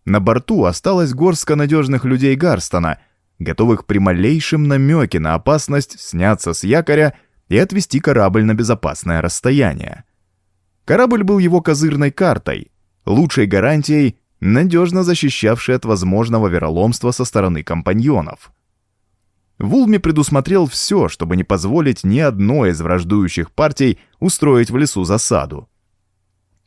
на борту осталась горстка надежных людей Гарстона, готовых при малейшем намеке на опасность сняться с якоря и отвести корабль на безопасное расстояние. Корабль был его козырной картой, лучшей гарантией надежно защищавший от возможного вероломства со стороны компаньонов. Вулми предусмотрел все, чтобы не позволить ни одной из враждующих партий устроить в лесу засаду.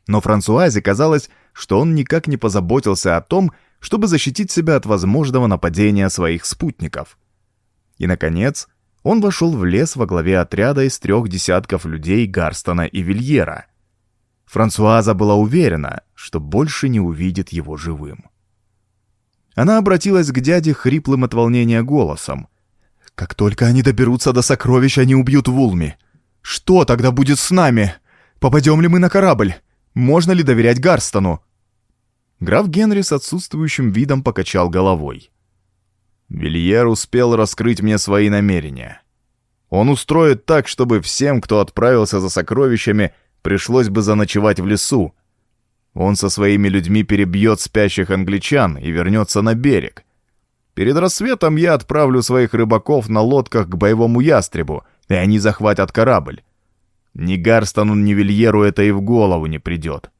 Но Франсуазе казалось, что он никак не позаботился о том, чтобы защитить себя от возможного нападения своих спутников. И, наконец, он вошел в лес во главе отряда из трех десятков людей Гарстона и Вильера. Франсуаза была уверена, что больше не увидит его живым. Она обратилась к дяде хриплым от волнения голосом. «Как только они доберутся до сокровищ, они убьют Вулми. Что тогда будет с нами? Попадем ли мы на корабль? Можно ли доверять Гарстону?» Граф Генри с отсутствующим видом покачал головой. Вильер успел раскрыть мне свои намерения. Он устроит так, чтобы всем, кто отправился за сокровищами, пришлось бы заночевать в лесу. Он со своими людьми перебьет спящих англичан и вернется на берег. Перед рассветом я отправлю своих рыбаков на лодках к боевому ястребу, и они захватят корабль. Ни Гарстону, ни Вильеру это и в голову не придет.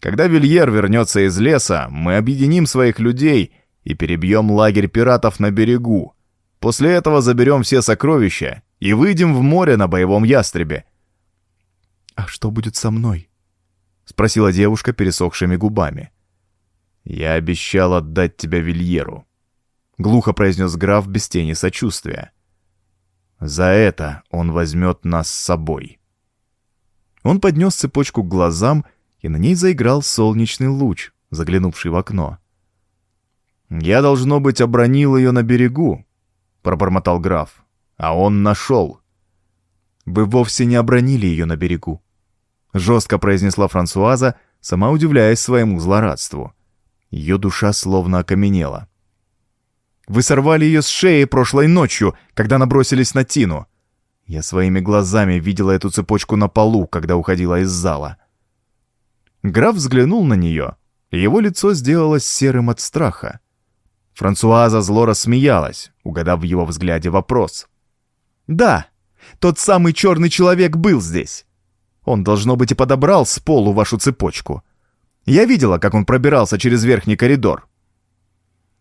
Когда Вильер вернется из леса, мы объединим своих людей — и перебьем лагерь пиратов на берегу. После этого заберем все сокровища и выйдем в море на боевом ястребе». «А что будет со мной?» — спросила девушка пересохшими губами. «Я обещал отдать тебя Вильеру», — глухо произнес граф без тени сочувствия. «За это он возьмет нас с собой». Он поднес цепочку к глазам, и на ней заиграл солнечный луч, заглянувший в окно. «Я, должно быть, обронил ее на берегу», — пробормотал граф. «А он нашел». «Вы вовсе не обронили ее на берегу», — жестко произнесла Франсуаза, сама удивляясь своему злорадству. Ее душа словно окаменела. «Вы сорвали ее с шеи прошлой ночью, когда набросились на Тину. Я своими глазами видела эту цепочку на полу, когда уходила из зала». Граф взглянул на нее, и его лицо сделалось серым от страха. Франсуаза зло рассмеялась, угадав в его взгляде вопрос. «Да, тот самый черный человек был здесь. Он, должно быть, и подобрал с полу вашу цепочку. Я видела, как он пробирался через верхний коридор».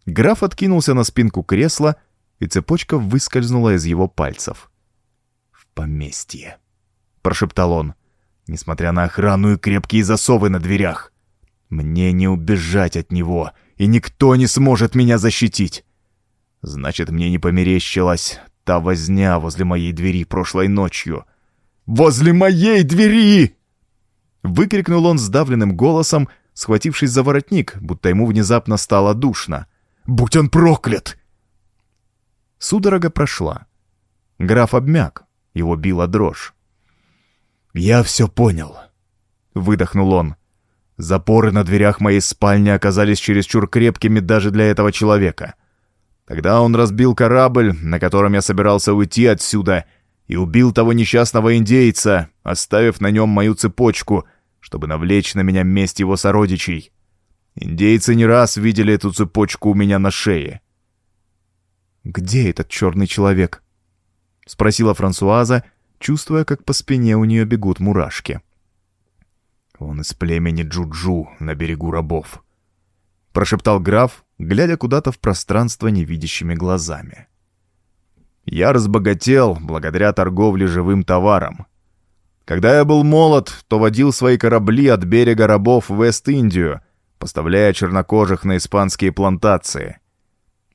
Граф откинулся на спинку кресла, и цепочка выскользнула из его пальцев. «В поместье», — прошептал он, несмотря на охрану и крепкие засовы на дверях. «Мне не убежать от него, и никто не сможет меня защитить. Значит, мне не померещилась та возня возле моей двери прошлой ночью. «Возле моей двери!» Выкрикнул он сдавленным голосом, схватившись за воротник, будто ему внезапно стало душно. «Будь он проклят!» Судорога прошла. Граф обмяк, его била дрожь. «Я все понял», — выдохнул он. Запоры на дверях моей спальни оказались чересчур крепкими даже для этого человека. Тогда он разбил корабль, на котором я собирался уйти отсюда, и убил того несчастного индейца, оставив на нем мою цепочку, чтобы навлечь на меня месть его сородичей. Индейцы не раз видели эту цепочку у меня на шее. «Где этот черный человек?» — спросила Франсуаза, чувствуя, как по спине у нее бегут мурашки. «Он из племени Джуджу на берегу рабов», — прошептал граф, глядя куда-то в пространство невидящими глазами. «Я разбогател благодаря торговле живым товаром. Когда я был молод, то водил свои корабли от берега рабов в Вест-Индию, поставляя чернокожих на испанские плантации.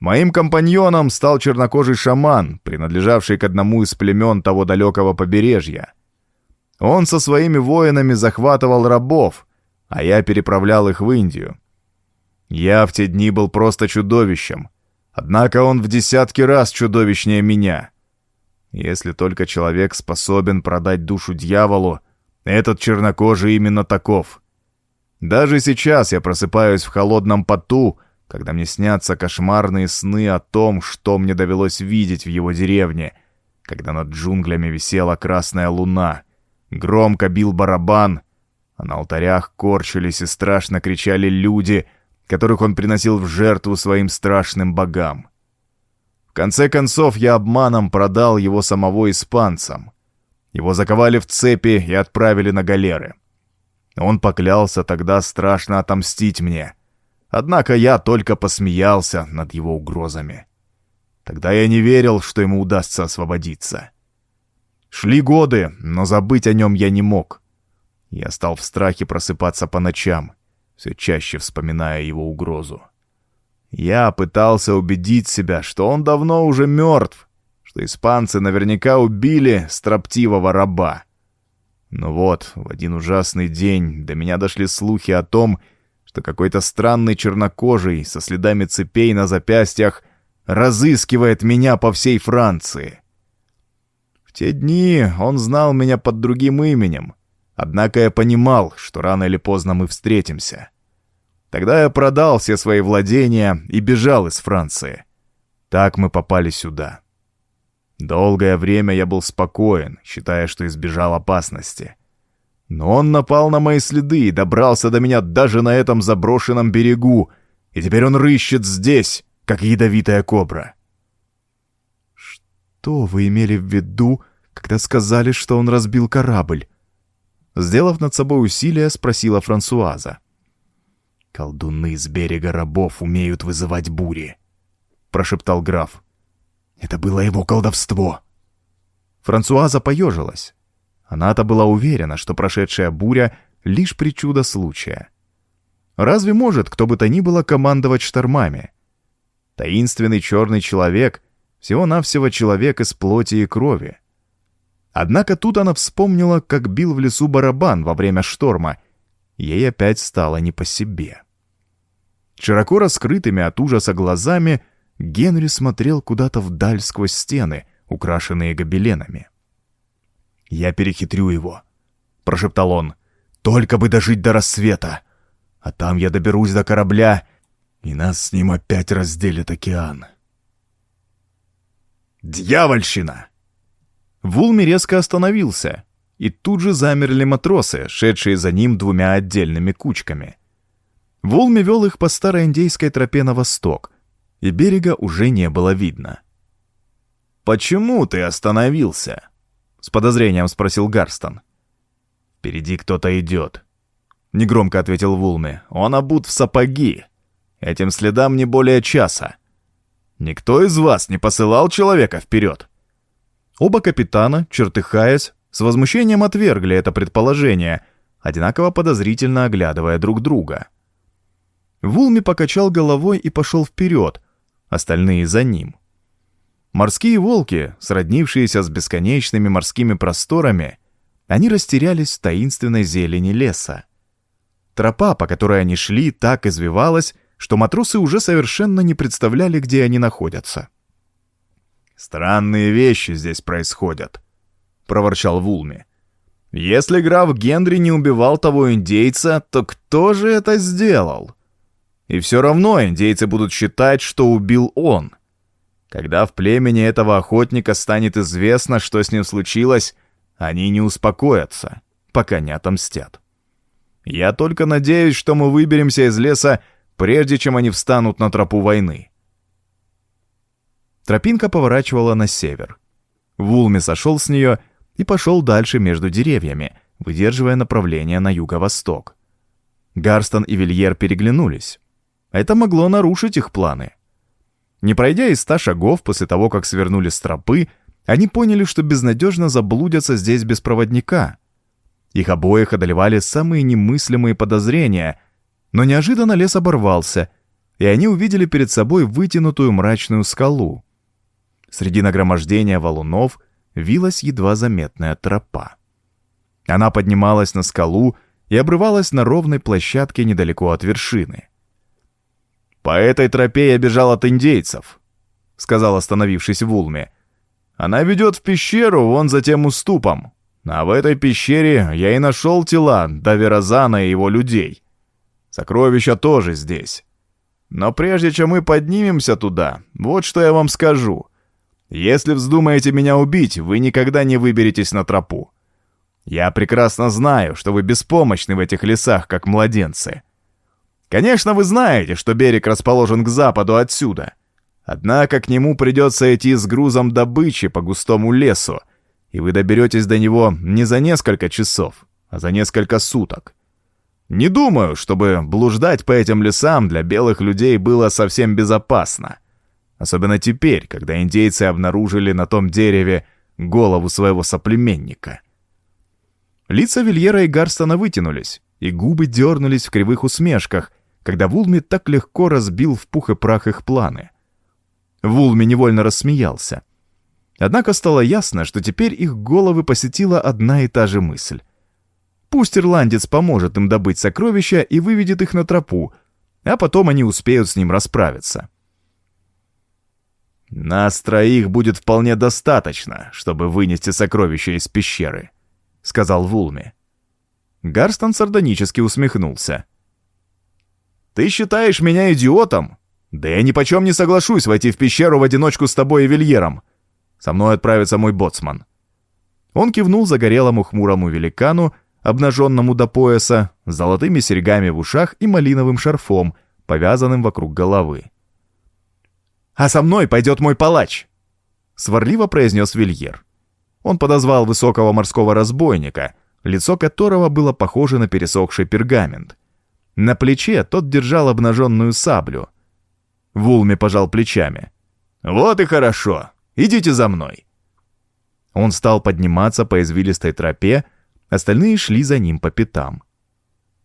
Моим компаньоном стал чернокожий шаман, принадлежавший к одному из племен того далекого побережья. Он со своими воинами захватывал рабов, а я переправлял их в Индию. Я в те дни был просто чудовищем, однако он в десятки раз чудовищнее меня. Если только человек способен продать душу дьяволу, этот чернокожий именно таков. Даже сейчас я просыпаюсь в холодном поту, когда мне снятся кошмарные сны о том, что мне довелось видеть в его деревне, когда над джунглями висела красная луна — Громко бил барабан, а на алтарях корчились и страшно кричали люди, которых он приносил в жертву своим страшным богам. В конце концов, я обманом продал его самого испанцам. Его заковали в цепи и отправили на галеры. Он поклялся тогда страшно отомстить мне. Однако я только посмеялся над его угрозами. Тогда я не верил, что ему удастся освободиться. Шли годы, но забыть о нем я не мог. Я стал в страхе просыпаться по ночам, все чаще вспоминая его угрозу. Я пытался убедить себя, что он давно уже мертв, что испанцы наверняка убили строптивого раба. Но вот, в один ужасный день до меня дошли слухи о том, что какой-то странный чернокожий со следами цепей на запястьях разыскивает меня по всей Франции. В те дни он знал меня под другим именем, однако я понимал, что рано или поздно мы встретимся. Тогда я продал все свои владения и бежал из Франции. Так мы попали сюда. Долгое время я был спокоен, считая, что избежал опасности. Но он напал на мои следы и добрался до меня даже на этом заброшенном берегу, и теперь он рыщет здесь, как ядовитая кобра. «Что вы имели в виду, когда сказали, что он разбил корабль?» Сделав над собой усилие, спросила Франсуаза. «Колдуны с берега рабов умеют вызывать бури», — прошептал граф. «Это было его колдовство». Франсуаза поежилась. Она-то была уверена, что прошедшая буря — лишь причуда случая. Разве может кто бы то ни было командовать штормами? Таинственный черный человек — всего-навсего человек из плоти и крови. Однако тут она вспомнила, как бил в лесу барабан во время шторма. Ей опять стало не по себе. Широко раскрытыми от ужаса глазами Генри смотрел куда-то вдаль сквозь стены, украшенные гобеленами. «Я перехитрю его», — прошептал он. «Только бы дожить до рассвета! А там я доберусь до корабля и нас с ним опять разделит океан. Дьявольщина! Вулми резко остановился, и тут же замерли матросы, шедшие за ним двумя отдельными кучками. Вулми вел их по старой индейской тропе на восток, и берега уже не было видно. «Почему ты остановился?» — с подозрением спросил Гарстон. «Впереди кто-то идет», — негромко ответил Вулми. «Он обут в сапоги. Этим следам не более часа. Никто из вас не посылал человека вперед?» Оба капитана, чертыхаясь, с возмущением отвергли это предположение, одинаково подозрительно оглядывая друг друга. Вулми покачал головой и пошел вперед, остальные за ним. Морские волки, сроднившиеся с бесконечными морскими просторами, они растерялись в таинственной зелени леса. Тропа, по которой они шли, так извивалась, что матросы уже совершенно не представляли, где они находятся. «Странные вещи здесь происходят», — проворчал Вулми. «Если граф Генри не убивал того индейца, то кто же это сделал? И все равно индейцы будут считать, что убил он. Когда в племени этого охотника станет известно, что с ним случилось, они не успокоятся, пока не отомстят. Я только надеюсь, что мы выберемся из леса прежде чем они встанут на тропу войны. Тропинка поворачивала на север. Вулми сошел с нее и пошел дальше между деревьями, выдерживая направление на юго-восток. Гарстон и Вильер переглянулись. Это могло нарушить их планы. Не пройдя и ста шагов после того, как свернули с тропы, они поняли, что безнадежно заблудятся здесь без проводника. Их обоих одолевали самые немыслимые подозрения, но неожиданно лес оборвался, и они увидели перед собой вытянутую мрачную скалу. Среди нагромождения валунов вилась едва заметная тропа. Она поднималась на скалу и обрывалась на ровной площадке недалеко от вершины. «По этой тропе я бежал от индейцев», — сказал остановившись в Улме. «Она ведет в пещеру вон за тем уступом. А в этой пещере я и нашел тела Даверазана и его людей. Сокровища тоже здесь. Но прежде чем мы поднимемся туда, вот что я вам скажу. Если вздумаете меня убить, вы никогда не выберетесь на тропу. Я прекрасно знаю, что вы беспомощны в этих лесах, как младенцы. Конечно, вы знаете, что берег расположен к западу отсюда. Однако к нему придется идти с грузом добычи по густому лесу, и вы доберетесь до него не за несколько часов, а за несколько суток. Не думаю, чтобы блуждать по этим лесам для белых людей было совсем безопасно. Особенно теперь, когда индейцы обнаружили на том дереве голову своего соплеменника. Лица Вильера и Гарстона вытянулись, и губы дернулись в кривых усмешках, когда Вулми так легко разбил в пух и прах их планы. Вулми невольно рассмеялся. Однако стало ясно, что теперь их головы посетила одна и та же мысль. Пусть ирландец поможет им добыть сокровища и выведет их на тропу, а потом они успеют с ним расправиться. «Нас троих будет вполне достаточно, чтобы вынести сокровища из пещеры», — сказал Вулми. Гарстон сардонически усмехнулся. «Ты считаешь меня идиотом? Да я ни почем не соглашусь войти в пещеру в одиночку с тобой и Вильером. Со мной отправится мой боцман». Он кивнул загорелому хмурому великану, обнаженному до пояса, с золотыми серьгами в ушах и малиновым шарфом, повязанным вокруг головы. «А со мной пойдет мой палач!» — сварливо произнес Вильер. Он подозвал высокого морского разбойника, лицо которого было похоже на пересохший пергамент. На плече тот держал обнаженную саблю. Вулми пожал плечами. «Вот и хорошо. Идите за мной». Он стал подниматься по извилистой тропе, остальные шли за ним по пятам.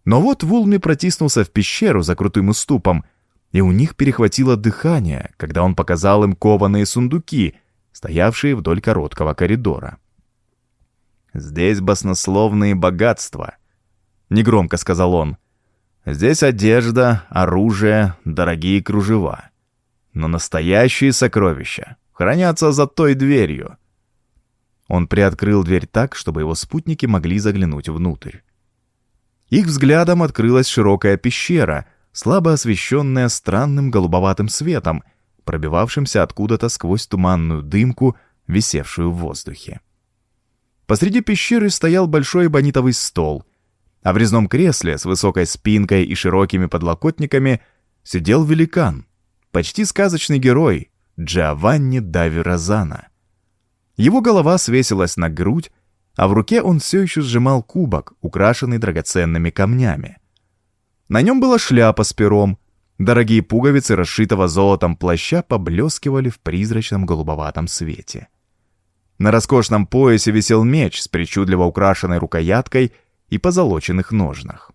Но вот Вулми протиснулся в пещеру за крутым уступом, и у них перехватило дыхание, когда он показал им кованые сундуки, стоявшие вдоль короткого коридора. «Здесь баснословные богатства», — негромко сказал он. «Здесь одежда, оружие, дорогие кружева. Но настоящие сокровища хранятся за той дверью». Он приоткрыл дверь так, чтобы его спутники могли заглянуть внутрь. Их взглядом открылась широкая пещера, слабо освещенная странным голубоватым светом, пробивавшимся откуда-то сквозь туманную дымку, висевшую в воздухе. Посреди пещеры стоял большой бонитовый стол, а в резном кресле с высокой спинкой и широкими подлокотниками сидел великан, почти сказочный герой Джованни Дави Розана. Его голова свесилась на грудь, а в руке он все еще сжимал кубок, украшенный драгоценными камнями. На нем была шляпа с пером, дорогие пуговицы расшитого золотом плаща поблескивали в призрачном голубоватом свете. На роскошном поясе висел меч с причудливо украшенной рукояткой и позолоченных ножнах.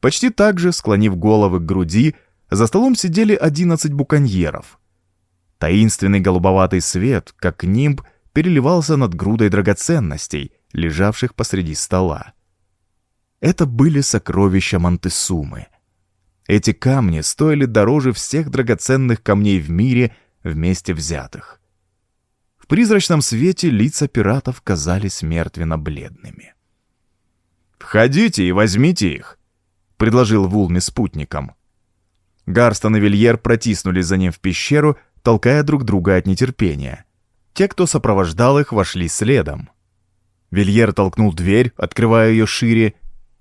Почти так же, склонив головы к груди, за столом сидели одиннадцать буконьеров. Таинственный голубоватый свет, как нимб, переливался над грудой драгоценностей, лежавших посреди стола. Это были сокровища Монтесумы. Эти камни стоили дороже всех драгоценных камней в мире вместе взятых призрачном свете лица пиратов казались мертвенно-бледными. «Входите и возьмите их», — предложил Вулми спутникам. Гарстон и Вильер протиснулись за ним в пещеру, толкая друг друга от нетерпения. Те, кто сопровождал их, вошли следом. Вильер толкнул дверь, открывая ее шире,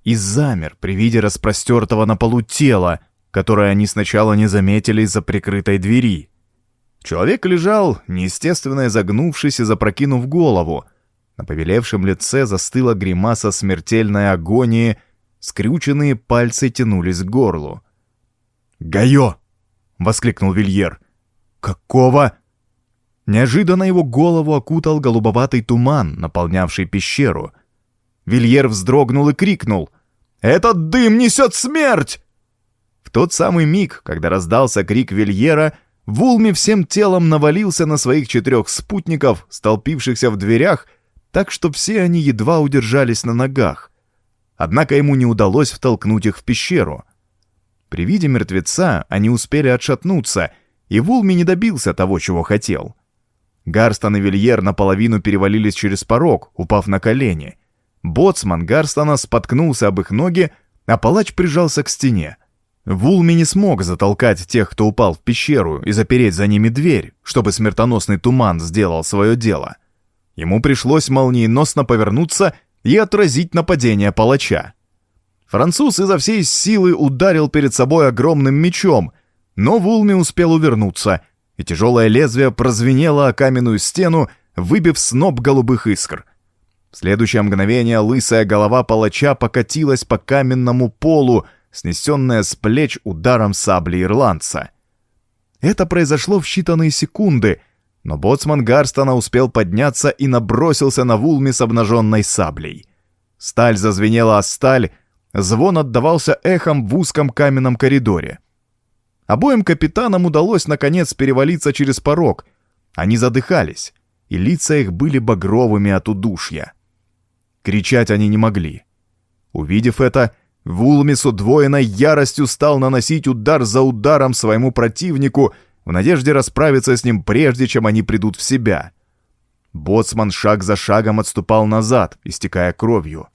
и замер при виде распростертого на полу тела, которое они сначала не заметили из-за прикрытой двери. Человек лежал, неестественно изогнувшись и запрокинув голову. На повелевшем лице застыла гримаса смертельной агонии, скрюченные пальцы тянулись к горлу. «Гайо!» — воскликнул Вильер. «Какого?» Неожиданно его голову окутал голубоватый туман, наполнявший пещеру. Вильер вздрогнул и крикнул. «Этот дым несет смерть!» В тот самый миг, когда раздался крик Вильера, — Вулми всем телом навалился на своих четырех спутников, столпившихся в дверях, так что все они едва удержались на ногах. Однако ему не удалось втолкнуть их в пещеру. При виде мертвеца они успели отшатнуться, и Вулми не добился того, чего хотел. Гарстон и Вильер наполовину перевалились через порог, упав на колени. Боцман Гарстона споткнулся об их ноги, а палач прижался к стене. Вулми не смог затолкать тех, кто упал в пещеру, и запереть за ними дверь, чтобы смертоносный туман сделал свое дело. Ему пришлось молниеносно повернуться и отразить нападение палача. Француз изо всей силы ударил перед собой огромным мечом, но Вулми успел увернуться, и тяжелое лезвие прозвенело о каменную стену, выбив сноп голубых искр. В следующее мгновение лысая голова палача покатилась по каменному полу, снесенная с плеч ударом сабли ирландца. Это произошло в считанные секунды, но боцман Гарстона успел подняться и набросился на Вулми с обнаженной саблей. Сталь зазвенела о сталь, звон отдавался эхом в узком каменном коридоре. Обоим капитанам удалось, наконец, перевалиться через порог. Они задыхались, и лица их были багровыми от удушья. Кричать они не могли. Увидев это, Вулми с удвоенной яростью стал наносить удар за ударом своему противнику в надежде расправиться с ним прежде, чем они придут в себя. Боцман шаг за шагом отступал назад, истекая кровью.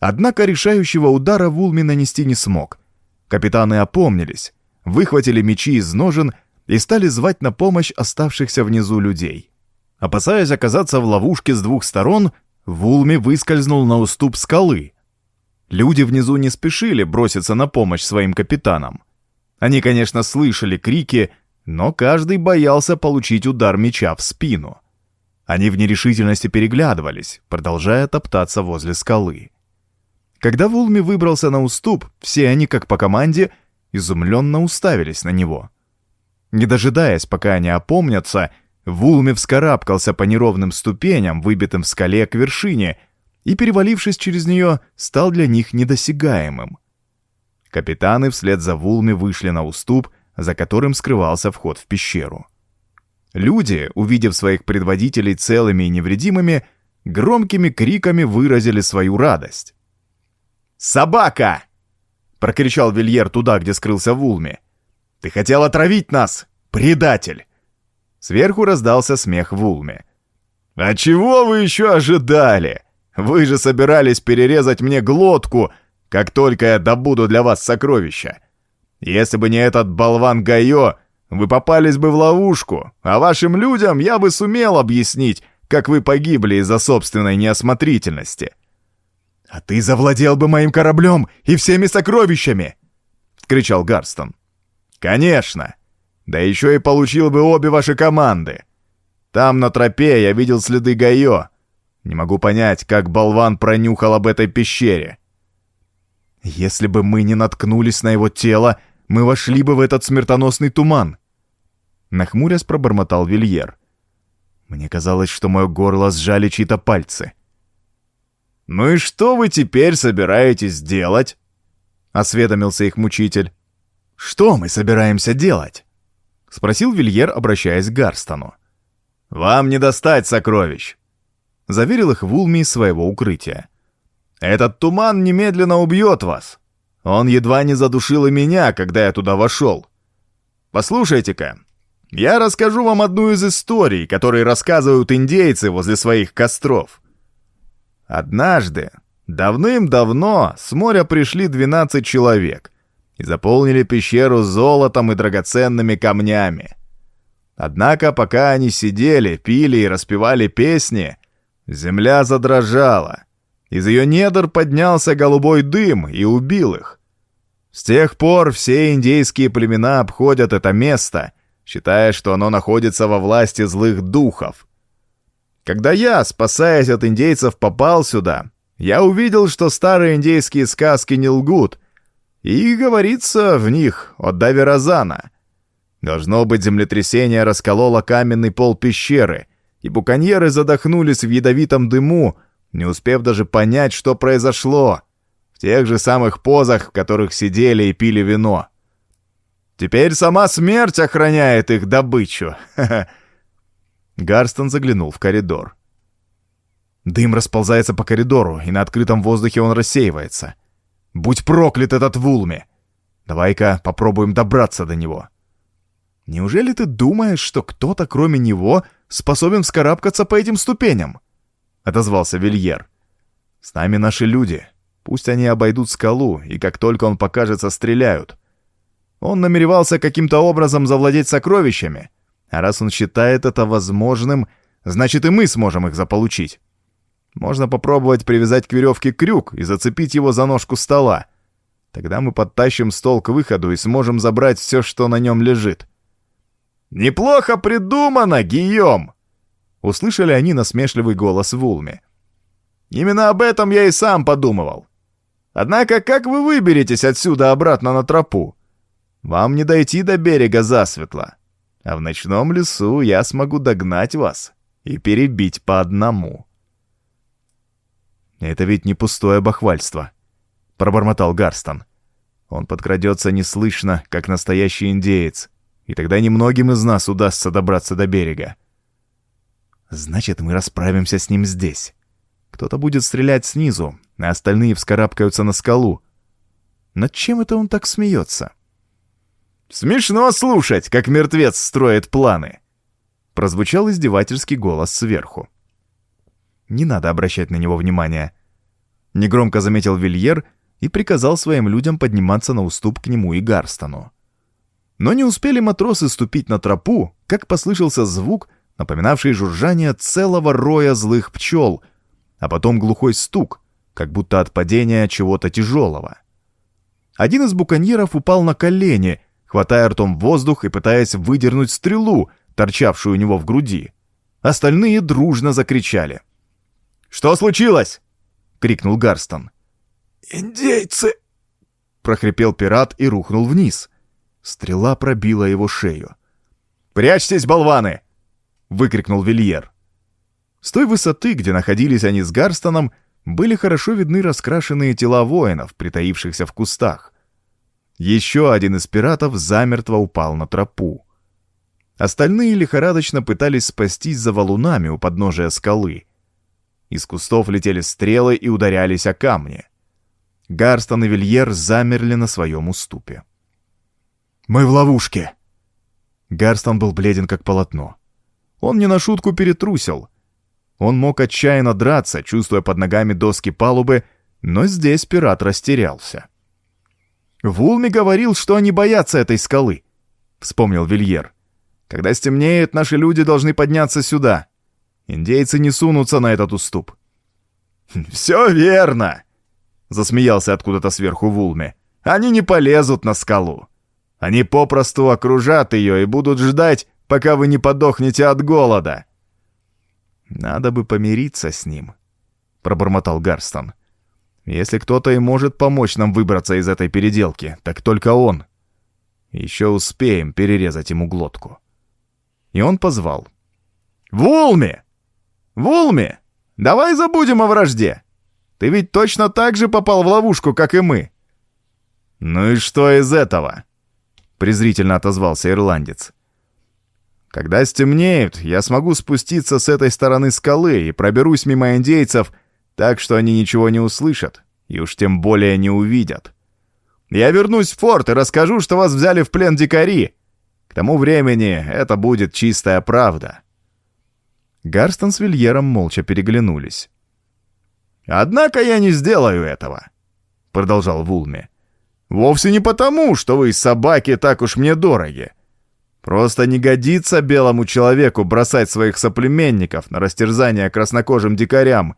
Однако решающего удара Вулми нанести не смог. Капитаны опомнились, выхватили мечи из ножен и стали звать на помощь оставшихся внизу людей. Опасаясь оказаться в ловушке с двух сторон, Вулми выскользнул на уступ скалы. Люди внизу не спешили броситься на помощь своим капитанам. Они, конечно, слышали крики, но каждый боялся получить удар меча в спину. Они в нерешительности переглядывались, продолжая топтаться возле скалы. Когда Вулми выбрался на уступ, все они, как по команде, изумленно уставились на него. Не дожидаясь, пока они опомнятся, Вулми вскарабкался по неровным ступеням, выбитым в скале к вершине, и, перевалившись через нее, стал для них недосягаемым. Капитаны вслед за Вулми вышли на уступ, за которым скрывался вход в пещеру. Люди, увидев своих предводителей целыми и невредимыми, громкими криками выразили свою радость. «Собака!» — прокричал Вильер туда, где скрылся Вулми. «Ты хотел отравить нас, предатель!» Сверху раздался смех Вулми. «А чего вы еще ожидали? Вы же собирались перерезать мне глотку, как только я добуду для вас сокровища. Если бы не этот болван Гайо, вы попались бы в ловушку, а вашим людям я бы сумел объяснить, как вы погибли из-за собственной неосмотрительности. «А ты завладел бы моим кораблем и всеми сокровищами!» — кричал Гарстон. «Конечно! Да еще и получил бы обе ваши команды. Там на тропе я видел следы Гайо. Не могу понять, как болван пронюхал об этой пещере. Если бы мы не наткнулись на его тело, мы вошли бы в этот смертоносный туман. Нахмурясь пробормотал Вильер. Мне казалось, что мое горло сжали чьи-то пальцы. «Ну и что вы теперь собираетесь делать?» — осведомился их мучитель. «Что мы собираемся делать?» — спросил Вильер, обращаясь к Гарстону. «Вам не достать сокровищ!» — заверил их Вулми из своего укрытия. «Этот туман немедленно убьет вас. Он едва не задушил и меня, когда я туда вошел. Послушайте-ка, я расскажу вам одну из историй, которые рассказывают индейцы возле своих костров. Однажды, давным-давно, с моря пришли 12 человек и заполнили пещеру золотом и драгоценными камнями. Однако, пока они сидели, пили и распевали песни, земля задрожала. Из ее недр поднялся голубой дым и убил их. С тех пор все индейские племена обходят это место, считая, что оно находится во власти злых духов. Когда я, спасаясь от индейцев, попал сюда, я увидел, что старые индейские сказки не лгут, и говорится в них о Даве Розана. Должно быть, землетрясение раскололо каменный пол пещеры, и буконьеры задохнулись в ядовитом дыму, не успев даже понять, что произошло, тех же самых позах, в которых сидели и пили вино. Теперь сама смерть охраняет их добычу. Гарстон заглянул в коридор. Дым расползается по коридору, и на открытом воздухе он рассеивается. Будь проклят этот Вулми! Давай-ка попробуем добраться до него. Неужели ты думаешь, что кто-то, кроме него, способен вскарабкаться по этим ступеням? Отозвался Вильер. С нами наши люди. Пусть они обойдут скалу, и как только он покажется, стреляют. Он намеревался каким-то образом завладеть сокровищами, а раз он считает это возможным, значит и мы сможем их заполучить. Можно попробовать привязать к веревке крюк и зацепить его за ножку стола. Тогда мы подтащим стол к выходу и сможем забрать все, что на нем лежит. «Неплохо придумано, Гийом!» Услышали они насмешливый голос Вулми. Именно об этом я и сам подумывал. Однако как вы выберетесь отсюда обратно на тропу? Вам не дойти до берега засветло, а в ночном лесу я смогу догнать вас и перебить по одному». «Это ведь не пустое бахвальство», — пробормотал Гарстон. «Он подкрадется неслышно, как настоящий индеец, и тогда немногим из нас удастся добраться до берега. Значит, мы расправимся с ним здесь. Кто-то будет стрелять снизу, а остальные вскарабкаются на скалу. Над чем это он так смеется?» «Смешно слушать, как мертвец строит планы!» Прозвучал издевательский голос сверху. Не надо обращать на него внимания. Негромко заметил Вильер и приказал своим людям подниматься на уступ к нему и Гарстону. Но не успели матросы ступить на тропу, как послышался звук, напоминавший жужжание целого роя злых пчел, а потом глухой стук, как будто от падения чего-то тяжелого. Один из буконьеров упал на колени, хватая ртом воздух и пытаясь выдернуть стрелу, торчавшую у него в груди. Остальные дружно закричали. «Что случилось?» — крикнул Гарстон. «Индейцы!» — прохрипел пират и рухнул вниз. Стрела пробила его шею. «Прячьтесь, болваны!» — выкрикнул Вильер. С той высоты, где находились они с Гарстоном, были хорошо видны раскрашенные тела воинов, притаившихся в кустах. Еще один из пиратов замертво упал на тропу. Остальные лихорадочно пытались спастись за валунами у подножия скалы. Из кустов летели стрелы и ударялись о камни. Гарстон и Вильер замерли на своем уступе. «Мы в ловушке!» Гарстон был бледен как полотно. Он не на шутку перетрусил. Он мог отчаянно драться, чувствуя под ногами доски палубы, но здесь пират растерялся. «Вулми говорил, что они боятся этой скалы», — вспомнил Вильер. «Когда стемнеет, наши люди должны подняться сюда. Индейцы не сунутся на этот уступ». «Все верно!» — засмеялся откуда-то сверху Вулме. «Они не полезут на скалу. Они попросту окружат ее и будут ждать, пока вы не подохнете от голода». «Надо бы помириться с ним», — пробормотал Гарстон. «Если кто-то и может помочь нам выбраться из этой переделки, так только он. Еще успеем перерезать ему глотку». И он позвал. «Вулми! Вулми! Давай забудем о вражде! Ты ведь точно так же попал в ловушку, как и мы!» «Ну и что из этого?» — презрительно отозвался ирландец. Когда стемнеет, я смогу спуститься с этой стороны скалы и проберусь мимо индейцев, так что они ничего не услышат и уж тем более не увидят. Я вернусь в форт и расскажу, что вас взяли в плен дикари. К тому времени это будет чистая правда». Гарстон с Вильером молча переглянулись. «Однако я не сделаю этого», — продолжал Вулми. «Вовсе не потому, что вы собаки так уж мне дороги. Просто не годится белому человеку бросать своих соплеменников на растерзание краснокожим дикарям,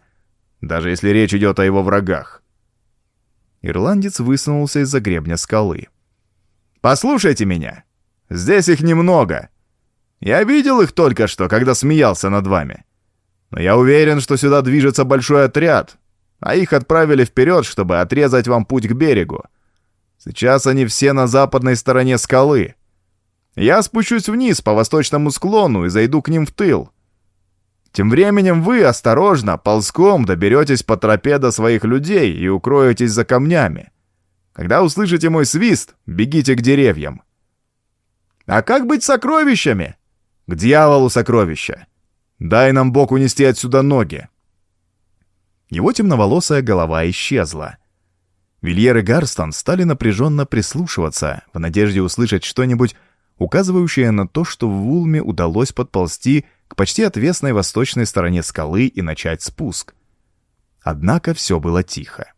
даже если речь идет о его врагах. Ирландец высунулся из-за гребня скалы. «Послушайте меня. Здесь их немного. Я видел их только что, когда смеялся над вами. Но я уверен, что сюда движется большой отряд, а их отправили вперед, чтобы отрезать вам путь к берегу. Сейчас они все на западной стороне скалы. Я спущусь вниз по восточному склону и зайду к ним в тыл. Тем временем вы осторожно, ползком доберетесь по тропе до своих людей и укроетесь за камнями. Когда услышите мой свист, бегите к деревьям. А как быть с сокровищами? К дьяволу сокровища. Дай нам Бог унести отсюда ноги. Его темноволосая голова исчезла. Вильер и Гарстон стали напряженно прислушиваться, в надежде услышать что-нибудь указывающая на то, что в Вулме удалось подползти к почти отвесной восточной стороне скалы и начать спуск. Однако все было тихо.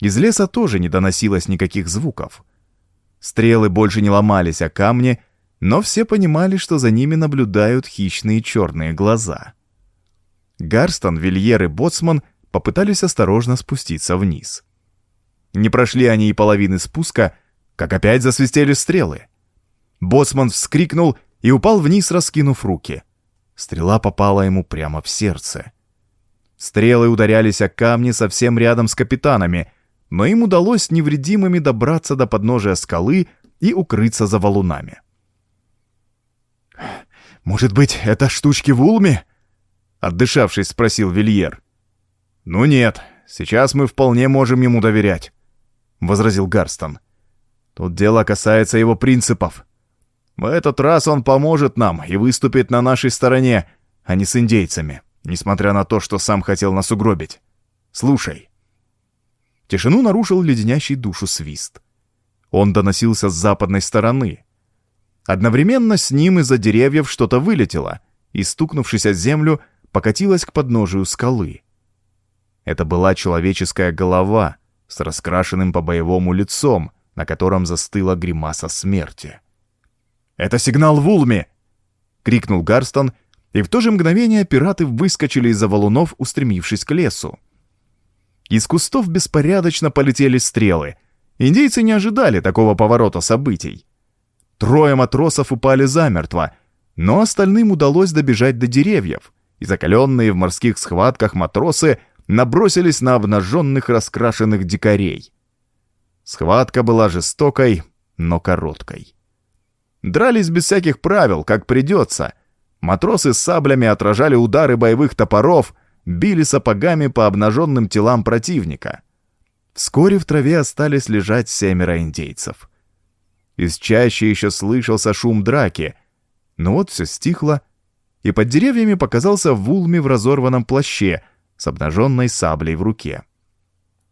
Из леса тоже не доносилось никаких звуков. Стрелы больше не ломались о камни, но все понимали, что за ними наблюдают хищные черные глаза. Гарстон, Вильер и Боцман попытались осторожно спуститься вниз. Не прошли они и половины спуска, как опять засвистели стрелы. Боцман вскрикнул и упал вниз, раскинув руки. Стрела попала ему прямо в сердце. Стрелы ударялись о камни совсем рядом с капитанами, но им удалось невредимыми добраться до подножия скалы и укрыться за валунами. «Может быть, это штучки в Улме?» Отдышавшись, спросил Вильер. «Ну нет, сейчас мы вполне можем ему доверять», — возразил Гарстон. «Тут дело касается его принципов. В этот раз он поможет нам и выступит на нашей стороне, а не с индейцами, несмотря на то, что сам хотел нас угробить. Слушай». Тишину нарушил леденящий душу свист. Он доносился с западной стороны. Одновременно с ним из-за деревьев что-то вылетело и, стукнувшись о землю, покатилось к подножию скалы. Это была человеческая голова с раскрашенным по-боевому лицом, на котором застыла гримаса смерти. «Это сигнал в Улме!» — крикнул Гарстон, и в то же мгновение пираты выскочили из-за валунов, устремившись к лесу. Из кустов беспорядочно полетели стрелы. Индейцы не ожидали такого поворота событий. Трое матросов упали замертво, но остальным удалось добежать до деревьев, и закаленные в морских схватках матросы набросились на обнаженных раскрашенных дикарей. Схватка была жестокой, но короткой. Дрались без всяких правил, как придется. Матросы с саблями отражали удары боевых топоров, били сапогами по обнаженным телам противника. Вскоре в траве остались лежать семеро индейцев. Из чаще еще слышался шум драки, но вот все стихло, и под деревьями показался Вулми в разорванном плаще с обнаженной саблей в руке.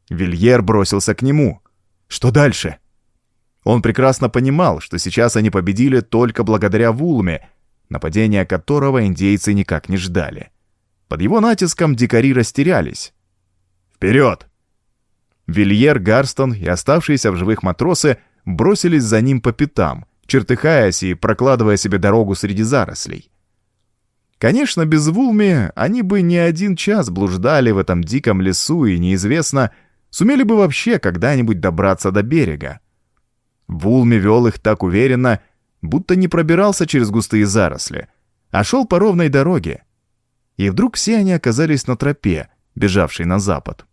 Вильер бросился к нему. Что дальше? Он прекрасно понимал, что сейчас они победили только благодаря Вулме, нападения которого индейцы никак не ждали. Под его натиском дикари растерялись. «Вперед!» Вильер, Гарстон и оставшиеся в живых матросы бросились за ним по пятам, чертыхаясь и прокладывая себе дорогу среди зарослей. Конечно, без Вулми они бы не один час блуждали в этом диком лесу и неизвестно, сумели бы вообще когда-нибудь добраться до берега. Вулми вел их так уверенно, будто не пробирался через густые заросли, а шел по ровной дороге. И вдруг все они оказались на тропе, бежавшей на запад.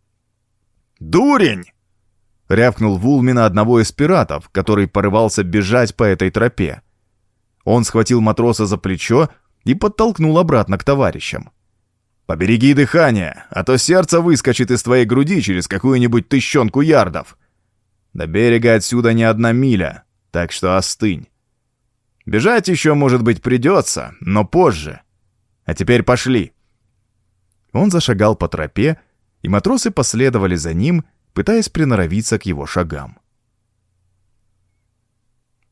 «Дурень!» — рявкнул Вулми на одного из пиратов, который порывался бежать по этой тропе. Он схватил матроса за плечо и подтолкнул обратно к товарищам. «Побереги дыхание, а то сердце выскочит из твоей груди через какую-нибудь тыщенку ярдов. До берега отсюда не одна миля, так что остынь. Бежать еще, может быть, придется, но позже. А теперь пошли». Он зашагал по тропе, и матросы последовали за ним, пытаясь приноровиться к его шагам.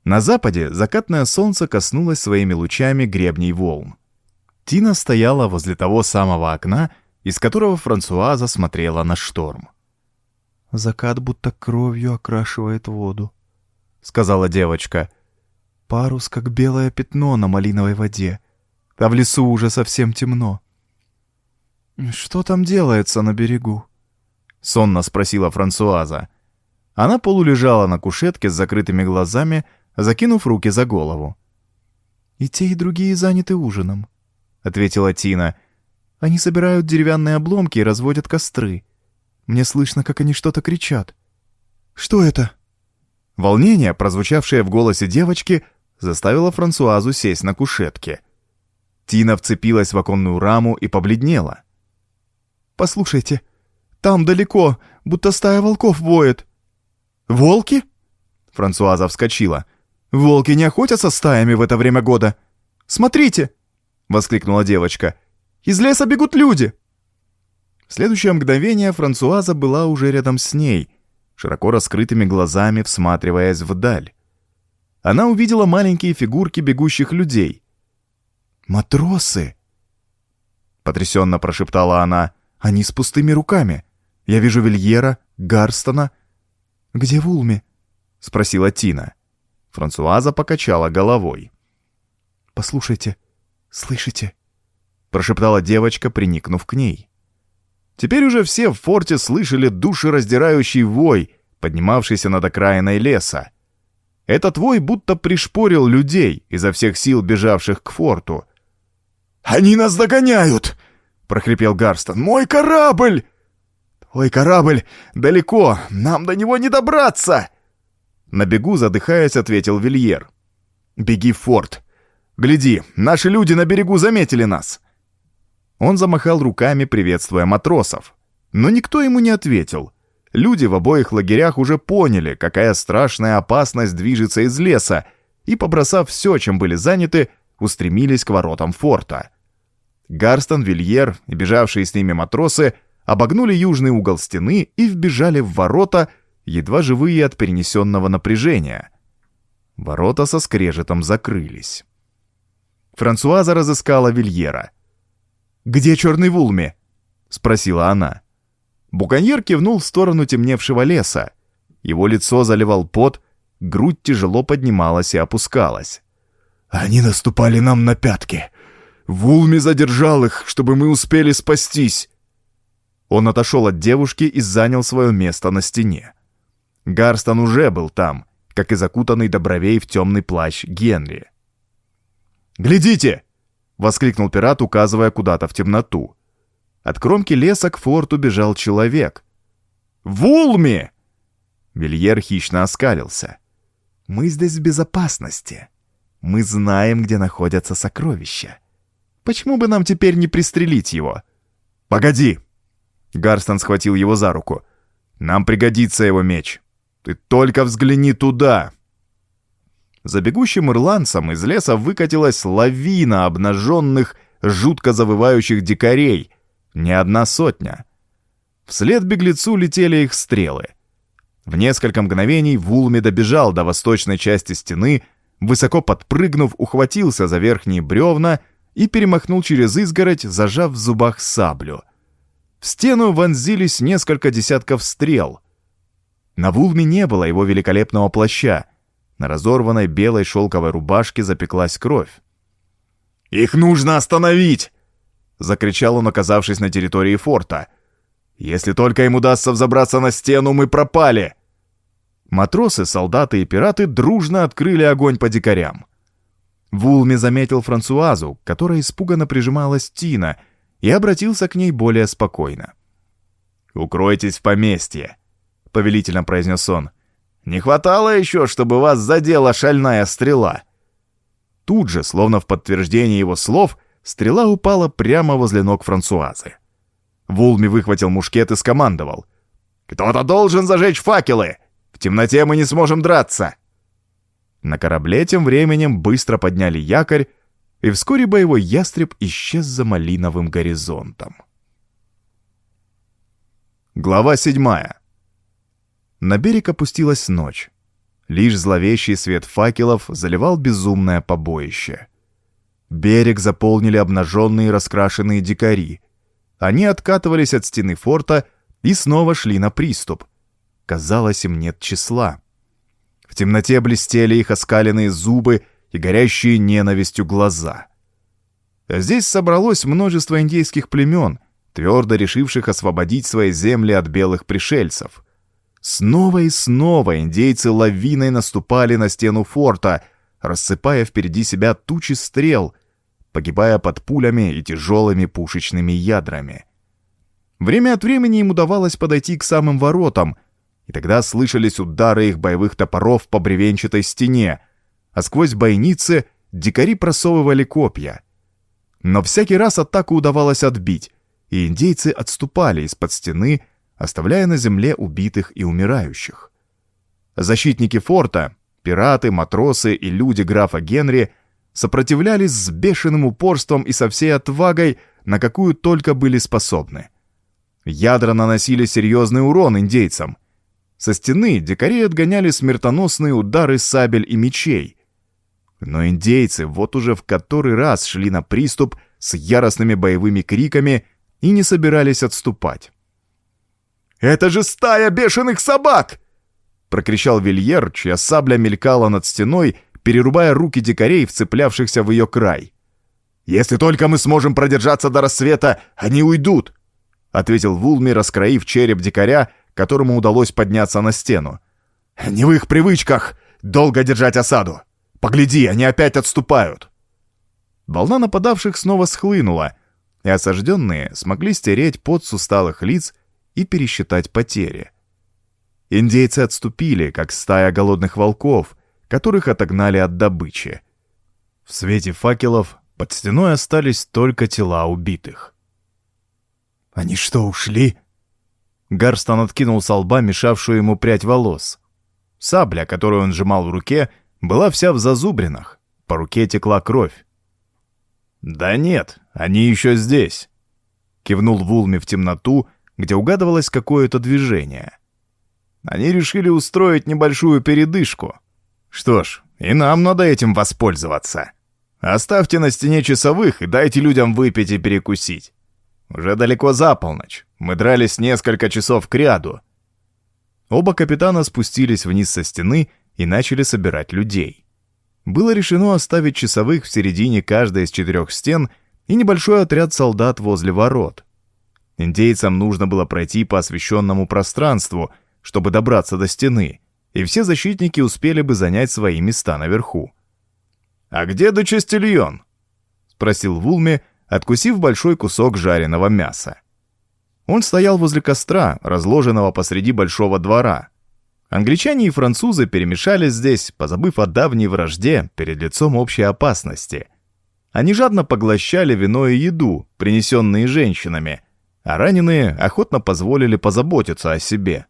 На западе закатное солнце коснулось своими лучами гребней волн. Тина стояла возле того самого окна, из которого Франсуаза смотрела на шторм. Закат будто кровью окрашивает воду», — сказала девочка. «Парус, как белое пятно на малиновой воде, а в лесу уже совсем темно». «Что там делается на берегу?» — сонно спросила Франсуаза. Она полулежала на кушетке с закрытыми глазами, закинув руки за голову. «И те, и другие заняты ужином», — ответила Тина. «Они собирают деревянные обломки и разводят костры. Мне слышно, как они что-то кричат. Что это?» Волнение, прозвучавшее в голосе девочки, заставило Франсуазу сесть на кушетке. Тина вцепилась в оконную раму и побледнела. «Послушайте, там далеко, будто стая волков воет». «Волки?» Франсуаза вскочила. «Волки не охотятся стаями в это время года. Смотрите!» — воскликнула девочка. «Из леса бегут люди!» В следующее мгновение Франсуаза была уже рядом с ней, широко раскрытыми глазами всматриваясь вдаль. Она увидела маленькие фигурки бегущих людей. «Матросы!» Потрясенно прошептала она. «Они с пустыми руками. Я вижу Вильера, Гарстона». «Где Вулми?» — спросила Тина. Франсуаза покачала головой. «Послушайте, слышите?» — прошептала девочка, приникнув к ней. Теперь уже все в форте слышали душераздирающий вой, поднимавшийся над окраиной леса. Этот вой будто пришпорил людей, изо всех сил бежавших к форту. «Они нас догоняют!» —— прохрипел Гарстон. «Мой корабль!» «Твой корабль далеко, нам до него не добраться!» На бегу, задыхаясь, ответил Вильер. «Беги в форт. Гляди, наши люди на берегу заметили нас!» Он замахал руками, приветствуя матросов. Но никто ему не ответил. Люди в обоих лагерях уже поняли, какая страшная опасность движется из леса, и, побросав все, чем были заняты, устремились к воротам форта. Гарстон, Вильер и бежавшие с ними матросы обогнули южный угол стены и вбежали в ворота, едва живые от перенесенного напряжения. Ворота со скрежетом закрылись. Франсуаза разыскала Вильера. «Где черный Вулми?» — спросила она. Буконьер кивнул в сторону темневшего леса. Его лицо заливал пот, грудь тяжело поднималась и опускалась. «Они наступали нам на пятки. Вулми задержал их, чтобы мы успели спастись». Он отошел от девушки и занял свое место на стене. Гарстон уже был там, как и закутанный до бровей в темный плащ Генри. «Глядите!» — воскликнул пират, указывая куда-то в темноту. От кромки леса к форту бежал человек. «Вулми!» Вильер хищно оскалился. «Мы здесь в безопасности. Мы знаем, где находятся сокровища. Почему бы нам теперь не пристрелить его?» «Погоди!» Гарстон схватил его за руку. «Нам пригодится его меч. Ты только взгляни туда!» За бегущим ирландцем из леса выкатилась лавина обнаженных, жутко завывающих дикарей. Не одна сотня. Вслед беглецу летели их стрелы. В несколько мгновений Вулми добежал до восточной части стены, высоко подпрыгнув, ухватился за верхние бревна и перемахнул через изгородь, зажав в зубах саблю. В стену вонзились несколько десятков стрел. На Вулме не было его великолепного плаща. На разорванной белой шелковой рубашке запеклась кровь. «Их нужно остановить!» — закричал он, оказавшись на территории форта. «Если только им удастся взобраться на стену, мы пропали!» Матросы, солдаты и пираты дружно открыли огонь по дикарям. Вулми заметил Франсуазу, которая испуганно прижималась Тина, и обратился к ней более спокойно. «Укройтесь в поместье», — повелительно произнес он. «Не хватало еще, чтобы вас задела шальная стрела». Тут же, словно в подтверждение его слов, стрела упала прямо возле ног Франсуазы. Вулми выхватил мушкет и скомандовал. «Кто-то должен зажечь факелы! В темноте мы не сможем драться!» На корабле тем временем быстро подняли якорь, и вскоре боевой ястреб исчез за малиновым горизонтом. Глава седьмая. На берег опустилась ночь. Лишь зловещий свет факелов заливал безумное побоище. Берег заполнили обнаженные раскрашенные дикари. Они откатывались от стены форта и снова шли на приступ. Казалось, им нет числа. В темноте блестели их оскаленные зубы и горящие ненавистью глаза. Здесь собралось множество индейских племен, твердо решивших освободить свои земли от белых пришельцев. Снова и снова индейцы лавиной наступали на стену форта, рассыпая впереди себя тучи стрел, погибая под пулями и тяжелыми пушечными ядрами. Время от времени им удавалось подойти к самым воротам, и тогда слышались удары их боевых топоров по бревенчатой стене, а сквозь бойницы дикари просовывали копья. Но всякий раз атаку удавалось отбить, и индейцы отступали из-под стены, оставляя на земле убитых и умирающих. Защитники форта, пираты, матросы и люди графа Генри сопротивлялись с бешеным упорством и со всей отвагой, на какую только были способны. Ядра наносили серьезный урон индейцам. Со стены дикари отгоняли смертоносные удары сабель и мечей, но индейцы вот уже в который раз шли на приступ с яростными боевыми криками и не собирались отступать. «Это же стая бешеных собак!» — прокричал Вильер, чья сабля мелькала над стеной, перерубая руки дикарей, вцеплявшихся в ее край. «Если только мы сможем продержаться до рассвета, они уйдут!» — ответил Вулми, раскроив череп дикаря, которому удалось подняться на стену. «Не в их привычках долго держать осаду!» Погляди, они опять отступают!» Волна нападавших снова схлынула, и осажденные смогли стереть пот с усталых лиц и пересчитать потери. Индейцы отступили, как стая голодных волков, которых отогнали от добычи. В свете факелов под стеной остались только тела убитых. «Они что, ушли?» Гарстон откинул с лба мешавшую ему прядь волос. Сабля, которую он сжимал в руке, была вся в зазубринах. По руке текла кровь. «Да нет, они еще здесь», — кивнул Вулми в темноту, где угадывалось какое-то движение. Они решили устроить небольшую передышку. Что ж, и нам надо этим воспользоваться. Оставьте на стене часовых и дайте людям выпить и перекусить. Уже далеко за полночь. Мы дрались несколько часов к ряду. Оба капитана спустились вниз со стены и начали собирать людей. Было решено оставить часовых в середине каждой из четырех стен и небольшой отряд солдат возле ворот. Индейцам нужно было пройти по освещенному пространству, чтобы добраться до стены, и все защитники успели бы занять свои места наверху. «А где Дочастильон?» — спросил Вулме, откусив большой кусок жареного мяса. Он стоял возле костра, разложенного посреди большого двора. Англичане и французы перемешались здесь, позабыв о давней вражде перед лицом общей опасности. Они жадно поглощали вино и еду, принесенные женщинами, а раненые охотно позволили позаботиться о себе.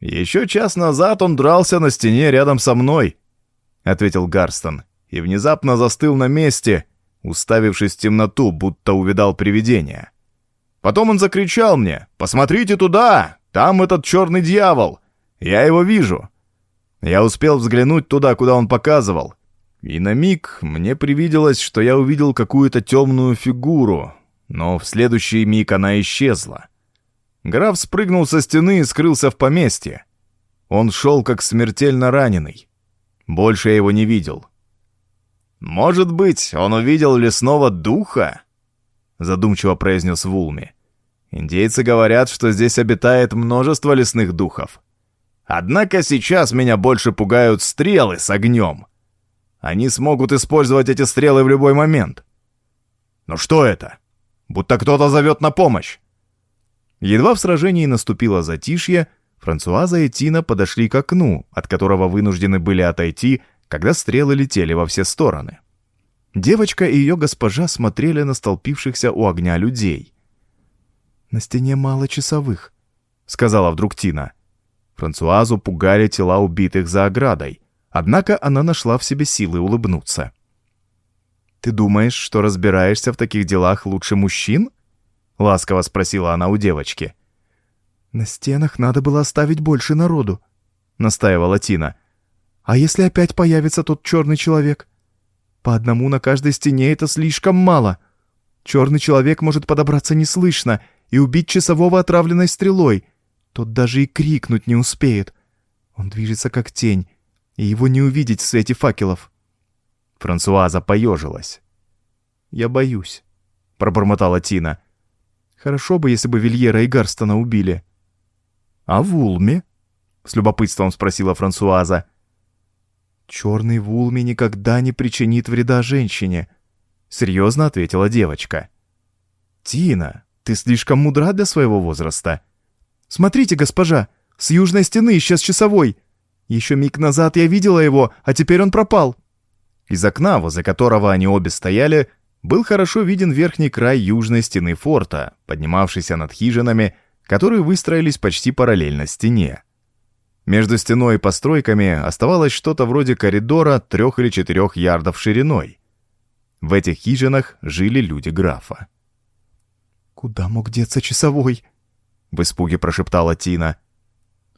«Еще час назад он дрался на стене рядом со мной», — ответил Гарстон, и внезапно застыл на месте, уставившись в темноту, будто увидал привидение. Потом он закричал мне «Посмотрите туда! Там этот черный дьявол! Я его вижу!» Я успел взглянуть туда, куда он показывал. И на миг мне привиделось, что я увидел какую-то темную фигуру, но в следующий миг она исчезла. Граф спрыгнул со стены и скрылся в поместье. Он шел как смертельно раненый. Больше я его не видел. «Может быть, он увидел лесного духа?» Задумчиво произнес Вулми. «Индейцы говорят, что здесь обитает множество лесных духов. Однако сейчас меня больше пугают стрелы с огнем. Они смогут использовать эти стрелы в любой момент. Но что это? Будто кто-то зовет на помощь. Едва в сражении наступило затишье, Франсуаза и Тина подошли к окну, от которого вынуждены были отойти, когда стрелы летели во все стороны. Девочка и ее госпожа смотрели на столпившихся у огня людей. «На стене мало часовых», — сказала вдруг Тина. Франсуазу пугали тела убитых за оградой, однако она нашла в себе силы улыбнуться. «Ты думаешь, что разбираешься в таких делах лучше мужчин?» — ласково спросила она у девочки. «На стенах надо было оставить больше народу», — настаивала Тина. А если опять появится тот черный человек? По одному на каждой стене это слишком мало. Черный человек может подобраться неслышно и убить часового отравленной стрелой. Тот даже и крикнуть не успеет. Он движется как тень, и его не увидеть в свете факелов. Франсуаза поежилась. «Я боюсь», — пробормотала Тина. «Хорошо бы, если бы Вильера и Гарстона убили». «А Вулме?» — с любопытством спросила Франсуаза. «Черный Вулми никогда не причинит вреда женщине», — серьезно ответила девочка. «Тина, ты слишком мудра для своего возраста. Смотрите, госпожа, с южной стены исчез часовой. Еще миг назад я видела его, а теперь он пропал». Из окна, возле которого они обе стояли, был хорошо виден верхний край южной стены форта, поднимавшийся над хижинами, которые выстроились почти параллельно стене. Между стеной и постройками оставалось что-то вроде коридора трех или четырех ярдов шириной. В этих хижинах жили люди графа. «Куда мог деться часовой?» — в испуге прошептала Тина.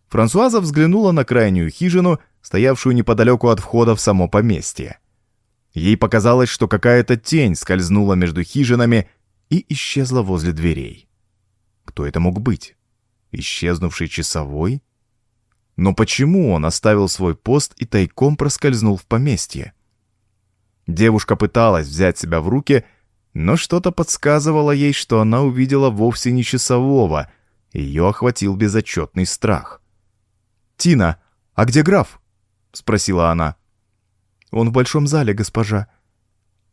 Франсуаза взглянула на крайнюю хижину, стоявшую неподалеку от входа в само поместье. Ей показалось, что какая-то тень скользнула между хижинами и исчезла возле дверей. Кто это мог быть? Исчезнувший часовой? Но почему он оставил свой пост и тайком проскользнул в поместье? Девушка пыталась взять себя в руки, но что-то подсказывало ей, что она увидела вовсе не часового, ее охватил безотчетный страх. «Тина, а где граф?» — спросила она. «Он в большом зале, госпожа.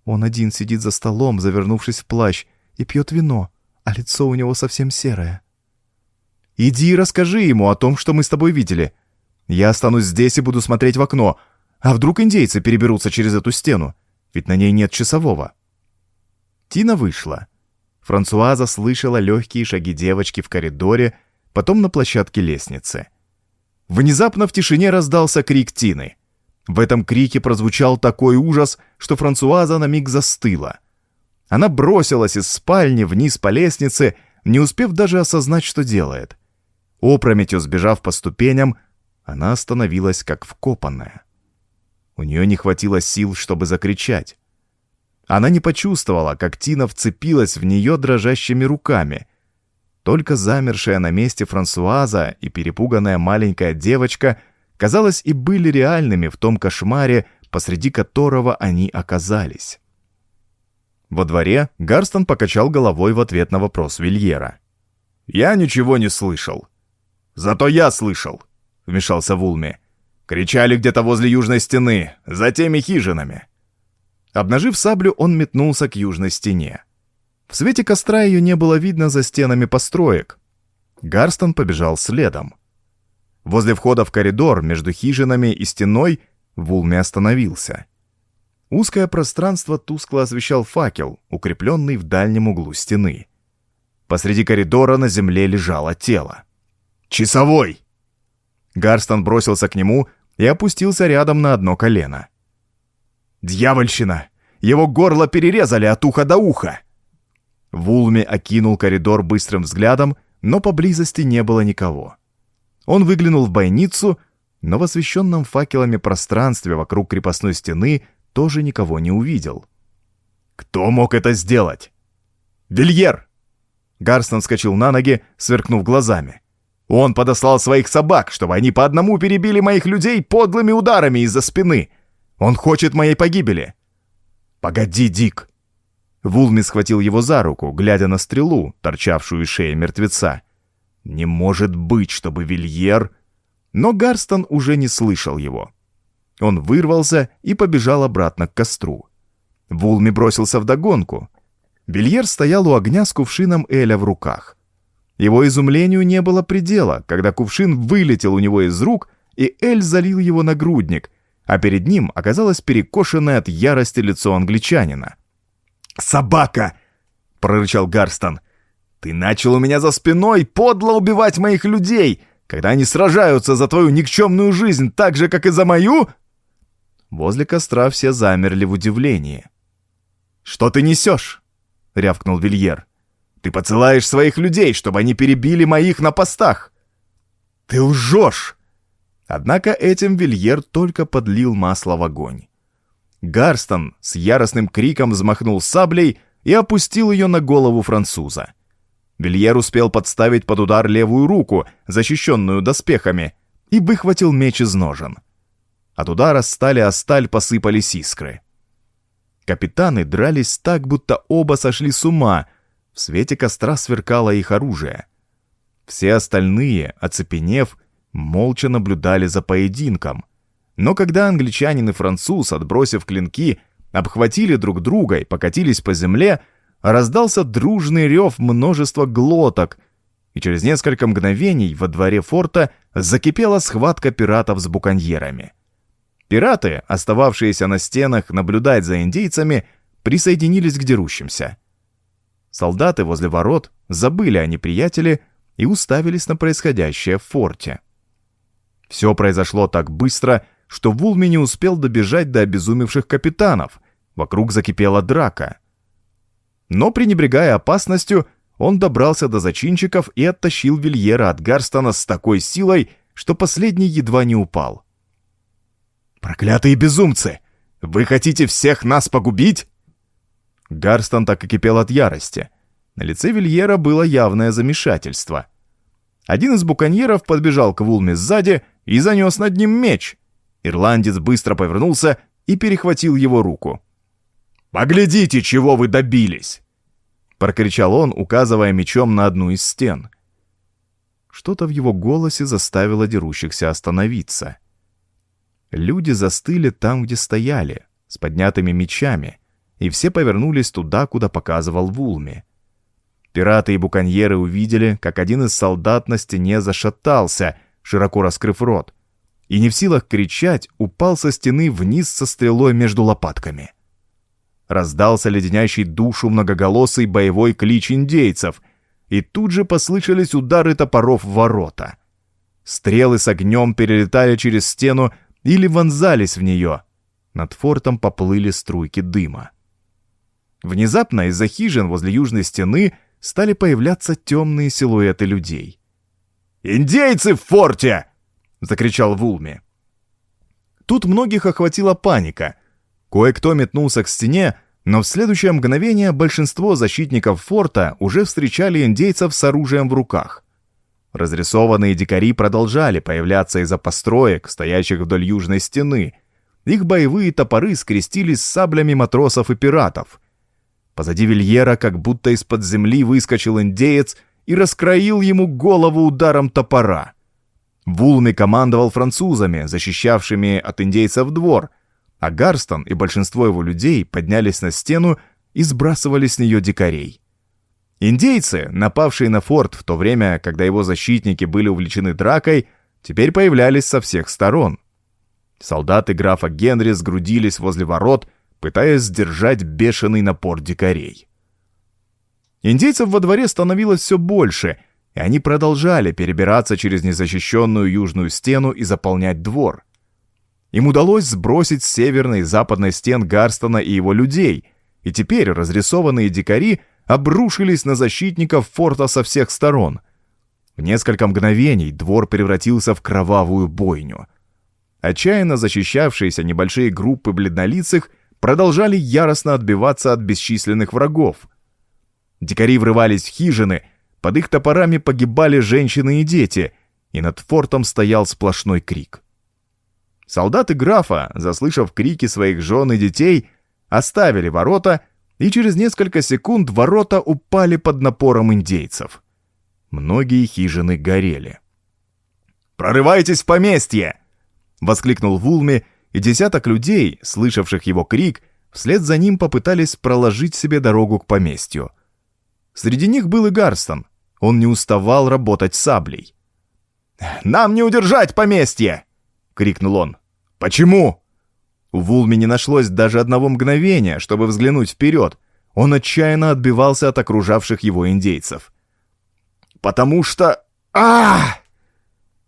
Он один сидит за столом, завернувшись в плащ, и пьет вино, а лицо у него совсем серое. «Иди и расскажи ему о том, что мы с тобой видели. Я останусь здесь и буду смотреть в окно. А вдруг индейцы переберутся через эту стену? Ведь на ней нет часового». Тина вышла. Франсуаза слышала легкие шаги девочки в коридоре, потом на площадке лестницы. Внезапно в тишине раздался крик Тины. В этом крике прозвучал такой ужас, что Франсуаза на миг застыла. Она бросилась из спальни вниз по лестнице, не успев даже осознать, что делает. Опрометью сбежав по ступеням, она остановилась как вкопанная. У нее не хватило сил, чтобы закричать. Она не почувствовала, как Тина вцепилась в нее дрожащими руками. Только замершая на месте Франсуаза и перепуганная маленькая девочка, казалось, и были реальными в том кошмаре, посреди которого они оказались. Во дворе Гарстон покачал головой в ответ на вопрос Вильера. «Я ничего не слышал». «Зато я слышал», — вмешался Вулми. «Кричали где-то возле южной стены, за теми хижинами». Обнажив саблю, он метнулся к южной стене. В свете костра ее не было видно за стенами построек. Гарстон побежал следом. Возле входа в коридор между хижинами и стеной Вулми остановился. Узкое пространство тускло освещал факел, укрепленный в дальнем углу стены. Посреди коридора на земле лежало тело. «Часовой!» Гарстон бросился к нему и опустился рядом на одно колено. «Дьявольщина! Его горло перерезали от уха до уха!» Вулми окинул коридор быстрым взглядом, но поблизости не было никого. Он выглянул в бойницу, но в освещенном факелами пространстве вокруг крепостной стены тоже никого не увидел. «Кто мог это сделать?» «Вильер!» Гарстон вскочил на ноги, сверкнув глазами. «Он подослал своих собак, чтобы они по одному перебили моих людей подлыми ударами из-за спины. Он хочет моей погибели!» «Погоди, Дик!» Вулми схватил его за руку, глядя на стрелу, торчавшую из шеи мертвеца. «Не может быть, чтобы Вильер...» Но Гарстон уже не слышал его. Он вырвался и побежал обратно к костру. Вулми бросился вдогонку. Вильер стоял у огня с кувшином Эля в руках. Его изумлению не было предела, когда кувшин вылетел у него из рук, и Эль залил его нагрудник, а перед ним оказалось перекошенное от ярости лицо англичанина. «Собака!» — прорычал Гарстон. «Ты начал у меня за спиной подло убивать моих людей, когда они сражаются за твою никчемную жизнь так же, как и за мою?» Возле костра все замерли в удивлении. «Что ты несешь?» — рявкнул Вильер. «Ты поцелаешь своих людей, чтобы они перебили моих на постах!» «Ты лжешь!» Однако этим Вильер только подлил масло в огонь. Гарстон с яростным криком взмахнул саблей и опустил ее на голову француза. Вильер успел подставить под удар левую руку, защищенную доспехами, и выхватил меч из ножен. От удара стали о сталь посыпались искры. Капитаны дрались так, будто оба сошли с ума. В свете костра сверкало их оружие. Все остальные, оцепенев, молча наблюдали за поединком. Но когда англичанин и француз, отбросив клинки, обхватили друг друга и покатились по земле, раздался дружный рев множества глоток, и через несколько мгновений во дворе форта закипела схватка пиратов с буконьерами. Пираты, остававшиеся на стенах наблюдать за индейцами, присоединились к дерущимся. Солдаты возле ворот забыли о неприятеле и уставились на происходящее в форте. Все произошло так быстро, что Вулми не успел добежать до обезумевших капитанов. Вокруг закипела драка. Но, пренебрегая опасностью, он добрался до зачинщиков и оттащил Вильера от Гарстона с такой силой, что последний едва не упал. «Проклятые безумцы! Вы хотите всех нас погубить?» Гарстон так и кипел от ярости. На лице Вильера было явное замешательство. Один из буконьеров подбежал к Вулме сзади и занес над ним меч. Ирландец быстро повернулся и перехватил его руку. «Поглядите, чего вы добились!» Прокричал он, указывая мечом на одну из стен. Что-то в его голосе заставило дерущихся остановиться. Люди застыли там, где стояли, с поднятыми мечами, и все повернулись туда, куда показывал Вулми. Пираты и буконьеры увидели, как один из солдат на стене зашатался, широко раскрыв рот, и не в силах кричать, упал со стены вниз со стрелой между лопатками. Раздался леденящий душу многоголосый боевой клич индейцев, и тут же послышались удары топоров в ворота. Стрелы с огнем перелетали через стену или вонзались в нее. Над фортом поплыли струйки дыма. Внезапно из-за хижин возле южной стены стали появляться темные силуэты людей. «Индейцы в форте!» — закричал Вулми. Тут многих охватила паника. Кое-кто метнулся к стене, но в следующее мгновение большинство защитников форта уже встречали индейцев с оружием в руках. Разрисованные дикари продолжали появляться из-за построек, стоящих вдоль южной стены. Их боевые топоры скрестились с саблями матросов и пиратов. Позади Вильера как будто из-под земли выскочил индеец и раскроил ему голову ударом топора. Вулми командовал французами, защищавшими от индейцев двор, а Гарстон и большинство его людей поднялись на стену и сбрасывали с нее дикарей. Индейцы, напавшие на форт в то время, когда его защитники были увлечены дракой, теперь появлялись со всех сторон. Солдаты графа Генри сгрудились возле ворот, пытаясь сдержать бешеный напор дикарей. Индейцев во дворе становилось все больше, и они продолжали перебираться через незащищенную южную стену и заполнять двор. Им удалось сбросить с северной и западной стен Гарстона и его людей, и теперь разрисованные дикари обрушились на защитников форта со всех сторон. В несколько мгновений двор превратился в кровавую бойню. Отчаянно защищавшиеся небольшие группы бледнолицых продолжали яростно отбиваться от бесчисленных врагов. Дикари врывались в хижины, под их топорами погибали женщины и дети, и над фортом стоял сплошной крик. Солдаты графа, заслышав крики своих жен и детей, оставили ворота, и через несколько секунд ворота упали под напором индейцев. Многие хижины горели. «Прорывайтесь в поместье!» — воскликнул Вулми, и десяток людей, слышавших его крик, вслед за ним попытались проложить себе дорогу к поместью. Среди них был и Гарстон. Он не уставал работать саблей. «Нам не удержать поместье!» — крикнул он. «Почему?» У Вулми не нашлось даже одного мгновения, чтобы взглянуть вперед. Он отчаянно отбивался от окружавших его индейцев. «Потому что... а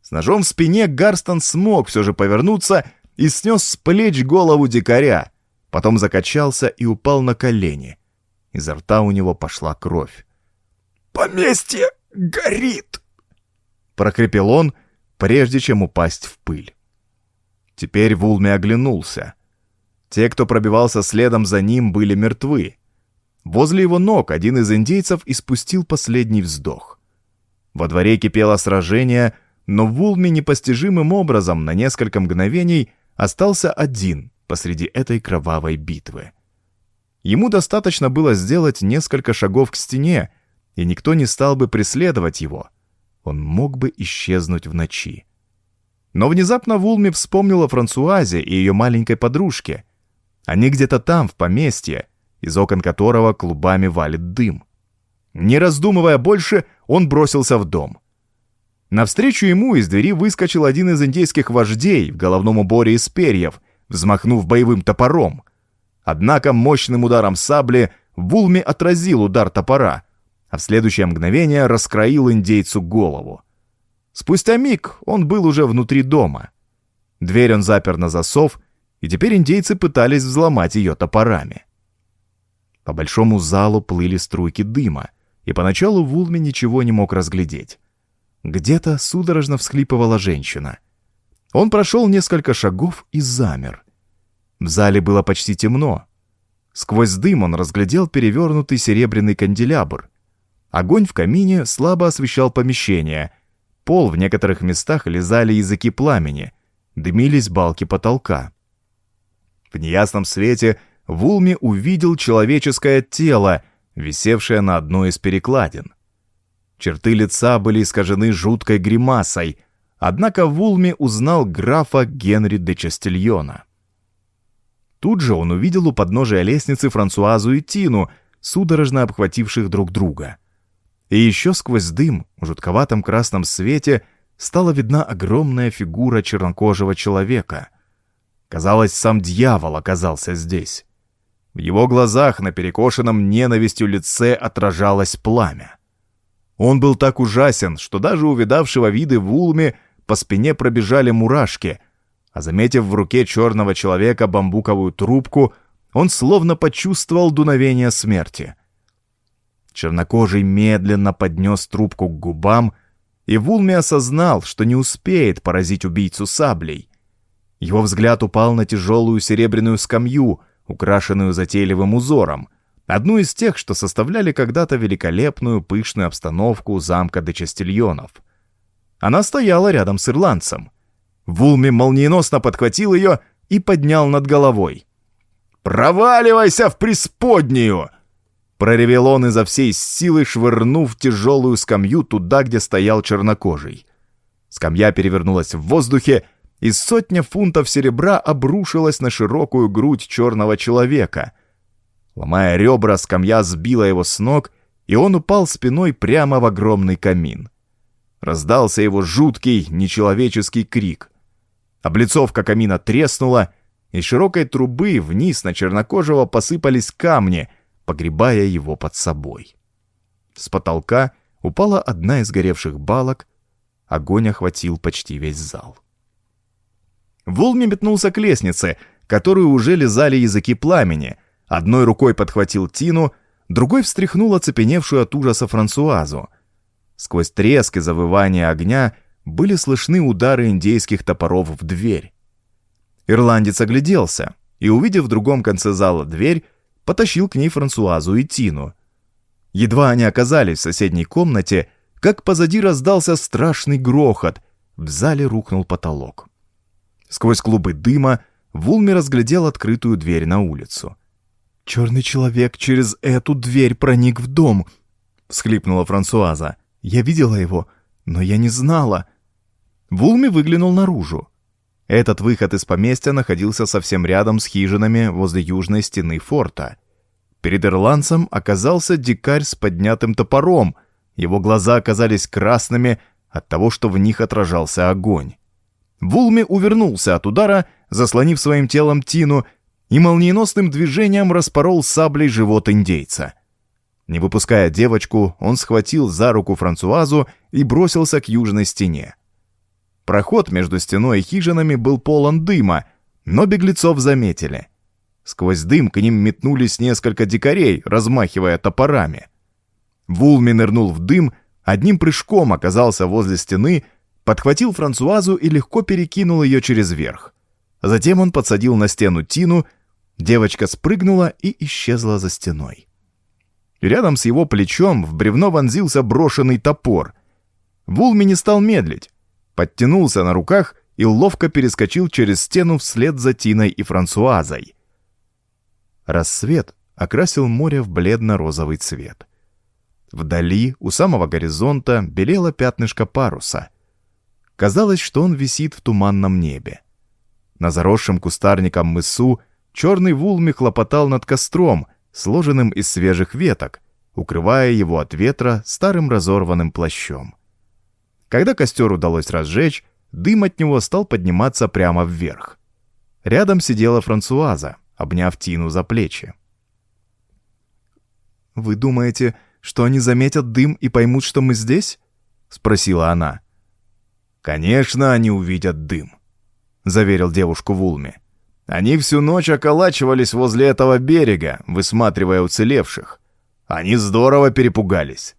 С ножом в спине Гарстон смог все же повернуться и снес с плеч голову дикаря. Потом закачался и упал на колени. Изо рта у него пошла кровь. «Поместье горит!» Прокрепел он, прежде чем упасть в пыль. Теперь Вулми оглянулся. Те, кто пробивался следом за ним, были мертвы. Возле его ног один из индейцев испустил последний вздох. Во дворе кипело сражение, но Вулми непостижимым образом на несколько мгновений остался один посреди этой кровавой битвы. Ему достаточно было сделать несколько шагов к стене, и никто не стал бы преследовать его. Он мог бы исчезнуть в ночи. Но внезапно Вулми вспомнила Франсуазе и ее маленькой подружке. Они где-то там, в поместье, из окон которого клубами валит дым. Не раздумывая больше, он бросился в дом. Навстречу ему из двери выскочил один из индейских вождей в головном уборе из перьев, взмахнув боевым топором. Однако мощным ударом сабли Вулми отразил удар топора, а в следующее мгновение раскроил индейцу голову. Спустя миг он был уже внутри дома. Дверь он запер на засов, и теперь индейцы пытались взломать ее топорами. По большому залу плыли струйки дыма, и поначалу Вулми ничего не мог разглядеть. Где-то судорожно всхлипывала женщина. Он прошел несколько шагов и замер. В зале было почти темно. Сквозь дым он разглядел перевернутый серебряный канделябр. Огонь в камине слабо освещал помещение — пол в некоторых местах лизали языки пламени, дымились балки потолка. В неясном свете Вулми увидел человеческое тело, висевшее на одной из перекладин. Черты лица были искажены жуткой гримасой, однако Вулми узнал графа Генри де Частильона. Тут же он увидел у подножия лестницы Франсуазу и Тину, судорожно обхвативших друг друга. И еще сквозь дым в жутковатом красном свете стала видна огромная фигура чернокожего человека. Казалось, сам дьявол оказался здесь. В его глазах на перекошенном ненавистью лице отражалось пламя. Он был так ужасен, что даже увидавшего виды в Улме по спине пробежали мурашки, а заметив в руке черного человека бамбуковую трубку, он словно почувствовал дуновение смерти. Чернокожий медленно поднес трубку к губам, и Вулми осознал, что не успеет поразить убийцу саблей. Его взгляд упал на тяжелую серебряную скамью — украшенную затейливым узором, одну из тех, что составляли когда-то великолепную пышную обстановку замка де Частильонов. Она стояла рядом с ирландцем. Вулми молниеносно подхватил ее и поднял над головой. «Проваливайся в преисподнюю!» Проревел он изо всей силы, швырнув тяжелую скамью туда, где стоял чернокожий. Скамья перевернулась в воздухе, и сотня фунтов серебра обрушилась на широкую грудь черного человека. Ломая ребра, скамья сбила его с ног, и он упал спиной прямо в огромный камин. Раздался его жуткий, нечеловеческий крик. Облицовка камина треснула, из широкой трубы вниз на чернокожего посыпались камни, погребая его под собой. С потолка упала одна из горевших балок, огонь охватил почти весь зал. Вулми метнулся к лестнице, которую уже лизали языки пламени. Одной рукой подхватил Тину, другой встряхнул оцепеневшую от ужаса Франсуазу. Сквозь треск и завывание огня были слышны удары индейских топоров в дверь. Ирландец огляделся и, увидев в другом конце зала дверь, потащил к ней Франсуазу и Тину. Едва они оказались в соседней комнате, как позади раздался страшный грохот, в зале рухнул потолок. Сквозь клубы дыма Вулми разглядел открытую дверь на улицу. «Черный человек через эту дверь проник в дом», — всхлипнула Франсуаза. «Я видела его, но я не знала». Вулми выглянул наружу. Этот выход из поместья находился совсем рядом с хижинами возле южной стены форта. Перед ирландцем оказался дикарь с поднятым топором. Его глаза оказались красными от того, что в них отражался огонь. Вулми увернулся от удара, заслонив своим телом Тину, и молниеносным движением распорол саблей живот индейца. Не выпуская девочку, он схватил за руку Франсуазу и бросился к южной стене. Проход между стеной и хижинами был полон дыма, но беглецов заметили. Сквозь дым к ним метнулись несколько дикарей, размахивая топорами. Вулми нырнул в дым, одним прыжком оказался возле стены подхватил Франсуазу и легко перекинул ее через верх. Затем он подсадил на стену Тину, девочка спрыгнула и исчезла за стеной. Рядом с его плечом в бревно вонзился брошенный топор. Вулми не стал медлить, подтянулся на руках и ловко перескочил через стену вслед за Тиной и Франсуазой. Рассвет окрасил море в бледно-розовый цвет. Вдали, у самого горизонта, белело пятнышко паруса — Казалось, что он висит в туманном небе. На заросшем кустарником мысу черный вулми хлопотал над костром, сложенным из свежих веток, укрывая его от ветра старым разорванным плащом. Когда костер удалось разжечь, дым от него стал подниматься прямо вверх. Рядом сидела Франсуаза, обняв Тину за плечи. «Вы думаете, что они заметят дым и поймут, что мы здесь?» — спросила она. «Конечно, они увидят дым», — заверил девушку Вулми. «Они всю ночь околачивались возле этого берега, высматривая уцелевших. Они здорово перепугались.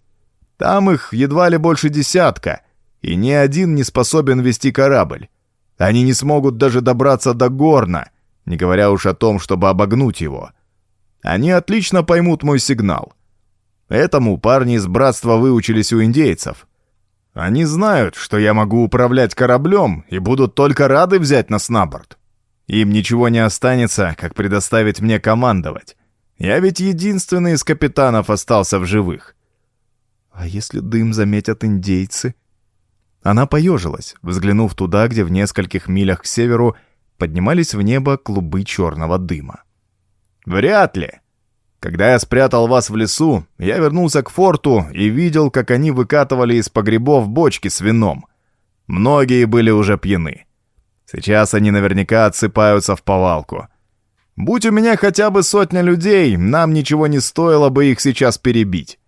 Там их едва ли больше десятка, и ни один не способен вести корабль. Они не смогут даже добраться до Горна, не говоря уж о том, чтобы обогнуть его. Они отлично поймут мой сигнал. Этому парни из братства выучились у индейцев. Они знают, что я могу управлять кораблем и будут только рады взять нас на борт. Им ничего не останется, как предоставить мне командовать. Я ведь единственный из капитанов остался в живых. А если дым заметят индейцы? Она поежилась, взглянув туда, где в нескольких милях к северу поднимались в небо клубы черного дыма. «Вряд ли. Когда я спрятал вас в лесу, я вернулся к форту и видел, как они выкатывали из погребов бочки с вином. Многие были уже пьяны. Сейчас они наверняка отсыпаются в повалку. Будь у меня хотя бы сотня людей, нам ничего не стоило бы их сейчас перебить.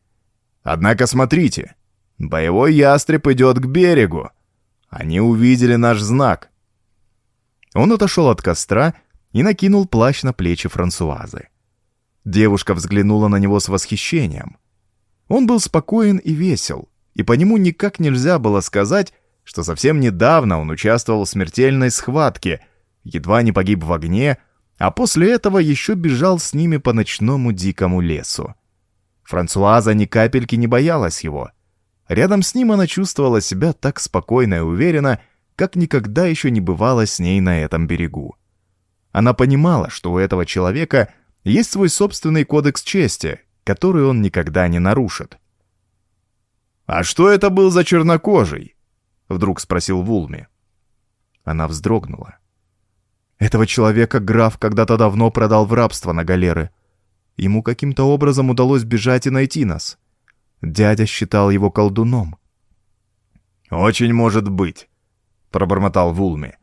Однако смотрите, боевой ястреб идет к берегу. Они увидели наш знак. Он отошел от костра и накинул плащ на плечи Франсуазы. Девушка взглянула на него с восхищением. Он был спокоен и весел, и по нему никак нельзя было сказать, что совсем недавно он участвовал в смертельной схватке, едва не погиб в огне, а после этого еще бежал с ними по ночному дикому лесу. Франсуаза ни капельки не боялась его. Рядом с ним она чувствовала себя так спокойно и уверенно, как никогда еще не бывало с ней на этом берегу. Она понимала, что у этого человека есть свой собственный кодекс чести, который он никогда не нарушит. «А что это был за чернокожий?» — вдруг спросил Вулми. Она вздрогнула. Этого человека граф когда-то давно продал в рабство на галеры. Ему каким-то образом удалось бежать и найти нас. Дядя считал его колдуном. «Очень может быть», — пробормотал Вулми.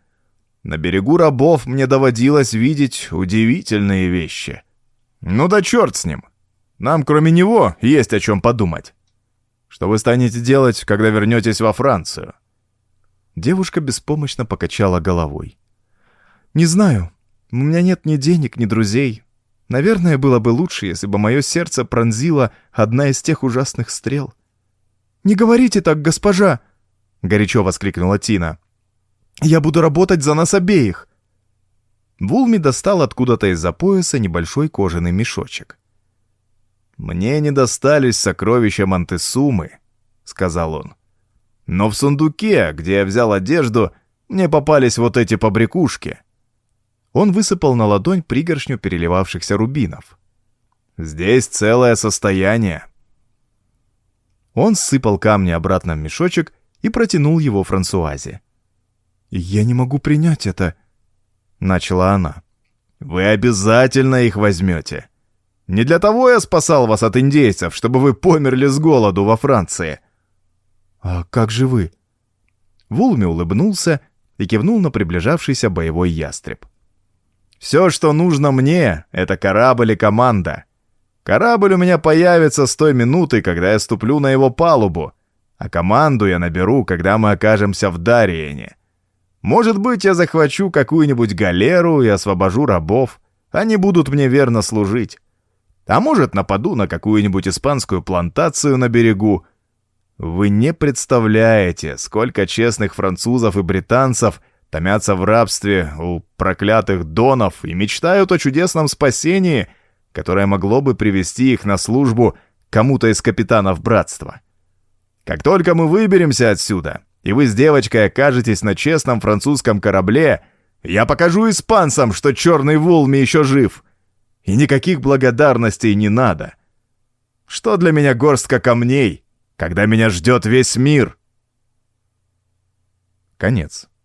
«На берегу рабов мне доводилось видеть удивительные вещи. Ну да черт с ним. Нам, кроме него, есть о чем подумать. Что вы станете делать, когда вернетесь во Францию?» Девушка беспомощно покачала головой. «Не знаю. У меня нет ни денег, ни друзей. Наверное, было бы лучше, если бы мое сердце пронзила одна из тех ужасных стрел». «Не говорите так, госпожа!» — горячо воскликнула Тина. «Я буду работать за нас обеих!» Вулми достал откуда-то из-за пояса небольшой кожаный мешочек. «Мне не достались сокровища Монтесумы», — сказал он. «Но в сундуке, где я взял одежду, мне попались вот эти побрякушки». Он высыпал на ладонь пригоршню переливавшихся рубинов. «Здесь целое состояние». Он сыпал камни обратно в мешочек и протянул его Франсуазе. «Я не могу принять это», — начала она. «Вы обязательно их возьмете. Не для того я спасал вас от индейцев, чтобы вы померли с голоду во Франции». «А как же вы?» Вулми улыбнулся и кивнул на приближавшийся боевой ястреб. Все, что нужно мне, это корабль и команда. Корабль у меня появится с той минуты, когда я ступлю на его палубу, а команду я наберу, когда мы окажемся в Дариене. Может быть, я захвачу какую-нибудь галеру и освобожу рабов. Они будут мне верно служить. А может, нападу на какую-нибудь испанскую плантацию на берегу. Вы не представляете, сколько честных французов и британцев томятся в рабстве у проклятых донов и мечтают о чудесном спасении, которое могло бы привести их на службу кому-то из капитанов братства. Как только мы выберемся отсюда, и вы с девочкой окажетесь на честном французском корабле, я покажу испанцам, что черный Вулми еще жив. И никаких благодарностей не надо. Что для меня горстка камней, когда меня ждет весь мир? Конец.